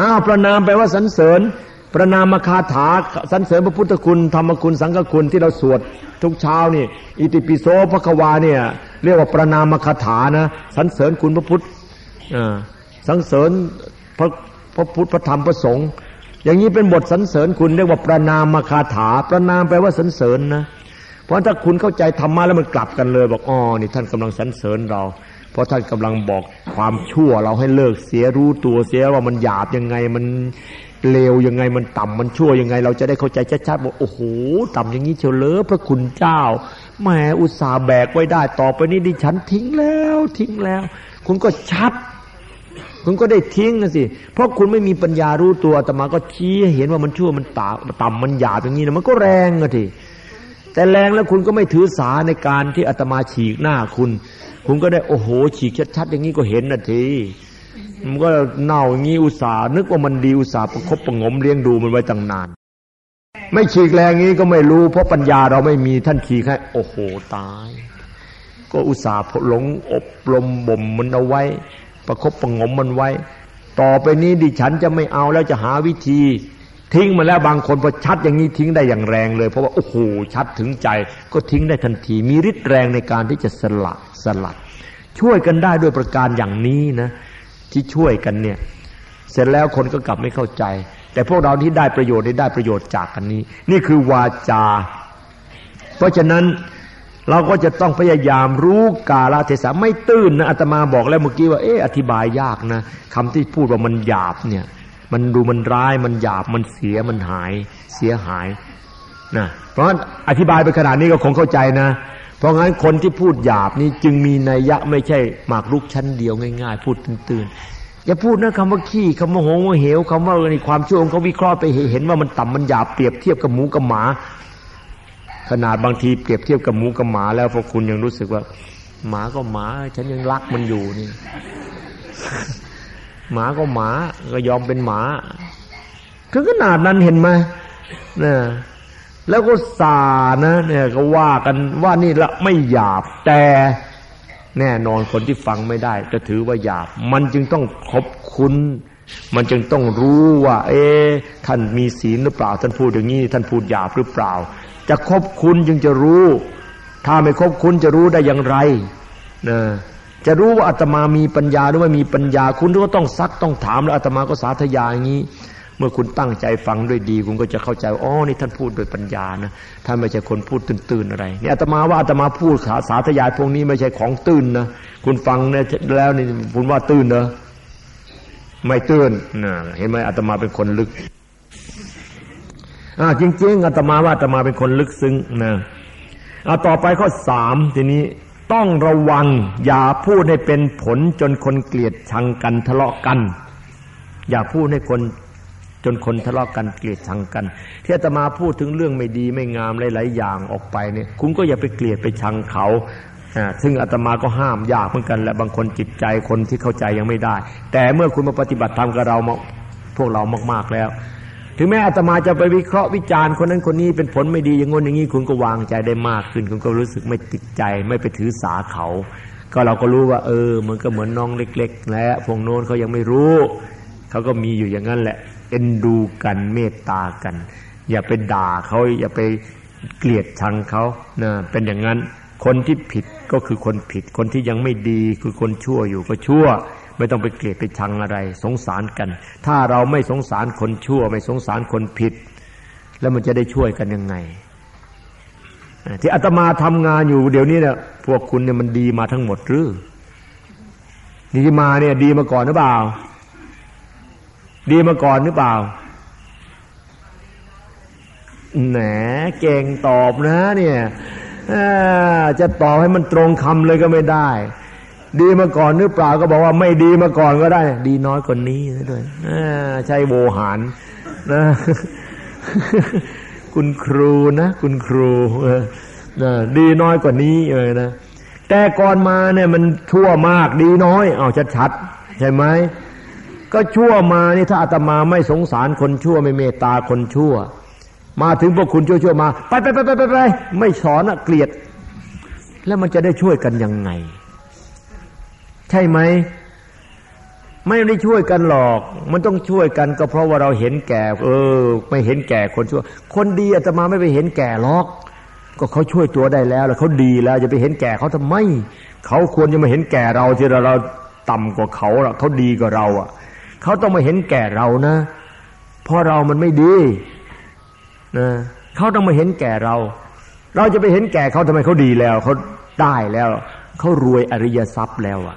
อ้าวประนามแปลว่าสรรเสริญ ประนามคาถาสรรเสริญพระพุทธคุณธรรมคุณสังฆคุณที่เราสวดทุกเช้านี่ อิติปิโสพระควาเนี่ยเรียกว่าประนามคาถานะสรรเสริญคุณพระพุทธสรรเสริญพระพระพุทธพระธรรมพระสงฆ์ อย่างนี้เป็นบทสรรเสริญคุณเรียกว่าประนามคาถา ประนามแปลว่าสรรเสริญนะ เพราะถ้าคุณเข้าใจธรรมะแล้วมันกลับกันเลย บอกอ๋อนี่ท่านกำลังสรรเสริญเรา เพราะท่านกำลังบอกความชั่วเราให้เลิกเสียรู้ตัวเสียว่ามันหยาบยังไงมันเลวยังไงมันต่ำมันชั่วยังไง เราจะได้เข้าใจชัดๆบอกโอ้โหต่ำอย่างนี้เชียวเลยพระคุณเจ้าแหมอุตส่าห์แบกไว้ได้ต่อไปนี้ดิฉันทิ้งแล้ว ทิ้งแล้ว คุณก็ชัด คุณก็ได้ทิ้งนะสิ เพราะคุณไม่มีปัญญารู้ตัวแต่มาก็ชี้เห็นว่ามันชั่วมันต่ำมันหยาบอย่างนี้นะมันก็แรงอะทีแต่แรงแล้วคุณก็ไม่ถือสาในการที่อาตมาฉีกหน้าคุณ คุณก็ได้โอ้โห ฉีกชัดๆอย่างนี้ก็เห็นนาทีมันก็เน่าอย่างนี้อุตส่าห์นึกว่ามันดีอุตส่าห์ประคบประงมเลี้ยงดูมันไว้ตั้งนาน ไม่ฉีกแรงนี้ก็ไม่รู้ เพราะปัญญาเราไม่มีท่านฉีกให้โอ้โหตาย ก็อุตส่าห์หลงอบรมบ่มมันเอาไว้ ประคบประงมมันไว้ ต่อไปนี้ดิฉันจะไม่เอาแล้วจะหาวิธี ทิ้งมาแล้วบางคนพอชัดอย่างนี้ทิ้งได้อย่างแรงเลย เพราะว่าโอ้โหชัดถึงใจ ก็ทิ้งได้ทันที มีฤทธิ์แรงในการที่จะสลัดสลัด ช่วยกันได้ด้วยประการอย่างนี้นะที่ช่วยกันเนี่ย เสร็จแล้วคนก็กลับไม่เข้าใจ แต่พวกเราที่ได้ประโยชน์ได้ประโยชน์จากกันนี้ นี่คือวาจา เพราะฉะนั้น เราก็จะต้องพยายามรู้กาลเทศะไม่ตื้นนะอาตมาบอกแล้วเมื่อกี้ว่าเอออธิบายยากนะคำที่พูดว่ามันหยาบเนี่ย มันดูมันร้ายมันหยาบมันเสียมันหาย เสียหายนะเพราะฉะนั้นอธิบายไปขนาดนี้ก็คงเข้าใจนะ เพราะงั้นคนที่พูดหยาบนี่จึงมีนัยยะไม่ใช่หมากรุกชั้นเดียวง่าย ๆ พูดตื่นๆอย่าพูดนะคำว่าขี้คำว่าหงว่าเหวคำว่าในความชั่วองเขาวิเคราะห์ไปเห็นว่ามันต่ำมันหยาบเปรียบเทียบกับหมูกับหมา ขนาดบางทีเปรียบเทียบกับหมูกับหมาแล้วพวกคุณยังรู้สึกว่า หมาก็หมา ฉันยังรักมันอยู่นี่ หมาก็หมาก็ยอมเป็นหมาถึงขนาดนั้นเห็นไหมนะแล้วก็สานะเนี่ยก็ว่ากันว่านี่ละไม่หยาบแต่แน่นอนคนที่ฟังไม่ได้ จะถือว่าหยาบ มันจึงต้องคบคุณ มันจึงต้องรู้ว่า เอ๊ท่านมีศีลหรือเปล่า ท่านพูดอย่างนี้ท่านพูดหยาบหรือเปล่า จะคบคุณจึงจะรู้ ถ้าไม่คบคุณจะรู้ได้อย่างไรนะจะรู้ว่าอาตมามีปัญญาหรือไม่มีปัญญา คุณก็ต้องซักต้องถามแล้วอาตมาก็สาธยายอย่างนี้ เมื่อคุณตั้งใจฟังด้วยดี คุณก็จะเข้าใจอ๋อนี่ท่านพูดโดยปัญญานะท่านไม่ใช่คนพูดตื่นๆอะไรนี่อาตมาว่าอาตมาพูดขาสาธยายพวกนี้ไม่ใช่ของตื่นนะคุณฟังเนี่ยแล้วนี่คุณว่าตื่นเนอะไม่ตื่นนะเห็นไหมอาตมาเป็นคนลึก อ่าจริง ๆอาตมาว่าอาตมาเป็นคนลึกซึ้งนะอ่าต่อไปข้อสามทีนี้ต้องระวังอย่าพูดให้เป็นผลจนคนเกลียดชังกันทะเลาะกัน อย่าพูดให้คนจนคนทะเลาะกันเกลียดชังกันที่อาตมาพูดถึงเรื่องไม่ดีไม่งามหลาย ๆ อย่างออกไปเนี่ยคุณก็อย่าไปเกลียดไปชังเขาซึ่งอาตมาก็ห้ามยากเหมือนกันและบางคนจิตใจคนที่เข้าใจยังไม่ได้ แต่เมื่อคุณมาปฏิบัติธรรมกับเราพวกเรามาก ๆแล้ว ถึงแม้อาตมาจะไปวิเคราะห์วิจารณ์คนนั้นคนนี้เป็นผลไม่ดีอย่างงนอย่างนี้คุณก็วางใจได้มากขึ้น คุณก็รู้สึกไม่ติดใจไม่ไปถือสาเขา ก็เราก็รู้ว่า เออ มันก็เหมือนน้องเล็ก ๆ และพวกโน้นเขายังไม่รู้เขาก็มีอยู่อย่างนั้นแหละเอ็นดูกันเมตตากัน อย่าไปด่าเขาอย่าไปเกลียดชังเขานะเป็นอย่างนั้น คนที่ผิดก็คือคนผิด คนที่ยังไม่ดีคือคนชั่วอยู่ก็ชั่ว ไม่ต้องไปเกลียดไปชังอะไร สงสารกัน ถ้าเราไม่สงสารคนชั่ว ไม่สงสารคนผิด แล้วมันจะได้ช่วยกันยังไง ที่อาตมาทำงานอยู่เดี๋ยวนี้เนี่ยพวกคุณเนี่ยมันดีมาทั้งหมดหรือดีมาเนี่ย ดีมาก่อนหรือเปล่า ดีมาก่อนหรือเปล่าแหนเก่งตอบนะ เนี่ยจะตอบให้มันตรงคำเลยก็ไม่ได้ ดีมาก่อนหรือเปล่าก็บอกว่าไม่ดีมาก่อนก็ได้ ดีน้อยกว่านี้ด้วยใช่โวหารนะคุณครูนะคุณครูนะดีน้อยกว่านี้เลยนะแต่ก่อนมาเนี่ยมันชั่วมากดีน้อยเอาชัดๆใช่ไหมก็ชั่วมานี่ถ้าอาตมาไม่สงสารคนชั่วไม่เมตตาคนชั่ว มาถึงพวกคุณชั่วๆมาไปไปไปไปไปไปไม่สอนอะเกลียด แล้วมันจะได้ช่วยกันยังไง ใช่ไหม ไม่ได้ช่วยกันหรอก มันต้องช่วยกันก็เพราะว่าเราเห็นแก่ เออ ไม่เห็นแก่คนชั่ว คนดีอาตมาไม่ไปเห็นแก่หรอก ก็เขาช่วยตัวได้แล้ว แล้วเขาดีแล้วจะไปเห็นแก่เขาทำไม เขาควรจะมาเห็นแก่เราที่เราเราต่ำกว่าเขาละเขาดีกว่าเราอะ เขาต้องมาเห็นแก่เรานะ เพราะเรามันไม่ดีนะเขาต้องมาเห็นแก่เรา เราจะไปเห็นแก่เขาทำไมเขาดีแล้วเขาได้แล้วเขารวยอริยทรัพย์แล้วอะ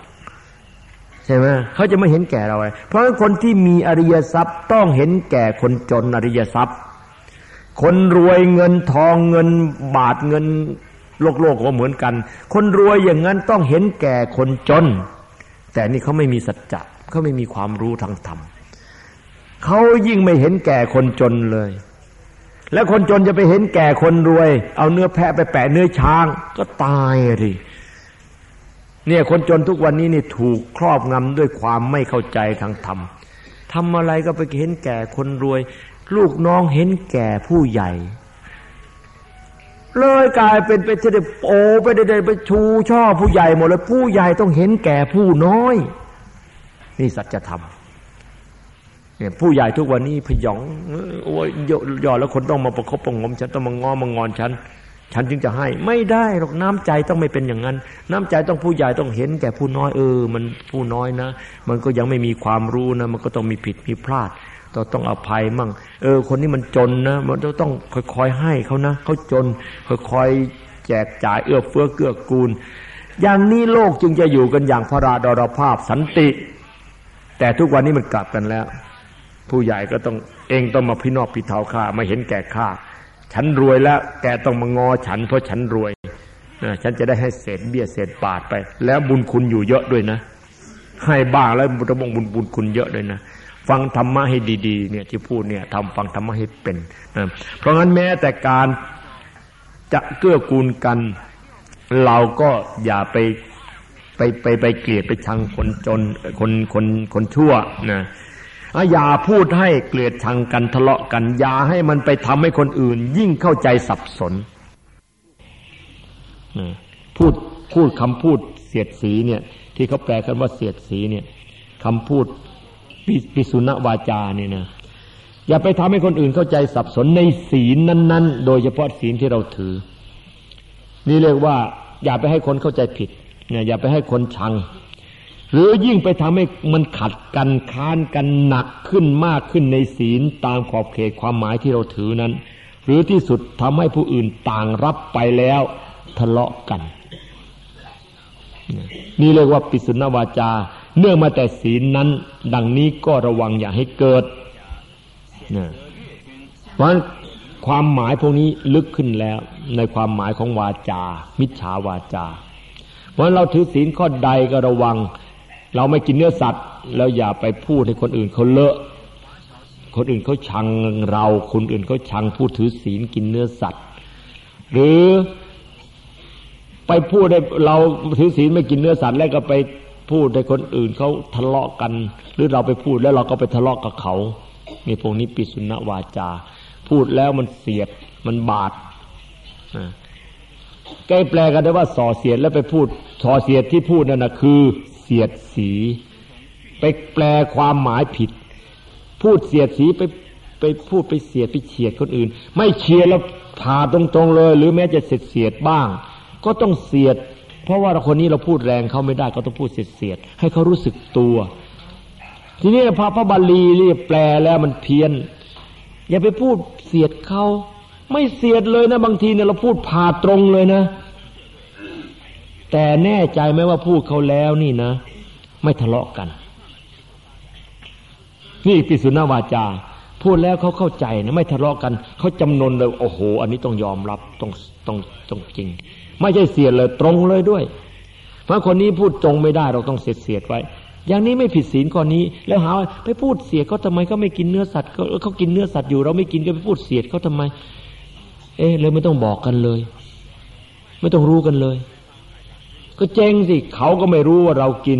ใช่ไหมเขาจะไม่เห็นแก่เราเลยเพราะคนที่มีอริยทรัพย์ต้องเห็นแก่คนจนอริยทรัพย์ คนรวยเงินทองเงินบาทเงินโลกโลกก็เหมือนกัน คนรวยอย่างนั้นต้องเห็นแก่คนจน แต่นี่เขาไม่มีสัจจะเขาไม่มีความรู้ทางธรรมเขายิ่งไม่เห็นแก่คนจนเลย แล้วคนจนจะไปเห็นแก่คนรวย เอาเนื้อแพะไปแปะเนื้อช้าง ก็ตายเลย เนี่ยคนจนทุกวันนี้นี่ถูกครอบงำด้วยความไม่เข้าใจทางธรรมทำอะไรก็ไปเห็นแก่คนรวย ลูกน้องเห็นแก่ผู้ใหญ่ เลยกลายเป็นไปจะได้โอไปได้ไปชูช่อผู้ใหญ่หมดเลยผู้ใหญ่ต้องเห็นแก่ผู้น้อย นี่สัจธรรมเนี่ยผู้ใหญ่ทุกวันนี้พยองโอ้ยย่อแล้วคนต้องมาประคบประงมฉันต้องมางอมางอนฉัน ฉันจึงจะให้ไม่ได้หรอกน้ำใจต้องไม่เป็นอย่างนั้น น้ำใจต้องผู้ใหญ่ต้องเห็นแก่ผู้น้อยเออ มันผู้น้อยนะ มันก็ยังไม่มีความรู้นะ มันก็ต้องมีผิดมีพลาดต้องต้องอภัยมั่ง เออ คนนี้มันจนนะ มันต้องค่อยๆให้เขานะเขาจนค่อยๆแจกจ่ายเอื้อเฟื้อเกื้อกูล อย่างนี้โลกจึงจะอยู่กันอย่างพระราดรภาพสันติ แต่ทุกวันนี้มันกลับกันแล้ว ผู้ใหญ่ก็ต้องเองต้องมาพินอกพิเทาข้ามาเห็นแก่ข้า ฉันรวยแล้ว แกต้องมางอฉันเพราะฉันรวยนะฉันจะได้ให้เศษเบี้ยเศษบาทไป แล้วบุญคุณอยู่เยอะด้วยนะ ให้บ้างแล้วบุญบุญบุญคุณเยอะด้วยนะฟังธรรมะให้ดีๆเนี่ยที่พูดเนี่ยทำฟังธรรมะให้เป็นนะเพราะงั้นแม้แต่การจะเกื้อกูลกัน เราก็อย่าไปไปไปไปเกลียดไปชังคนจนคนคนคนชั่วนะ อย่าพูดให้เกลียดชังกันทะเลาะกัน อย่าให้มันไปทำให้คนอื่น ยิ่งเข้าใจสับสนพูดพูดคำพูดเสียดสีเนี่ย ที่เขาแปลกันว่าเสียดสีเนี่ยคำพูดปิสุณวาจาเนี่ยนะอย่าไปทำให้คนอื่นเข้าใจสับสนในศีลนั้น ๆ โดยเฉพาะศีลที่เราถือ นี่เรียกว่า อย่าไปให้คนเข้าใจผิดเนี่ยอย่าไปให้คนชัง หรือยิ่งไปทำให้มันขัดกันค้านกันหนักขึ้นมากขึ้นในศีลตามขอบเขตความหมายที่เราถือนั้น หรือที่สุดทำให้ผู้อื่นต่างรับไปแล้วทะเลาะกัน นี่เรียกว่าปิสุนวาจา เนื่องมาแต่ศีลนั้น ดังนี้ก็ระวังอย่าให้เกิดนะเพราะความหมายพวกนี้ลึกขึ้นแล้ว ในความหมายของวาจา มิจฉาวาจาเพราะเราถือศีลข้อใดก็ระวัง เราไม่กินเนื้อสัตว์ แล้วอย่าไปพูดให้คนอื่นเขาเลอะ คนอื่นเขาชังเรา คนอื่นเขาชังพูดถือศีลกินเนื้อสัตว์ หรือไปพูดให้เราถือศีลไม่กินเนื้อสัตว์แล้วก็ไปพูดให้คนอื่นเขาทะเลาะกัน หรือเราไปพูดแล้วเราก็ไปทะเลาะกับเขานี่พวกนี้ปิสุณวาจา พูดแล้วมันเสียดมันบาดใกล้แปลกันได้ว่าส่อเสียดแล้วไปพูดส่อเสียดที่พูดนั่นนะคือเสียดสี ไปแปลความหมายผิด พูดเสียดสีไปไปพูดไปเสียดไปเฉียดคนอื่น ไม่เฉียดแล้วผ่าตรงๆเลย หรือแม้จะเสียดเสียดบ้าง ก็ต้องเสียด เพราะว่าคนนี้เราพูดแรงเขาไม่ได้ก็ต้องพูดเสียดเสียดให้เขารู้สึกตัว ทีนี้พระพระบาลีเรียแปลแล้วมันเพี้ยน อย่าไปพูดเสียดเขาไม่เสียดเลยนะบางทีเนี่ยเราพูดผ่าตรงเลยนะ แต่แน่ใจไหมว่าพูดเขาแล้วนี่นะ ไม่ทะเลาะกัน นี่ปิสุนาวาจา พูดแล้วเขาเข้าใจนะไม่ทะเลาะกันเขาจำนนเลยโอ้โห อันนี้ต้องยอมรับต้องต้องต้องจริง ไม่ใช่เสียเลยตรงเลยด้วย เพราะคนนี้พูดตรงไม่ได้เราต้องเสียดเสียดไว้ อย่างนี้ไม่ผิดศีลข้อนี้ แล้วหาไปพูดเสียดเขาทำไมเขาไม่กินเนื้อสัตว์เขากินเนื้อสัตว์อยู่เราไม่กินก็ไปพูดเสียดเขาทำไม เอ๊ะเลยไม่ต้องบอกกันเลย ไม่ต้องรู้กันเลย ก็เจ๊งสิเขาก็ไม่รู้ว่าเรากิน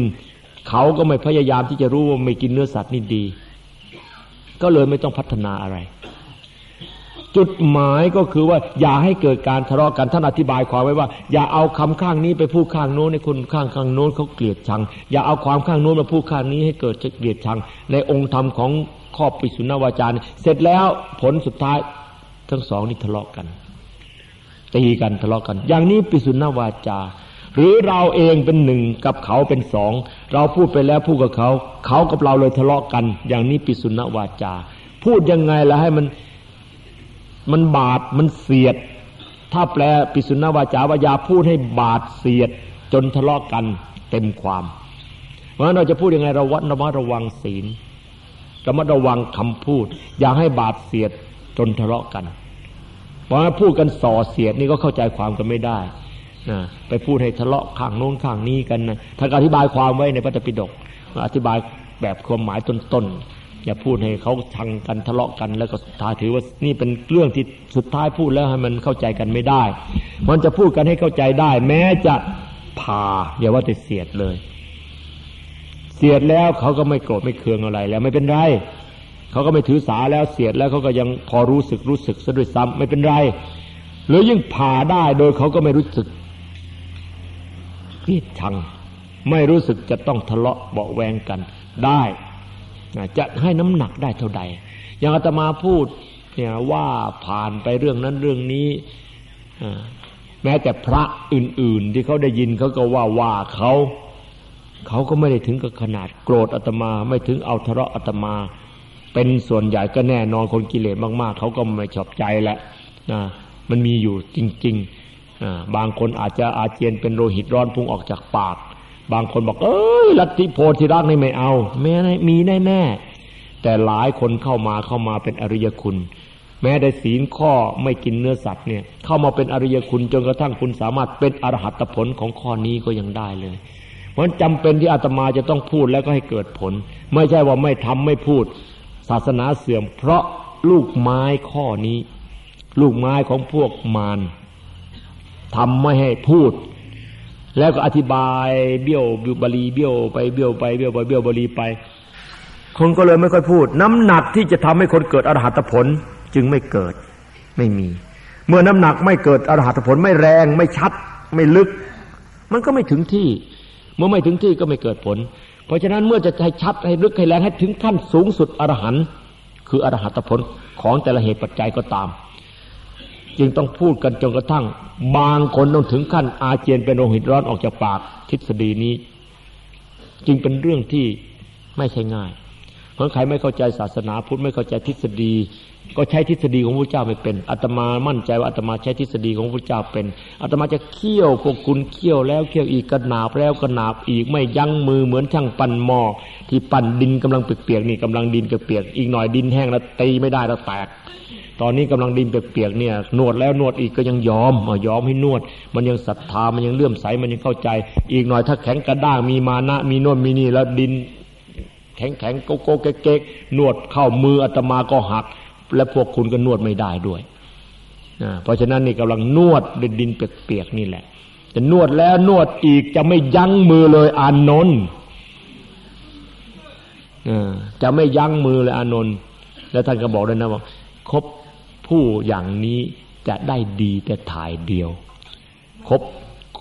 เขาก็ไม่พยายามที่จะรู้ว่าไม่กินเนื้อสัตว์นี่ดี ก็เลยไม่ต้องพัฒนาอะไร จุดหมายก็คือว่า อย่าให้เกิดการทะเลาะกันท่านอธิบายความไว้ว่า อย่าเอาคำข้างนี้ไปพูดข้างโน้นในคนข้างข้างโน้นเขาเกลียดชัง อย่าเอาความข้างโน้นมาพูดข้างนี้ให้เกิดจะเกลียดชัง ในองค์ธรรมของข้อปิสุนวาจารเสร็จแล้วผลสุดท้ายทั้งสองนี่ทะเลาะกันตีกันทะเลาะกัน อย่างนี้ปิสุนวาจา หรือเราเองเป็นหนึ่งกับเขาเป็นสองเราพูดไปแล้วพูดกับเขา เขากับเราเลยทะเลาะกัน อย่างนี้ปิสุนวาจา พูดยังไงล่ะให้มันมันบาดมันเสียด ถ้าแปลปิสุนวาจาวายาพูดให้บาดเสียด จนทะเลาะกันเต็มความเพราะฉะนั้นเราจะพูดยังไงเราวัดระมัดระวังศีลระมัดระวังคำพูด อย่าให้บาดเสียดจนทะเลาะกันเพราะพูดกันส่อเสียดนี่ก็เข้าใจความกันไม่ได้ ไปพูดให้ทะเลาะข้างโน้นข้างนี้กันนะท่านอธิบายความไว้ในพระธรรมปิฎกอธิบายแบบความหมายต้นๆอย่าพูดให้เขาชังกันทะเลาะกัน แล้วก็ท้าถือว่านี่เป็นเรื่องที่สุดท้ายพูดแล้วให้มันเข้าใจกันไม่ได้ มันจะพูดกันให้เข้าใจได้ แม้จะผ่าอย่าว่าแต่เสียดเลย เสียดแล้วเขาก็ไม่โกรธไม่เคืองอะไรแล้วไม่เป็นไรเขาก็ไม่ถือสาแล้วเสียดแล้วเขาก็ยังพอรู้สึกรู้สึกซะด้วยซ้ำไม่เป็นไร หรือยิ่งผ่าได้โดยเขาก็ไม่รู้สึก เกลียดชัง ไม่รู้สึกจะต้องทะเลาะเบาแวงกันได้จะให้น้ำหนักได้เท่าใด อย่างอาตมาพูดเนี่ยว่าผ่านไปเรื่องนั้นเรื่องนี้แม้แต่พระอื่น ๆ ที่เขาได้ยินเขาก็ว่าว่าเขาเขาก็ไม่ได้ถึงกับขนาดโกรธอาตมาไม่ถึงเอาทะเลาะอาตมา เป็นส่วนใหญ่ก็แน่นอนคนกิเลสมาก ๆเขาก็ไม่ชอบใจแหละนะมันมีอยู่จริง ๆ บางคนอาจจะอาเจียนเป็นโลหิตร้อนพุ่งออกจากปาก บางคนบอก เอ้ยลัทธิโพธิรักนี่ไม่เอาแม้มีแน่แน่แต่หลายคนเข้ามาเข้ามาเป็นอริยคุณ แม้ได้ศีลข้อไม่กินเนื้อสัตว์เนี่ยเข้ามาเป็นอริยคุณจนกระทั่งคุณสามารถเป็นอรหัตผลของข้อนี้ก็ยังได้เลยเพราะจำเป็นที่อาตมาจะต้องพูดแล้วก็ให้เกิดผล ไม่ใช่ว่าไม่ทำไม่พูด ศาสนาเสื่อม เพราะลูกไม้ข้อนี้ ลูกไม้ของพวกมาร ทำไม่ให้พูด แล้วก็อธิบายเบี้ยวบบาลีเบี้ยวไปเบี้ยวไปเบี้ยวไปเบี้ยวบาลีไป คนก็เลยไม่ค่อยพูด น้ำหนักที่จะทำให้คนเกิดอรหัตผลจึงไม่เกิดไม่มี เมื่อน้ำหนักไม่เกิดอรหัตผลไม่แรงไม่ชัด ไม่ลึก มันก็ไม่ถึงที่ เมื่อไม่ถึงที่ก็ไม่เกิดผล เพราะฉะนั้นเมื่อจะให้ชัดให้ลึกให้แรงให้ถึงขั้นสูงสุดอรหันต์คืออรหัตผลของแต่ละเหตุปัจจัยก็ตาม จึงต้องพูดกันจนกระทั่ง บางคนต้องถึงขั้นอาเจียนเป็นโลหิตร้อนออกจากปากทฤษฎีนี้ จึงเป็นเรื่องที่ไม่ใช่ง่าย เพราะใครไม่เข้าใจศาสนาพุทธไม่เข้าใจทฤษฎี ก็ใช้ทฤษฎีของพระเจ้าไม่เป็นอาตมามั่นใจว่าอาตมาใช้ทฤษฎีของพระเจ้าเป็นอาตมาจะเคี่ยวพวกคุณเคี่ยวแล้วเคี่ยวอีกกระนาบแล้วกระนาบอีกไม่ยั้งมือเหมือนช่างปั่นหม้อที่ปั่นดินกำลังเปียกๆนี่กำลังดินเปียกๆอีกหน่อยดินแห้งแล้วตีไม่ได้แล้วแตก ตอนนี้กำลังดินเปียกๆเนี่ยนวดแล้วนวดอีกก็ยังยอมยอมให้นวด มันยังศรัทธามันยังเลื่อมใสมันยังเข้าใจ อีกหน่อยถ้าแข็งกระด้างมีมานะมีนวดมีนี่แล้วดินแข็งแข็งโกโก้เก๊กนวดเข้ามืออาตมาก็หัก และพวกคุณก็นวดไม่ได้ด้วยเพราะฉะนั้นนี่กำลังนวดดินเปียกๆนี่แหละ จะนวดแล้วนวดอีกจะไม่ยั้งมือเลยอานนท์จะไม่ยั้งมือเลยอานนท์แล้วท่านก็บอกด้วยนะว่าคบผู้อย่างนี้จะได้ดีแต่ถ่ายเดียว คบ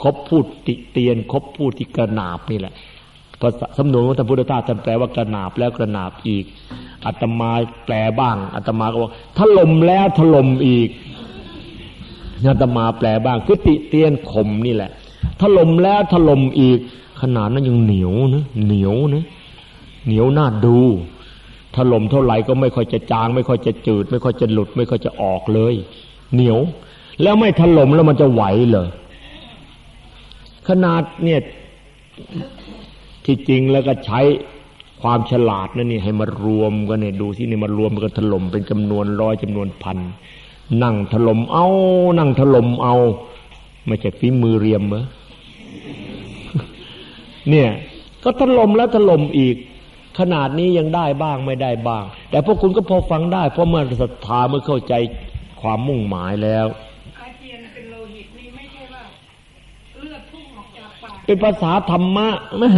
คบพูดติเตียน คบพูดที่กระนาบนี่แหละ ภาษาสำนวนของท่านพุทธทาสท่านแปลว่ากระนาบแล้วกระนาบอีกอาตมาแปลบ้างอาตมาก็บอกถล่มแล้วถล่มอีกอาตมาแปลบ้างคือติเตียนข่มนี่แหละ ถล่มแล้วถล่มอีก ขนาดนั้นยังเหนียวนะเหนียวนะเหนียวน่าดูถล่มเท่าไหร่ก็ไม่ค่อยจะจาง ไม่ค่อยจะจืด ไม่ค่อยจะหลุด ไม่ค่อยจะออกเลย เหนียว แล้วไม่ถล่มแล้วมันจะไหวเลยขนาดเนี่ย ที่จริงแล้วก็ใช้ความฉลาดนั่นนี่ให้มารวมกันเนี่ยดูที่นี่มารวมกันถล่มเป็นจำนวนร้อยจำนวนพันนั่งถล่มเอา นั่งถล่มเอา ไม่ใช่ฝีมือเรียมเหรอเนี่ย ก็ถล่มแล้วถล่มอีก ขนาดนี้ยังได้บ้างไม่ได้บ้าง แต่พวกคุณก็พอฟังได้ เพราะเมื่อศรัทธาเมื่อเข้าใจความมุ่งหมายแล้วอาเจียนเป็นโลหิตนี่ไม่ใช่ว่าเลือดพุ่งออกจากปากเป็นภาษาธรรมะแม่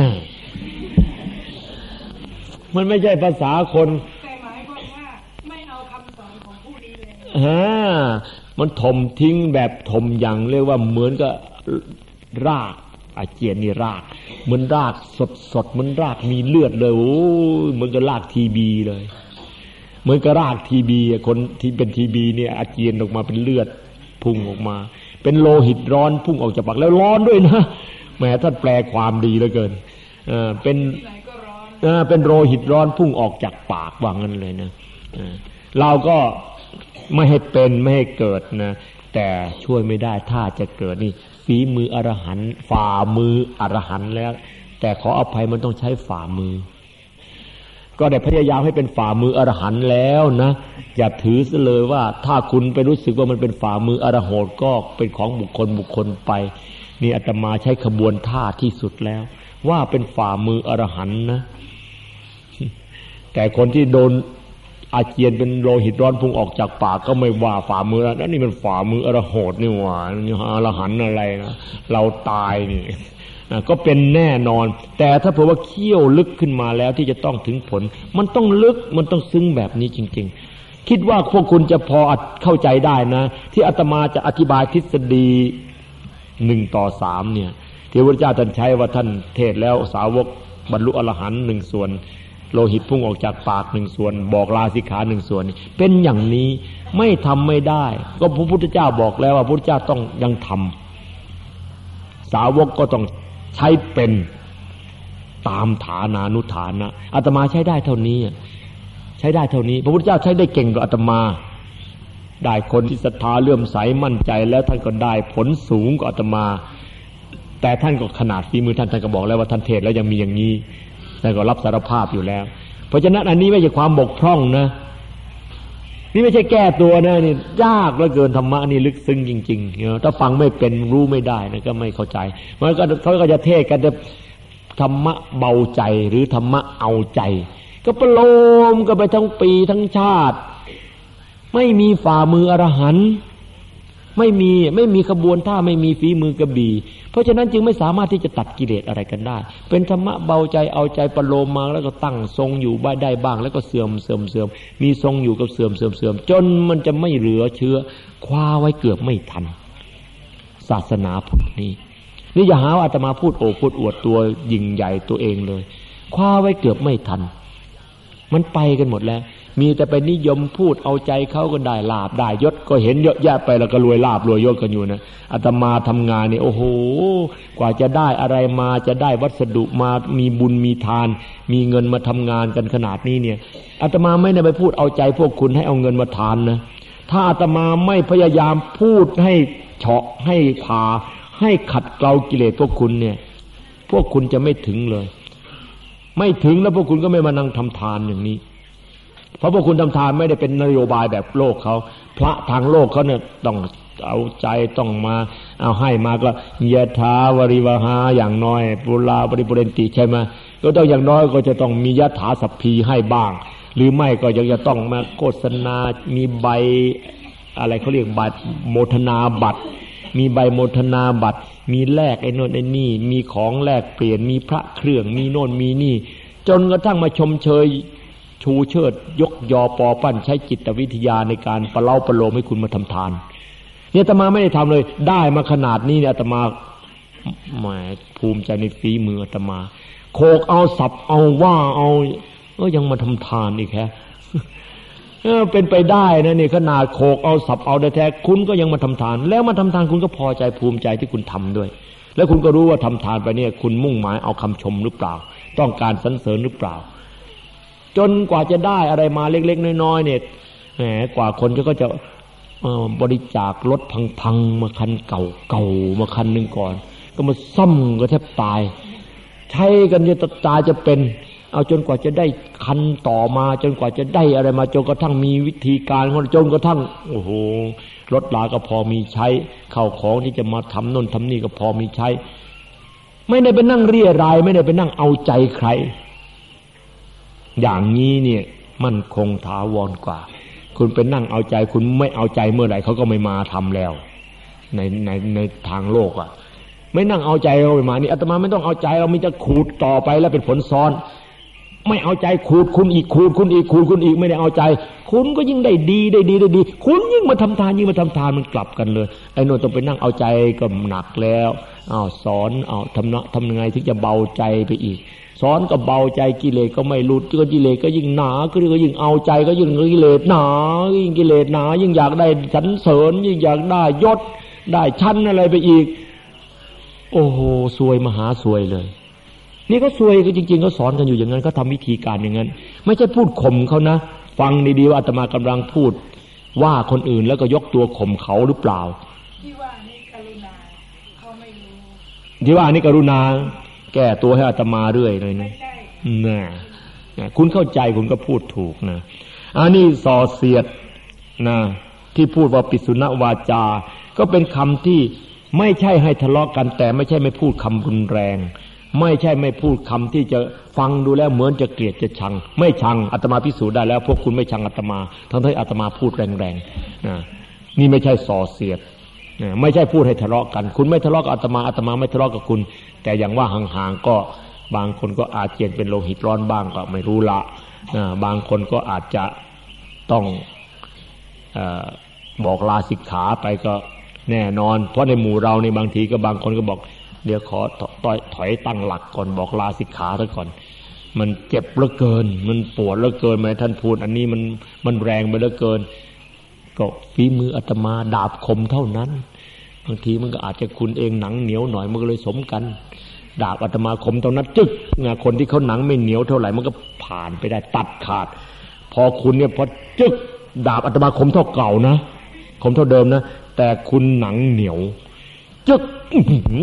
มันไม่ใช่ภาษาคนแต่หมายความว่าไม่เอาคำสอนของผู้นี้เลยอ่ามันถมทิ้งแบบถมอย่างเรียกว่าเหมือนกับรากอาเจียนนี่รากเหมือนรากสดสดๆเหมือนรากมีเลือดเลยโอ้ยเหมือนกับรากทีบีเลย เหมือนกับรากทีบีคนที่เป็นทีบีเนี่ยอาเจียนออกมาเป็นเลือดพุ่งออกมา เป็นโลหิตร้อนพุ่งออกจากปากแล้วร้อนด้วยนะแหมท่านแปลความดีเหลือเกิน เออเป็นที่ไหนก็ร้อนเป็นโลหิตร้อนพุ่งออกจากปากว่างั้นเลยนะเราก็ไม่ให้เป็นไม่ให้เกิดนะแต่ช่วยไม่ได้ถ้าจะเกิดนี่ฝีมืออรหันต์ฝ่ามืออรหันต์แล้ว แต่ขออภัยมันต้องใช้ฝ่ามือ ก็ได้พยายามให้เป็นฝ่ามืออรหันต์แล้วนะอย่าถือซะเลยว่าถ้าคุณไปรู้สึกว่ามันเป็นฝ่ามืออรโหดก็เป็นของบุคคลบุคคลไป นี่อาตมาใช้ขบวนท่าที่สุดแล้ว ว่าเป็นฝ่ามืออรหันนะ แต่คนที่โดนอาเจียนเป็นโลหิตร้อนพุ่งออกจากปากก็ไม่ว่าฝ่ามือแล้วนี่มันฝ่ามืออรโหดนี่หว่านี่อรหันอะไรนะเราตายนี่ก็เป็นแน่นอน แต่ถ้าเผื่อว่าเคี่ยวลึกขึ้นมาแล้วที่จะต้องถึงผล มันต้องลึกมันต้องซึ้งแบบนี้จริง ๆ คิดว่าพวกคุณจะพอเข้าใจได้นะ ที่อาตมาจะอธิบายทฤษฎีหนึ่งต่อสามเนี่ย ที่พระเจ้าท่านใช้ว่าท่านเทศแล้วสาวกบรรลุอรหันต์หนึ่งส่วน โลหิตพุ่งออกจากปากหนึ่งส่วน บอกลาสิกขาหนึ่งส่วน เป็นอย่างนี้ไม่ทำไม่ได้ ก็พระพุทธเจ้าบอกแล้วว่าพระพุทธเจ้าต้องยังทำสาวกก็ต้องใช้เป็นตามฐานานุฐานะอาตมาใช้ได้เท่านี้ ใช้ได้เท่านี้ พระพุทธเจ้าใช้ได้เก่งกว่าอาตมา ได้คนที่ศรัทธาเลื่อมใสมั่นใจแล้วท่านก็ได้ผลสูงกว่าอาตมา แต่ท่านก็ขนาดฝีมือท่านท่านก็บอกแล้วว่าท่านเทศแล้วยังมีอย่างนี้ท่านก็รับสารภาพอยู่แล้ว เพราะฉะนั้นอันนี้ไม่ใช่ความบกพร่องนะ นี่ไม่ใช่แก้ตัวนะนี่ยากเหลือเกินธรรมะนี่ลึกซึ้งจริงๆถ้าฟังไม่เป็นรู้ไม่ได้นะก็ไม่เข้าใจมันก็เขาก็จะเทศกันจะธรรมะเบาใจหรือธรรมะเอาใจ ก็ประโลมกันไปทั้งปีทั้งชาติ ไม่มีฝ่ามืออรหันต์ ไม่มีไม่มีขบวนท่าไม่มีฝีมือกระบี่ เพราะฉะนั้นจึงไม่สามารถที่จะตัดกิเลสอะไรกันได้ เป็นธรรมะเบาใจเอาใจประโลมมาแล้วก็ตั้งทรงอยู่บ้าได้บ้าง แล้วก็เสื่อมเสื่อมเสื่อมมีทรงอยู่กับเสื่อมเสื่อมเสื่อมจนมันจะไม่เหลือเชื้อ คว้าไว้เกือบไม่ทัน ศาสนาพุทธนี้นี่อย่าหาว่าอาตมาพูดโอ้พูดอวดตัวยิ่งใหญ่ตัวเองเลย คว้าไว้เกือบไม่ทัน มันไปกันหมดแล้ว มีแต่ไปนิยมพูดเอาใจเขาก็ได้ลาบได้ยศก็เห็นเยอะแยะไปแล้วก็รวยลาบรวยยศกันอยู่นะอาตมาทำงานเนี่ยโอ้โห กว่าจะได้อะไรมาจะได้วัสดุมามีบุญมีทาน มีเงินมาทำงานกันขนาดนี้เนี่ยอาตมาไม่ได้ไปพูดเอาใจพวกคุณให้เอาเงินมาทานนะถ้าอาตมาไม่พยายามพูดให้เฉาะให้พาให้ขัดเกลากิเลสพวกคุณเนี่ย พวกคุณจะไม่ถึงเลย ไม่ถึงแล้วพวกคุณก็ไม่มานั่งทำทานอย่างนี้ เพราะพวกคุณทำทานไม่ได้เป็นนโยบายแบบโลกเขาพระทางโลกเขาเนี่ยต้องเอาใจต้องมาเอาให้มาก็ยะถาวริวหาอย่างน้อยปุราบริปุเรนติใช่ไหมก็ต้องอย่างน้อยก็จะต้องมียะถาสัพพีให้บ้าง หรือไม่ก็ยังจะต้องมาโฆษณา มีใบอะไรเขาเรียกบัตรโมทนาบัตร มีใบโมทนาบัตร มีแลกไอ้โน่นไอ้นี่ มีของแลกเปลี่ยนมีพระเครื่องมีโน่นมีนี่ จนกระทั่งมาชมเชย ชูเชิดยกยอปอปั้นใช้จิตวิทยาในการประเล่าประโลมให้คุณมาทำทาน เนี่ยอาตมาไม่ได้ทำเลย ได้มาขนาดนี้เนี่ยอาตมาแหมภูมิใจในฝีมืออาตมา โคกเอาสับเอาว่าเอาเออยังมาทำทานอีกแค่เออเป็นไปได้นะนี่ขนาดโคกเอาสับเอาแท้คุณก็ยังมาทำทาน แล้วมาทำทานคุณก็พอใจภูมิใจที่คุณทำด้วย แล้วคุณก็รู้ว่าทำทานไปเนี่ย คุณมุ่งหมายเอาคำชมหรือเปล่า ต้องการสรรเสริญหรือเปล่า จนกว่าจะได้อะไรมาเล็ก ๆ น้อยๆเนี่ยแหมกว่าคนก็จะบริจาครถพังๆมาคันเก่าๆมาคันหนึ่งก่อน ก็มาซ่อมก็แทบตาย ใช้กันจะตาจะเป็น เอาจนกว่าจะได้คันต่อมาจนกว่าจะได้อะไรมาจนกระทั่งมีวิธีการของจนกระทั่งโอ้โหรถลาก็พอมีใช้เข้าของที่จะมาทำน่นทำนี่ก็พอมีใช้ ไม่ได้ไปนั่งเรียราย ไม่ได้ไปนั่งเอาใจใคร อย่างนี้เนี่ยมั่นคงถาวรกว่า คุณไปนั่งเอาใจ คุณไม่เอาใจเมื่อไหร่เขาก็ไม่มาทำแล้ว ในในในทางโลกอะ่ะ ไม่นั่งเอาใจเราไปมานี่อาตมาไม่ต้องเอาใจเรามีจะขูดต่อไปแล้วเป็นผลซ้อน ไม่เอาใจขูดคุณอีกขูดคุณอีกขูดคุณอีกไม่ได้เอาใจ คุณก็ยิ่งได้ดีได้ดีได้ดี คุณยิ่งมาทำทานยิ่งมาทำทานมันกลับกันเลยไอ้นนต้องไปนั่งเอาใจก็หนักแล้วอ้าวสอนอ้าวทำนะทำยังไงที่จะเบาใจไปอีก สอนก็เบาใจกิเลสก็ไม่หลุดก็กิเลสก็ยิ่งหนาก็ยิ่งเอาใจก็ยิ่งกิเลสหนายิ่งกิเลสหนา ยิ่งอยากได้ฉันเสริญ ยิ่งอยากได้ยศ ได้ชั้นอะไรไปอีก โอ้โหสวยมหาสวยเลย นี่ก็ซวยก็จริงๆเขาสอนกันอยู่อย่างนั้นเขาทาวิธีการอย่างนั้น ไม่ใช่พูดข่มเขานะ ฟังดีๆว่าอาตมากำลังพูด ว่าคนอื่นแล้วก็ยกตัวข่มเขาหรือเปล่าที่ว่านี่กรุณาเขาไม่รู้ที่ว่านี่กรุณา แก้ตัวให้อาตมาเรื่อยเลยนะน่ะคุณเข้าใจคุณก็พูดถูกนะอันนี้ส่อเสียดนะที่พูดว่าปิสุณวาจา ก็เป็นคำที่ไม่ใช่ให้ทะเลาะกัน แต่ไม่ใช่ไม่พูดคำรุนแรง ไม่ใช่ไม่พูดคำที่จะฟังดูแล้วเหมือนจะเกลียดจะชัง ไม่ชังอาตมาพิสูจน์ได้แล้ว พวกคุณไม่ชังอาตมา ทั้งที่อาตมาพูดแรงๆนะนี่ไม่ใช่ส่อเสียด ไม่ใช่พูดให้ทะเลาะกัน คุณไม่ทะเลาะกับอาตมาอาตมาไม่ทะเลาะกับคุณ แต่อย่างว่าห่างๆก็บางคนก็อาจเจียนเป็นโลหิตร้อนบ้างก็ไม่รู้ละบางคนก็อาจจะต้องบอกลาสิกขาไปก็แน่นอน เพราะในหมู่เราในบางทีก็บางคนก็บอก เดี๋ยวขอถอยถอยตั้งหลักก่อนบอกลาสิกขาซะก่อน มันเจ็บเหลือเกิน มันปวดเหลือเกินไหมท่านพูด อันนี้มันมันแรงไปเหลือเกิน ก็ฝีมืออาตมาดาบคมเท่านั้น บางทีมันก็อาจจะคุณเองหนังเหนียวหน่อยมันก็เลยสมกัน ดาบอาตมาคมเท่านั้นจึกงาคนที่เขาหนังไม่เหนียวเท่าไหร่มันก็ผ่านไปได้ตัดขาด พอคุณเนี่ยพอจึกดาบอาตมาคมเท่าเก่านะคมเท่าเดิมนะแต่คุณหนังเหนียวจึก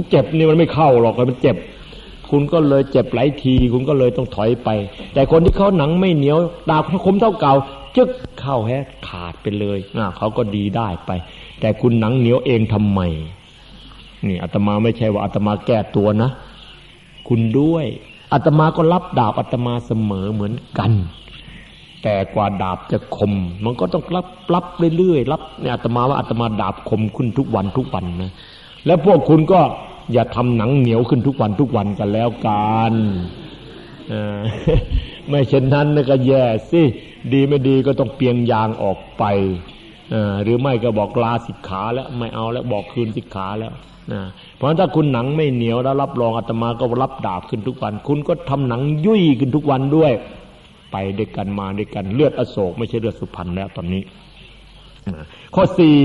เจ็บนี่มันไม่เข้าหรอกมันเจ็บ คุณก็เลยเจ็บหลายที คุณก็เลยต้องถอยไป แต่คนที่เขาหนังไม่เหนียว ดาบคมเท่าเก่า จึกเข้าแฮขาดไปเลยเขาก็ดีได้ไป แต่คุณหนังเหนียวเองทำไมนี่อาตมาไม่ใช่ว่าอาตมาแก้ตัวนะ คุณด้วยอาตมาก็รับดาบอาตมาเสมอเหมือนกัน แต่กว่าดาบจะคม มันก็ต้องรับรับเรื่อยๆรับเนี่ยอาตมาว่าอาตมาดาบคมขึ้นทุกวันทุกวันนะแล้วพวกคุณก็อย่าทำหนังเหนียวขึ้นทุกวันทุกวันกันแล้วกัน ไม่เช่นนั้นก็แย่สิดีไม่ดีก็ต้องเปียงยางออกไปหรือไม่ก็บอกลาสิกขาแล้วไม่เอาแล้วบอกคืนสิกขาแล้วนะเพราะถ้าคุณหนังไม่เหนียวแล้วรับรองอาตมาก็รับดาบขึ้นทุกวัน คุณก็ทำหนังยุ่ยขึ้นทุกวันด้วย ไปด้วยกันมาด้วยกันเลือดอโศก ไม่ใช่เลือดสุพรรณแล้วตอนนี้ ข้อสี่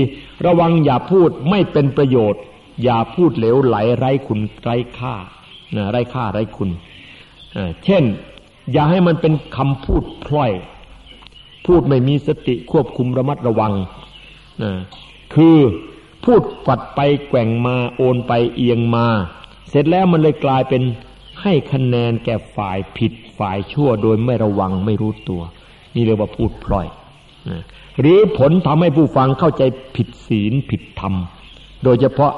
ระวังอย่าพูดไม่เป็นประโยชน์ อย่าพูดเหลวไหลไร้คุณไร้ค่าไร้ค่าไร้คุณเช่น อย่าให้มันเป็นคำพูดพล่อย พูดไม่มีสติควบคุมระมัดระวังคือพูดฝัดไปแกว่งมาโอนไปเอียงมา เสร็จแล้วมันเลยกลายเป็นให้คะแนนแก่ฝ่ายผิดฝ่ายชั่วโดยไม่ระวังไม่รู้ตัว นี่เรียกว่าพูดพล่อยหรือผลทำให้ผู้ฟังเข้าใจผิดศีลผิดธรรม โดยเฉพาะ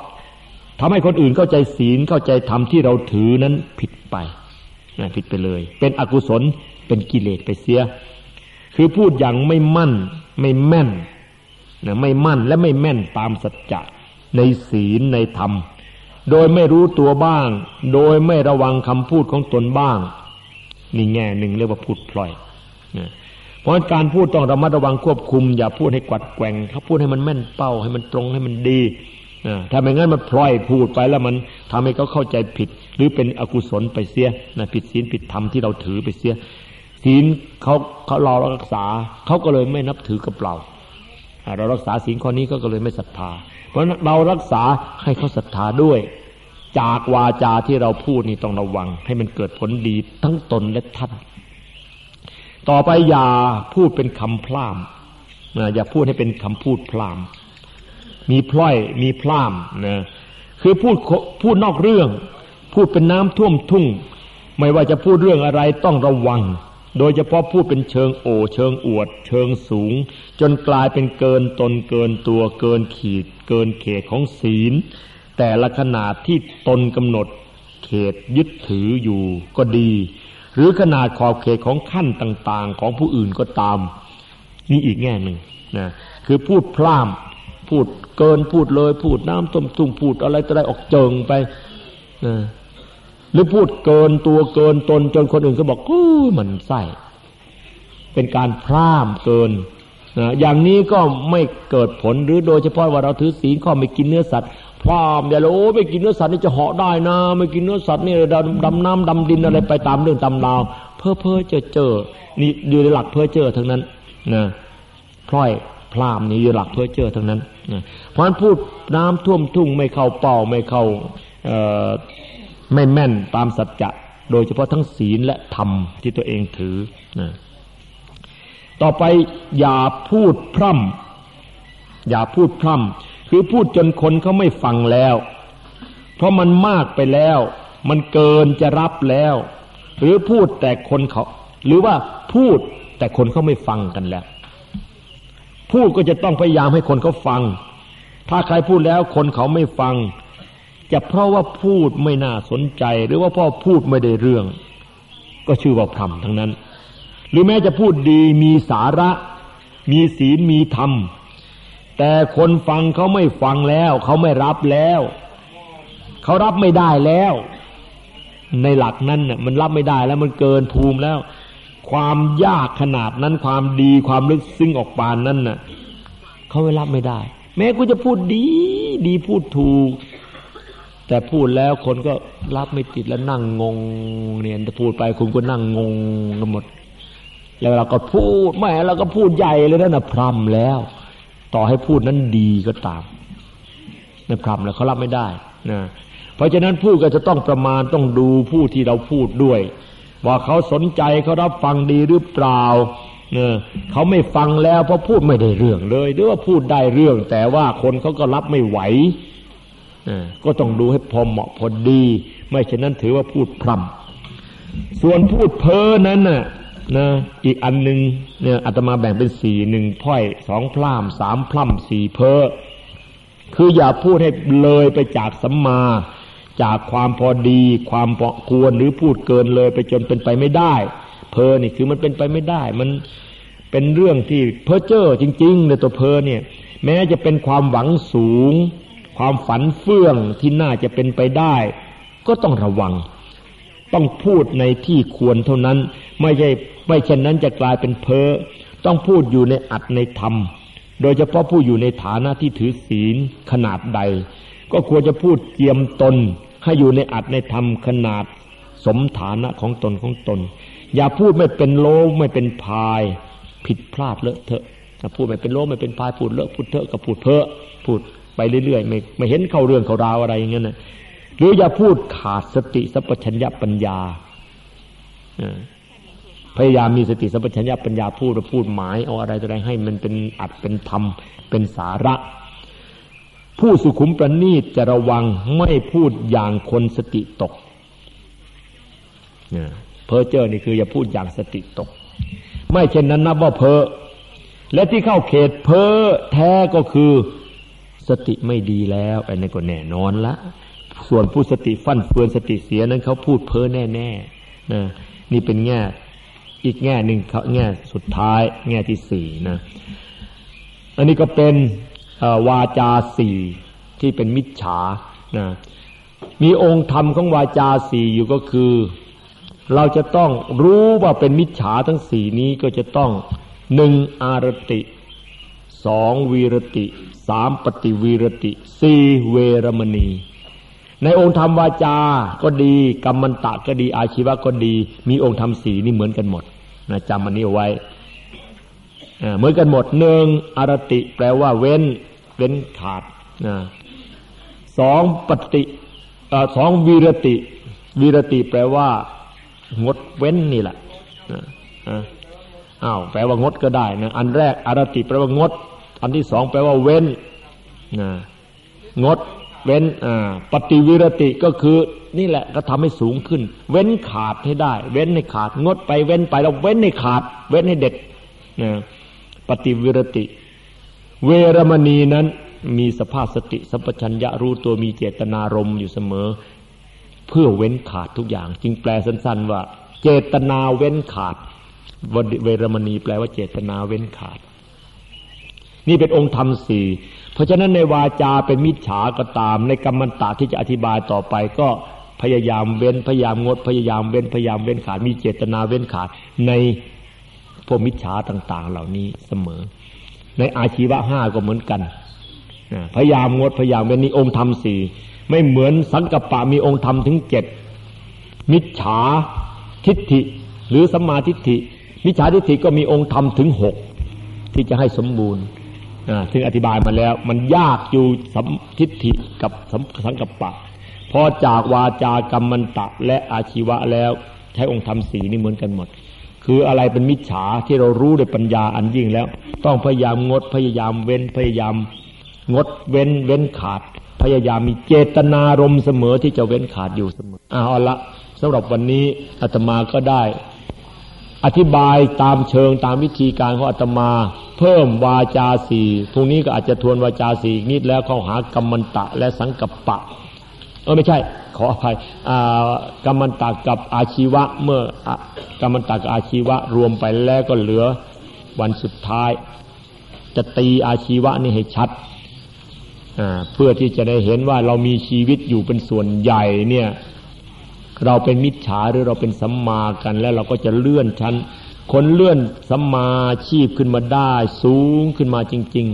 ทำให้คนอื่นเข้าใจศีลเข้าใจธรรมที่เราถือนั้นผิดไป ผิดไปเลย เป็นอกุศลเป็นกิเลสไปเสีย คือพูดอย่างไม่มั่นไม่แม่นนะไม่มั่นและไม่แม่นตามสัจจะในศีลในธรรม โดยไม่รู้ตัวบ้าง โดยไม่ระวังคำพูดของตนบ้างนี่แง่หนึ่งเรียกว่าพูดพลอยนะเพราะการพูดต้องระมัดระวังควบคุม อย่าพูดให้กวัดแกว่งถ้าพูดให้มันแม่นเป้าให้มันตรงให้มันดีถ้าไม่งั้นมันพลอยพูดไปแล้วมันทำให้เขาเข้าใจผิด หรือเป็นอกุศลไปเสียนะผิดศีลผิดธรรมที่เราถือไปเสียศีลเขาเขาเรารักษาเขาก็เลยไม่นับถือกับเราเรารักษาศีลข้อนี้ก็เลยไม่ศรัทธา เพราะเรารักษาให้เขาศรัทธาด้วย จากวาจาที่เราพูดนี่ต้องระวัง ให้มันเกิดผลดีทั้งตนและท่าน ต่อไปอย่าพูดเป็นคำพร่ำอย่าพูดให้เป็นคำพูดพร่ำมีพล่อยมีพล่ามนะคือพูดพูดนอกเรื่อง พูดเป็นน้ำท่วมทุ่ง ไม่ว่าจะพูดเรื่องอะไรต้องระวัง โดยเฉพาะพูดเป็นเชิงโอ เชิงอวด เชิงสูง จนกลายเป็นเกินตนเกินตัวเกินขีด เกินเขตของศีล แต่ละขนาดที่ตนกำหนดเขตยึดถืออยู่ก็ดี หรือขนาดขอบเขตของขั้นต่างๆ ของผู้อื่นก็ตาม นี่อีกแง่หนึ่งนะคือพูดพร่ำพูดเกินพูดเลย พูดน้ำต้มตุ้มพูดอะไรต่ออะไรออกเจิงไปนะ รือพูดเกินตัวเกินตนจนคนอื่นก็บอกกูมันไส้เป็นการพร่ำเกินนะอย่างนี้ก็ไม่เกิดผลหรือโดยเฉพาะว่าเราถือศีลข้อไม่กินเนื้อสัตว์พร่ำอย่าเลยโอ้ไม่กินเนื้อสัตว์นี่จะเหาะได้นะ ไม่กินเนื้อสัตว์นี่ดำดำน้ำดำดินอะไรไปตามเรื่องตามราว เพ้อเพ้อเจอเจอนี่อยู่ในหลักเพ้อเจอทั้งนั้นนะพร่อยพรามนี่อยู่หลักเพ้อเจอทั้งนั้นนะเพราะฉะนั้นพูดน้ำท่วมทุ่งไม่เข้าเป้าไม่เข้า ไม่แม่นตามสัจจะโดยเฉพาะทั้งศีลและธรรมที่ตัวเองถือนะต่อไปอย่าพูดพร่ำอย่าพูดพร่ำคือพูดจนคนเขาไม่ฟังแล้ว เพราะมันมากไปแล้ว มันเกินจะรับแล้ว หรือพูดแต่คนเขา หรือว่าพูดแต่คนเขาไม่ฟังกันแล้ว พูดก็จะต้องพยายามให้คนเขาฟัง ถ้าใครพูดแล้วคนเขาไม่ฟัง จะเพราะว่าพูดไม่น่าสนใจ หรือว่าพ่อพูดไม่ได้เรื่อง ก็ชื่อว่าพร่ำทั้งนั้น หรือแม้จะพูดดีมีสาระ มีศีลมีธรรม แต่คนฟังเขาไม่ฟังแล้ว เขาไม่รับแล้วเขารับไม่ได้แล้ว ในหลักนั้นน่ะมันรับไม่ได้แล้วมันเกินภูมิแล้ว ความยากขนาดนั้นความดีความลึกซึ้งออกปานนั้นน่ะเขาไม่รับไม่ได้ แม้กูจะพูดดี ดีพูดถูก แต่พูดแล้วคนก็รับไม่ติดแล้วนั่งงง เนี่ยพูดไปคุณก็นั่งงงกันหมด แล้วเราก็พูดไม่เราก็พูดใหญ่เลยนั่นนะพรำแล้ว ต่อให้พูดนั้นดีก็ตามนะพรำแล้วเขารับไม่ได้นะเพราะฉะนั้นพูดก็จะต้องประมาณต้องดูผู้ที่เราพูดด้วย ว่าเขาสนใจเขารับฟังดีหรือเปล่าเนะเขาไม่ฟังแล้วเพราะพูดไม่ได้เรื่องเลย หรือว่าพูดได้เรื่อง แต่ว่าคนเขาก็รับไม่ไหว ก็ต้องดูให้พอเหมาะพอดี ไม่เช่นนั้นถือว่าพูดพร่ำส่วนพูดเพ้อนั้นน่ะนะอีกอันหนึ่งเนี่ยอาตมาแบ่งเป็นสี่หนึ่งพ่อยสองพร่ามสามพร่ำสี่เพ้อคืออย่าพูดให้เลยไปจากสัมมา จากความพอดี ความพอควรหรือพูดเกินเลยไปจนเป็นไปไม่ได้ เพ้อนี่คือมันเป็นไปไม่ได้ มันเป็นเรื่องที่เพ้อเจ้อจริงๆในตัวเพ้อเนี่ย แม้จะเป็นความหวังสูง ความฝันเฟื่องที่น่าจะเป็นไปได้ ก็ต้องระวัง ต้องพูดในที่ควรเท่านั้น ไม่ใช่ไม่เช่นนั้นจะกลายเป็นเพ้อต้องพูดอยู่ในอัดในธรรม โดยเฉพาะผู้อยู่ในฐานะที่ถือศีลขนาดใด ก็ควรจะพูดเกียมตน ให้อยู่ในอัดในธรรมขนาดสมฐานะของตนของตน อย่าพูดไม่เป็นโลไม่เป็นพาย ผิดพลาดเลอะเทอะพูดไม่เป็นโลไม่เป็นพายพูดเลอะพูดเทอะกับพูดเพ้อพูด ไปเรื่อยๆไม่ไม่เห็นเข้าเรื่องเข้าราวอะไรอย่างเงี้ยนะหรืออย่าพูดขาดสติสัพพัญญาปัญญาพยายามมีสติสัมปชัญญะปัญญาพูดพูดหมายเอาอะไรอะไรให้มันเป็นอัดเป็นธรรมเป็นสาระ ผู้สุขุมประณีตจะระวังไม่พูดอย่างคนสติตกเพอเจอนี่คืออย่าพูดอย่างสติตก ไม่เช่นนั้นนับว่าเพอและที่เข้าเขตเพอแท้ก็คือ สติไม่ดีแล้วอันนี้ก็แน่นอนละ ส่วนผู้สติฟั่นเฟือนสติเสียนั้นเขาพูดเพ้อแน่ๆนะนี่เป็นแง่อีกแง่หนึ่งเขาแง่สุดท้ายแง่ที่สี่นะอันนี้ก็เป็นวาจาสี่ที่เป็นมิจฉานะมีองค์ธรรมของวาจาสี่อยู่ก็คือ เราจะต้องรู้ว่าเป็นมิจฉาทั้งสี่นี้ก็จะต้องหนึ่งอารติ สองวีรติสามปฏิวีรติสี่เวรมณี ในองค์ธรรมวาจาก็ดีกรรมันตะก็ดี อาชีวะก็ดี มีองค์ธรรมสี่นี่เหมือนกันหมดนะจำอันนี้เอาไว้เหมือนกันหมดหนึ่งอารติ แปลว่าเว้นเว้นขาดนะสองปฏิสองวีรติ วีรติแปลว่า งดเว้นนี่แหละ อ้าวแปลว่างดก็ได้นะอันแรกอารติแปลว่างด อันที่สองแปลว่าเว้นนะงดเว้นปฏิวิรติก็คือนี่แหละก็ทำให้สูงขึ้น เว้นขาดให้ได้ เว้นในขาดงดไปเว้นไปเราเว้นในขาด เว้นให้เด็ดนะปฏิวิรติ เวรมณีนั้นมีสภาพสติสัพชัญญะรู้ตัวมีเจตนารมณ์อยู่เสมอ เพื่อเว้นขาดทุกอย่าง จึงแปลสั้น ๆ ว่า เจตนาเว้นขาด เวรมณีแปลว่าเจตนาเว้นขาด นี่เป็นองค์ธรรมสี่เพราะฉะนั้นในวาจาเป็นมิจฉาก็ตาม ในกรรมันตาที่จะอธิบายต่อไปก็พยายามเว้นพยายามงดพยายามเว้นพยายามเว้นขาดมีเจตนาเว้นขาดในพวกมิจฉาต่าง ๆ เหล่านี้เสมอ ในอาชีวะห้าก็เหมือนกันพยายามงดพยายามเว้นนี่องค์ธรรมสี่ไม่เหมือนสังกปะมีองค์ธรรมถึงเจ็ดมิจฉาทิฏฐิหรือสัมมาทิฏฐิ มิจฉาทิฏฐิก็มีองค์ธรรมถึงหกที่จะให้สมบูรณ์ถึงอธิบายมาแล้ว มันยากอยู่สัมทิฏฐิกับสังกปะพอจากวาจากรรมันตะและอาชีวะแล้วใช้องค์ธรรมสีนี่เหมือนกันหมด คืออะไรเป็นมิจฉาที่เรารู้ด้วยปัญญาอันยิ่งแล้ว ต้องพยายามงดพยายามเว้นพยายามงดเว้นเว้นขาด พยายามมีเจตนารมเสมอที่จะเว้นขาดอยู่เสมอเอาละสำหรับวันนี้อาตมาก็ได้ อธิบายตามเชิงตามวิธีการของอาตมา เพิ่มวาจาสี่พรุ่งนี้ก็อาจจะทวนวาจาสี่นิดแล้วเข้าหากรรมันตะและสังกัปปะเออไม่ใช่ ขออภัยกรรมันตากับอาชีวะเมื่อกรรมันตากับอาชีวะรวมไปแล้วก็เหลือวันสุดท้าย จะตีอาชีวะนี่ให้ชัดเพื่อที่จะได้เห็นว่าเรามีชีวิตอยู่เป็นส่วนใหญ่เนี่ย เราเป็นมิจฉาหรือเราเป็นสัมมากัน แล้วเราก็จะเลื่อนชั้น คนเลื่อนสัมมาชีพขึ้นมาได้สูงขึ้นมาจริง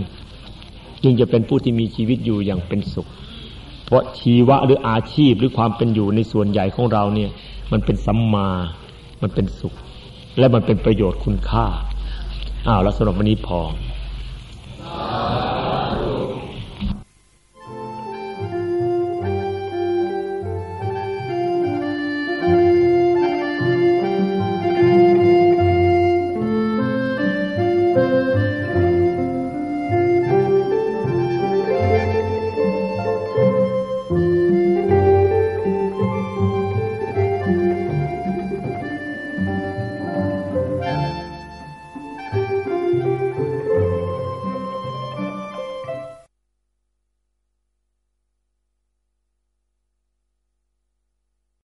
ๆ จึงจะเป็นผู้ที่มีชีวิตอยู่อย่างเป็นสุข เพราะชีวะหรืออาชีพหรือความเป็นอยู่ในส่วนใหญ่ของเราเนี่ย มันเป็นสัมมา มันเป็นสุข และมันเป็นประโยชน์คุณค่าอ้าวแล้วสำหรับวันนี้พอ